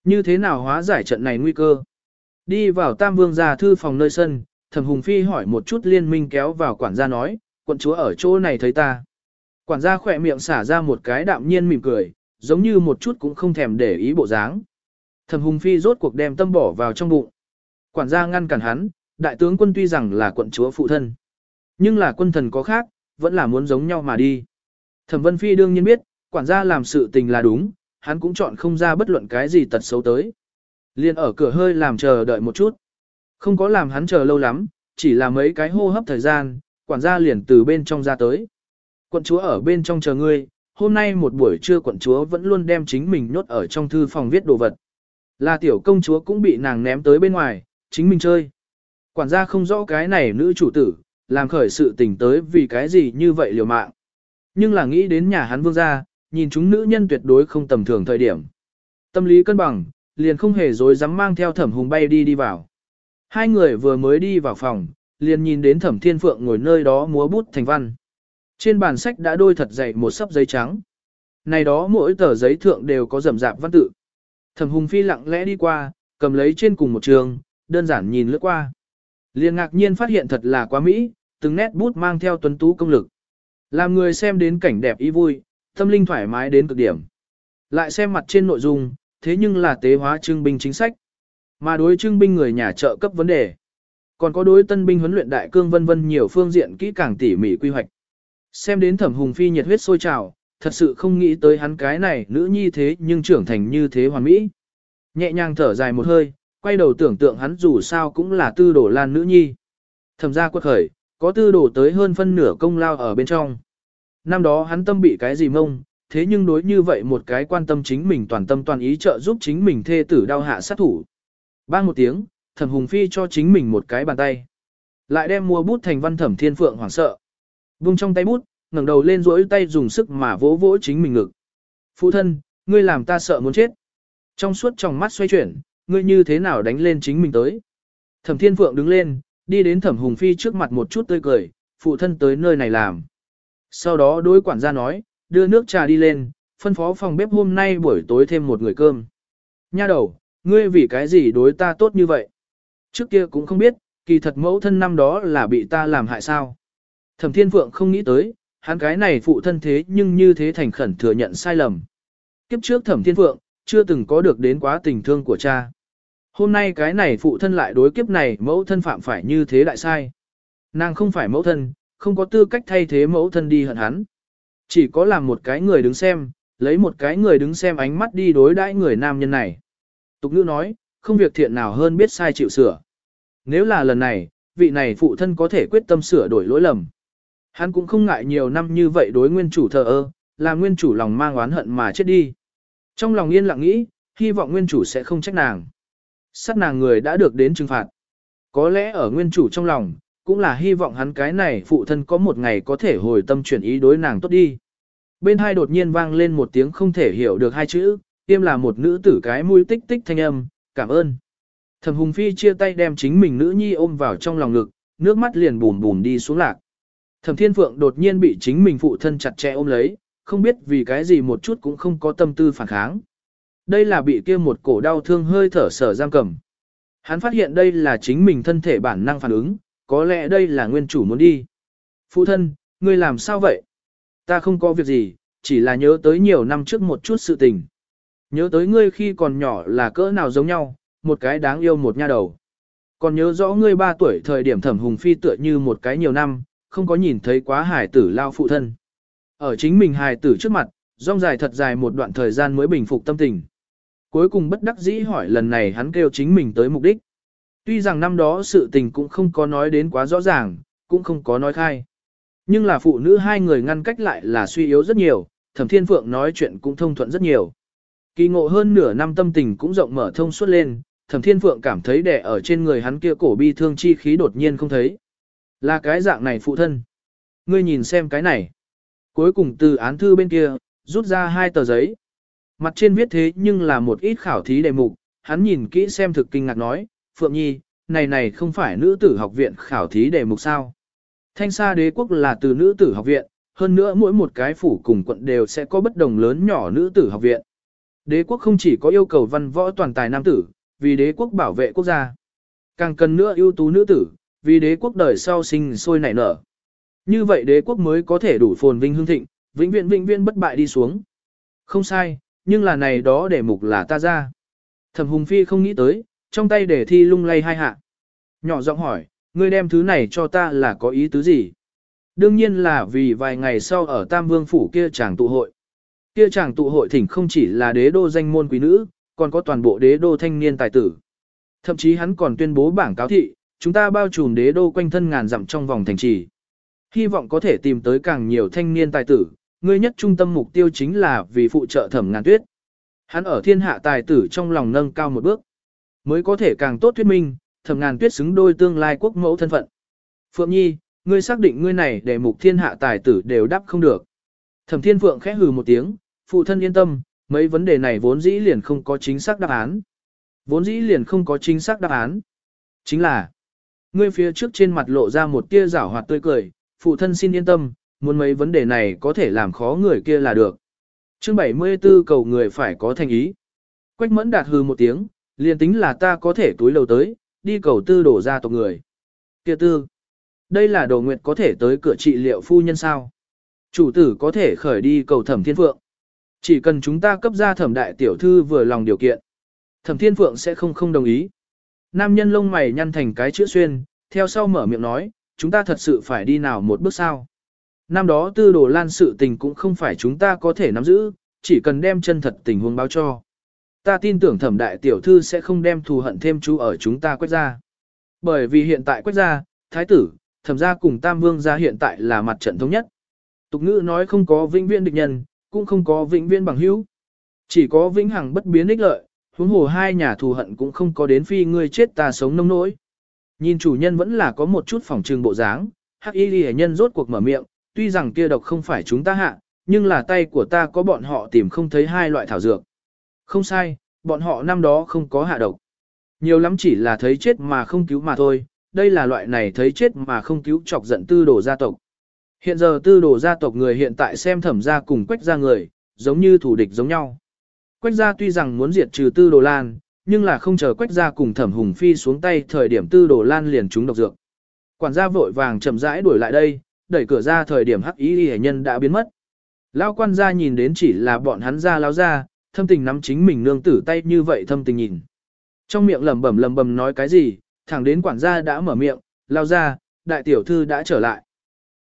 S1: Như thế nào hóa giải trận này nguy cơ? Đi vào Tam Vương gia thư phòng nơi sân, thẩm hùng phi hỏi một chút liên minh kéo vào quản gia nói, quận chúa ở chỗ này thấy ta. Quản gia khỏe miệng xả ra một cái đạm nhiên mỉm cười, giống như một chút cũng không thèm để ý bộ dáng. Thẩm Hùng Phi rốt cuộc đem tâm bỏ vào trong bụng. Quản gia ngăn cản hắn, đại tướng quân tuy rằng là quận chúa phụ thân, nhưng là quân thần có khác, vẫn là muốn giống nhau mà đi. Thẩm Vân Phi đương nhiên biết, quản gia làm sự tình là đúng, hắn cũng chọn không ra bất luận cái gì tật xấu tới. Liên ở cửa hơi làm chờ đợi một chút. Không có làm hắn chờ lâu lắm, chỉ là mấy cái hô hấp thời gian, quản gia liền từ bên trong ra tới. Quận chúa ở bên trong chờ ngươi, hôm nay một buổi trưa quận chúa vẫn luôn đem chính mình nhốt ở trong thư phòng viết đồ vật. Là tiểu công chúa cũng bị nàng ném tới bên ngoài, chính mình chơi. Quản gia không rõ cái này nữ chủ tử, làm khởi sự tình tới vì cái gì như vậy liều mạng. Nhưng là nghĩ đến nhà hắn vương gia, nhìn chúng nữ nhân tuyệt đối không tầm thường thời điểm. Tâm lý cân bằng, liền không hề dối dám mang theo thẩm hùng bay đi đi vào. Hai người vừa mới đi vào phòng, liền nhìn đến thẩm thiên phượng ngồi nơi đó múa bút thành văn. Trên bàn sách đã đôi thật dày một sấp giấy trắng. Này đó mỗi tờ giấy thượng đều có rầm rạp văn tự. Thẩm Hùng Phi lặng lẽ đi qua, cầm lấy trên cùng một trường, đơn giản nhìn lướt qua. Liền ngạc nhiên phát hiện thật là quá mỹ, từng nét bút mang theo tuấn tú công lực. Làm người xem đến cảnh đẹp ý vui, tâm linh thoải mái đến cực điểm. Lại xem mặt trên nội dung, thế nhưng là tế hóa trưng binh chính sách. Mà đối trưng binh người nhà trợ cấp vấn đề. Còn có đối tân binh huấn luyện đại cương vân vân nhiều phương diện kỹ càng tỉ mỉ quy hoạch. Xem đến thẩm hùng phi nhiệt huyết sôi trào, thật sự không nghĩ tới hắn cái này nữ nhi thế nhưng trưởng thành như thế hoàn mỹ. Nhẹ nhàng thở dài một hơi, quay đầu tưởng tượng hắn dù sao cũng là tư đổ lan nữ nhi. Thẩm ra quất khởi, có tư đổ tới hơn phân nửa công lao ở bên trong. Năm đó hắn tâm bị cái gì mông, thế nhưng đối như vậy một cái quan tâm chính mình toàn tâm toàn ý trợ giúp chính mình thê tử đau hạ sát thủ. Bang một tiếng, thẩm hùng phi cho chính mình một cái bàn tay. Lại đem mua bút thành văn thẩm thiên phượng hoảng sợ. Vung trong tay bút, ngẩng đầu lên rỗi tay dùng sức mà vỗ vỗ chính mình ngực. Phụ thân, ngươi làm ta sợ muốn chết. Trong suốt trong mắt xoay chuyển, ngươi như thế nào đánh lên chính mình tới. Thẩm thiên phượng đứng lên, đi đến thẩm hùng phi trước mặt một chút tươi cười, phụ thân tới nơi này làm. Sau đó đối quản gia nói, đưa nước trà đi lên, phân phó phòng bếp hôm nay buổi tối thêm một người cơm. Nha đầu, ngươi vì cái gì đối ta tốt như vậy? Trước kia cũng không biết, kỳ thật mẫu thân năm đó là bị ta làm hại sao. Thẩm Thiên Phượng không nghĩ tới, hắn cái này phụ thân thế nhưng như thế thành khẩn thừa nhận sai lầm. Kiếp trước Thẩm Thiên Phượng, chưa từng có được đến quá tình thương của cha. Hôm nay cái này phụ thân lại đối kiếp này mẫu thân phạm phải như thế lại sai. Nàng không phải mẫu thân, không có tư cách thay thế mẫu thân đi hận hắn. Chỉ có làm một cái người đứng xem, lấy một cái người đứng xem ánh mắt đi đối đãi người nam nhân này. Tục ngữ nói, không việc thiện nào hơn biết sai chịu sửa. Nếu là lần này, vị này phụ thân có thể quyết tâm sửa đổi lỗi lầm. Hắn cũng không ngại nhiều năm như vậy đối nguyên chủ thờ ơ, làm nguyên chủ lòng mang oán hận mà chết đi. Trong lòng yên lặng nghĩ, hy vọng nguyên chủ sẽ không trách nàng. Sát nàng người đã được đến trừng phạt. Có lẽ ở nguyên chủ trong lòng, cũng là hy vọng hắn cái này phụ thân có một ngày có thể hồi tâm chuyển ý đối nàng tốt đi. Bên hai đột nhiên vang lên một tiếng không thể hiểu được hai chữ, tiêm là một nữ tử cái mũi tích tích thanh âm, cảm ơn. Thẩm Hùng Phi chia tay đem chính mình nữ nhi ôm vào trong lòng ngực, nước mắt liền bùm bùm đi xuống lạc. Thẩm Thiên Phượng đột nhiên bị chính mình phụ thân chặt chẽ ôm lấy, không biết vì cái gì một chút cũng không có tâm tư phản kháng. Đây là bị kia một cổ đau thương hơi thở sở giam cầm. Hắn phát hiện đây là chính mình thân thể bản năng phản ứng, có lẽ đây là nguyên chủ muốn đi. Phụ thân, ngươi làm sao vậy? Ta không có việc gì, chỉ là nhớ tới nhiều năm trước một chút sự tình. Nhớ tới ngươi khi còn nhỏ là cỡ nào giống nhau, một cái đáng yêu một nha đầu. Còn nhớ rõ ngươi ba tuổi thời điểm thẩm hùng phi tựa như một cái nhiều năm, không có nhìn thấy quá hài tử lao phụ thân. Ở chính mình hài tử trước mặt, rong dài thật dài một đoạn thời gian mới bình phục tâm tình. Cuối cùng bất đắc dĩ hỏi lần này hắn kêu chính mình tới mục đích. Tuy rằng năm đó sự tình cũng không có nói đến quá rõ ràng, cũng không có nói khai. Nhưng là phụ nữ hai người ngăn cách lại là suy yếu rất nhiều, thẩm thiên phượng nói chuyện cũng thông thuận rất nhiều. Kỳ ngộ hơn nửa năm tâm tình cũng rộng mở thông suốt lên, thẩm thiên phượng cảm thấy đẻ ở trên người hắn kia cổ bi thương chi khí đột nhiên không thấy. Là cái dạng này phụ thân. Ngươi nhìn xem cái này. Cuối cùng từ án thư bên kia, rút ra hai tờ giấy. Mặt trên viết thế nhưng là một ít khảo thí đề mục, hắn nhìn kỹ xem thực kinh ngạc nói, Phượng Nhi, này này không phải nữ tử học viện khảo thí đề mục sao. Thanh xa đế quốc là từ nữ tử học viện, hơn nữa mỗi một cái phủ cùng quận đều sẽ có bất đồng lớn nhỏ nữ tử học viện. Đế quốc không chỉ có yêu cầu văn võ toàn tài nam tử, vì đế quốc bảo vệ quốc gia. Càng cần nữa ưu tú nữ tử, vì đế quốc đời sau sinh sôi nảy nở. Như vậy đế quốc mới có thể đủ phồn vinh hương thịnh, vĩnh viễn vĩnh viễn bất bại đi xuống. Không sai, nhưng là này đó để mục là ta ra. Thẩm Hùng Phi không nghĩ tới, trong tay để thi lung lay hai hạ. Nhỏ giọng hỏi, ngươi đem thứ này cho ta là có ý tứ gì? Đương nhiên là vì vài ngày sau ở Tam Vương Phủ kia chàng tụ hội. Kia chàng tụ hội thỉnh không chỉ là đế đô danh môn quý nữ, còn có toàn bộ đế đô thanh niên tài tử. Thậm chí hắn còn tuyên bố bảng cáo thị, chúng ta bao trùm đế đô quanh thân ngàn dặm trong vòng thành trì. Hy vọng có thể tìm tới càng nhiều thanh niên tài tử, ngươi nhất trung tâm mục tiêu chính là vì phụ trợ thẩm ngàn tuyết. Hắn ở thiên hạ tài tử trong lòng nâng cao một bước, mới có thể càng tốt thuyết minh, thẩm ngàn tuyết xứng đôi tương lai quốc mẫu thân phận. Phượng Nhi, ngươi xác định ngươi này để mục thiên hạ tài tử đều đáp không được. Thẩm thiên phượng khẽ hừ một tiếng, phụ thân yên tâm, mấy vấn đề này vốn dĩ liền không có chính xác đáp án. Vốn dĩ liền không có chính xác đáp án. Chính là, ngươi phía trước trên mặt lộ ra một tia giảo hoạt tươi cười, phụ thân xin yên tâm, muốn mấy vấn đề này có thể làm khó người kia là được. Chương 74 cầu người phải có thành ý. Quách mẫn đạt hư một tiếng, liền tính là ta có thể túi lầu tới, đi cầu tư đổ ra tộc người. Kia tư, đây là đồ nguyệt có thể tới cửa trị liệu phu nhân sao. Chủ tử có thể khởi đi cầu thẩm thiên phượng. Chỉ cần chúng ta cấp ra thẩm đại tiểu thư vừa lòng điều kiện. Thẩm thiên phượng sẽ không không đồng ý. Nam nhân lông mày nhăn thành cái chữ xuyên, theo sau mở miệng nói, chúng ta thật sự phải đi nào một bước sao. Năm đó tư đồ lan sự tình cũng không phải chúng ta có thể nắm giữ, chỉ cần đem chân thật tình huống báo cho. Ta tin tưởng thẩm đại tiểu thư sẽ không đem thù hận thêm chú ở chúng ta quét ra. Bởi vì hiện tại quét ra, thái tử, thẩm gia cùng tam vương gia hiện tại là mặt trận thống nhất. Tục ngữ nói không có vĩnh viễn địch nhân, cũng không có vĩnh viễn bằng hữu. Chỉ có vĩnh hằng bất biến ích lợi, huống hồ hai nhà thù hận cũng không có đến phi ngươi chết ta sống nông nỗi. Nhìn chủ nhân vẫn là có một chút phòng trừng bộ dáng, hắc y ghi nhân rốt cuộc mở miệng, tuy rằng kia độc không phải chúng ta hạ, nhưng là tay của ta có bọn họ tìm không thấy hai loại thảo dược. Không sai, bọn họ năm đó không có hạ độc. Nhiều lắm chỉ là thấy chết mà không cứu mà thôi, đây là loại này thấy chết mà không cứu chọc giận tư đồ gia tộc. Hiện giờ tư đồ gia tộc người hiện tại xem thẩm gia cùng quách gia người, giống như thủ địch giống nhau. Quách gia tuy rằng muốn diệt trừ tư đồ lan, nhưng là không chờ quách gia cùng thẩm hùng phi xuống tay thời điểm tư đồ lan liền trúng độc dược. Quản gia vội vàng chậm rãi đuổi lại đây, đẩy cửa ra thời điểm hắc ý hệ nhân đã biến mất. Lao quan gia nhìn đến chỉ là bọn hắn ra lao ra, thâm tình nắm chính mình nương tử tay như vậy thâm tình nhìn. Trong miệng lẩm bẩm lẩm bẩm nói cái gì, thẳng đến quản gia đã mở miệng, lao ra, đại tiểu thư đã trở lại.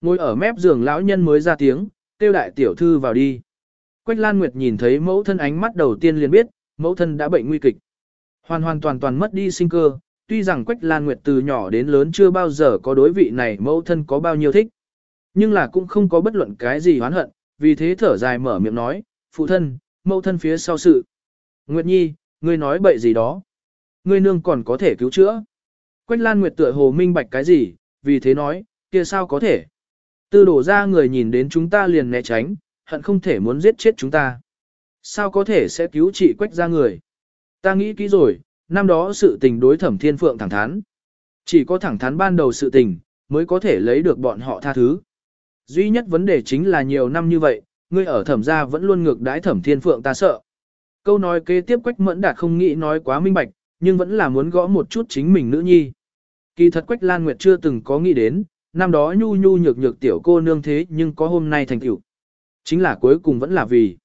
S1: Ngồi ở mép giường lão nhân mới ra tiếng, kêu đại tiểu thư vào đi. Quách Lan Nguyệt nhìn thấy mẫu thân ánh mắt đầu tiên liền biết, mẫu thân đã bệnh nguy kịch. Hoàn hoàn toàn toàn mất đi sinh cơ, tuy rằng Quách Lan Nguyệt từ nhỏ đến lớn chưa bao giờ có đối vị này mẫu thân có bao nhiêu thích. Nhưng là cũng không có bất luận cái gì oán hận, vì thế thở dài mở miệng nói, phụ thân, mẫu thân phía sau sự. Nguyệt Nhi, ngươi nói bậy gì đó. Ngươi nương còn có thể cứu chữa. Quách Lan Nguyệt tựa hồ minh bạch cái gì, vì thế nói, kia sao có thể. Tư đổ ra người nhìn đến chúng ta liền né tránh, hận không thể muốn giết chết chúng ta. Sao có thể sẽ cứu chị quách ra người? Ta nghĩ kỹ rồi, năm đó sự tình đối thẩm thiên phượng thẳng thắn. Chỉ có thẳng thắn ban đầu sự tình, mới có thể lấy được bọn họ tha thứ. Duy nhất vấn đề chính là nhiều năm như vậy, ngươi ở thẩm gia vẫn luôn ngược đái thẩm thiên phượng ta sợ. Câu nói kế tiếp quách mẫn đạt không nghĩ nói quá minh bạch, nhưng vẫn là muốn gõ một chút chính mình nữ nhi. Kỳ thật quách lan nguyệt chưa từng có nghĩ đến, năm đó nhu nhu nhược nhược tiểu cô nương thế nhưng có hôm nay thành tiểu. Chính là cuối cùng vẫn là vì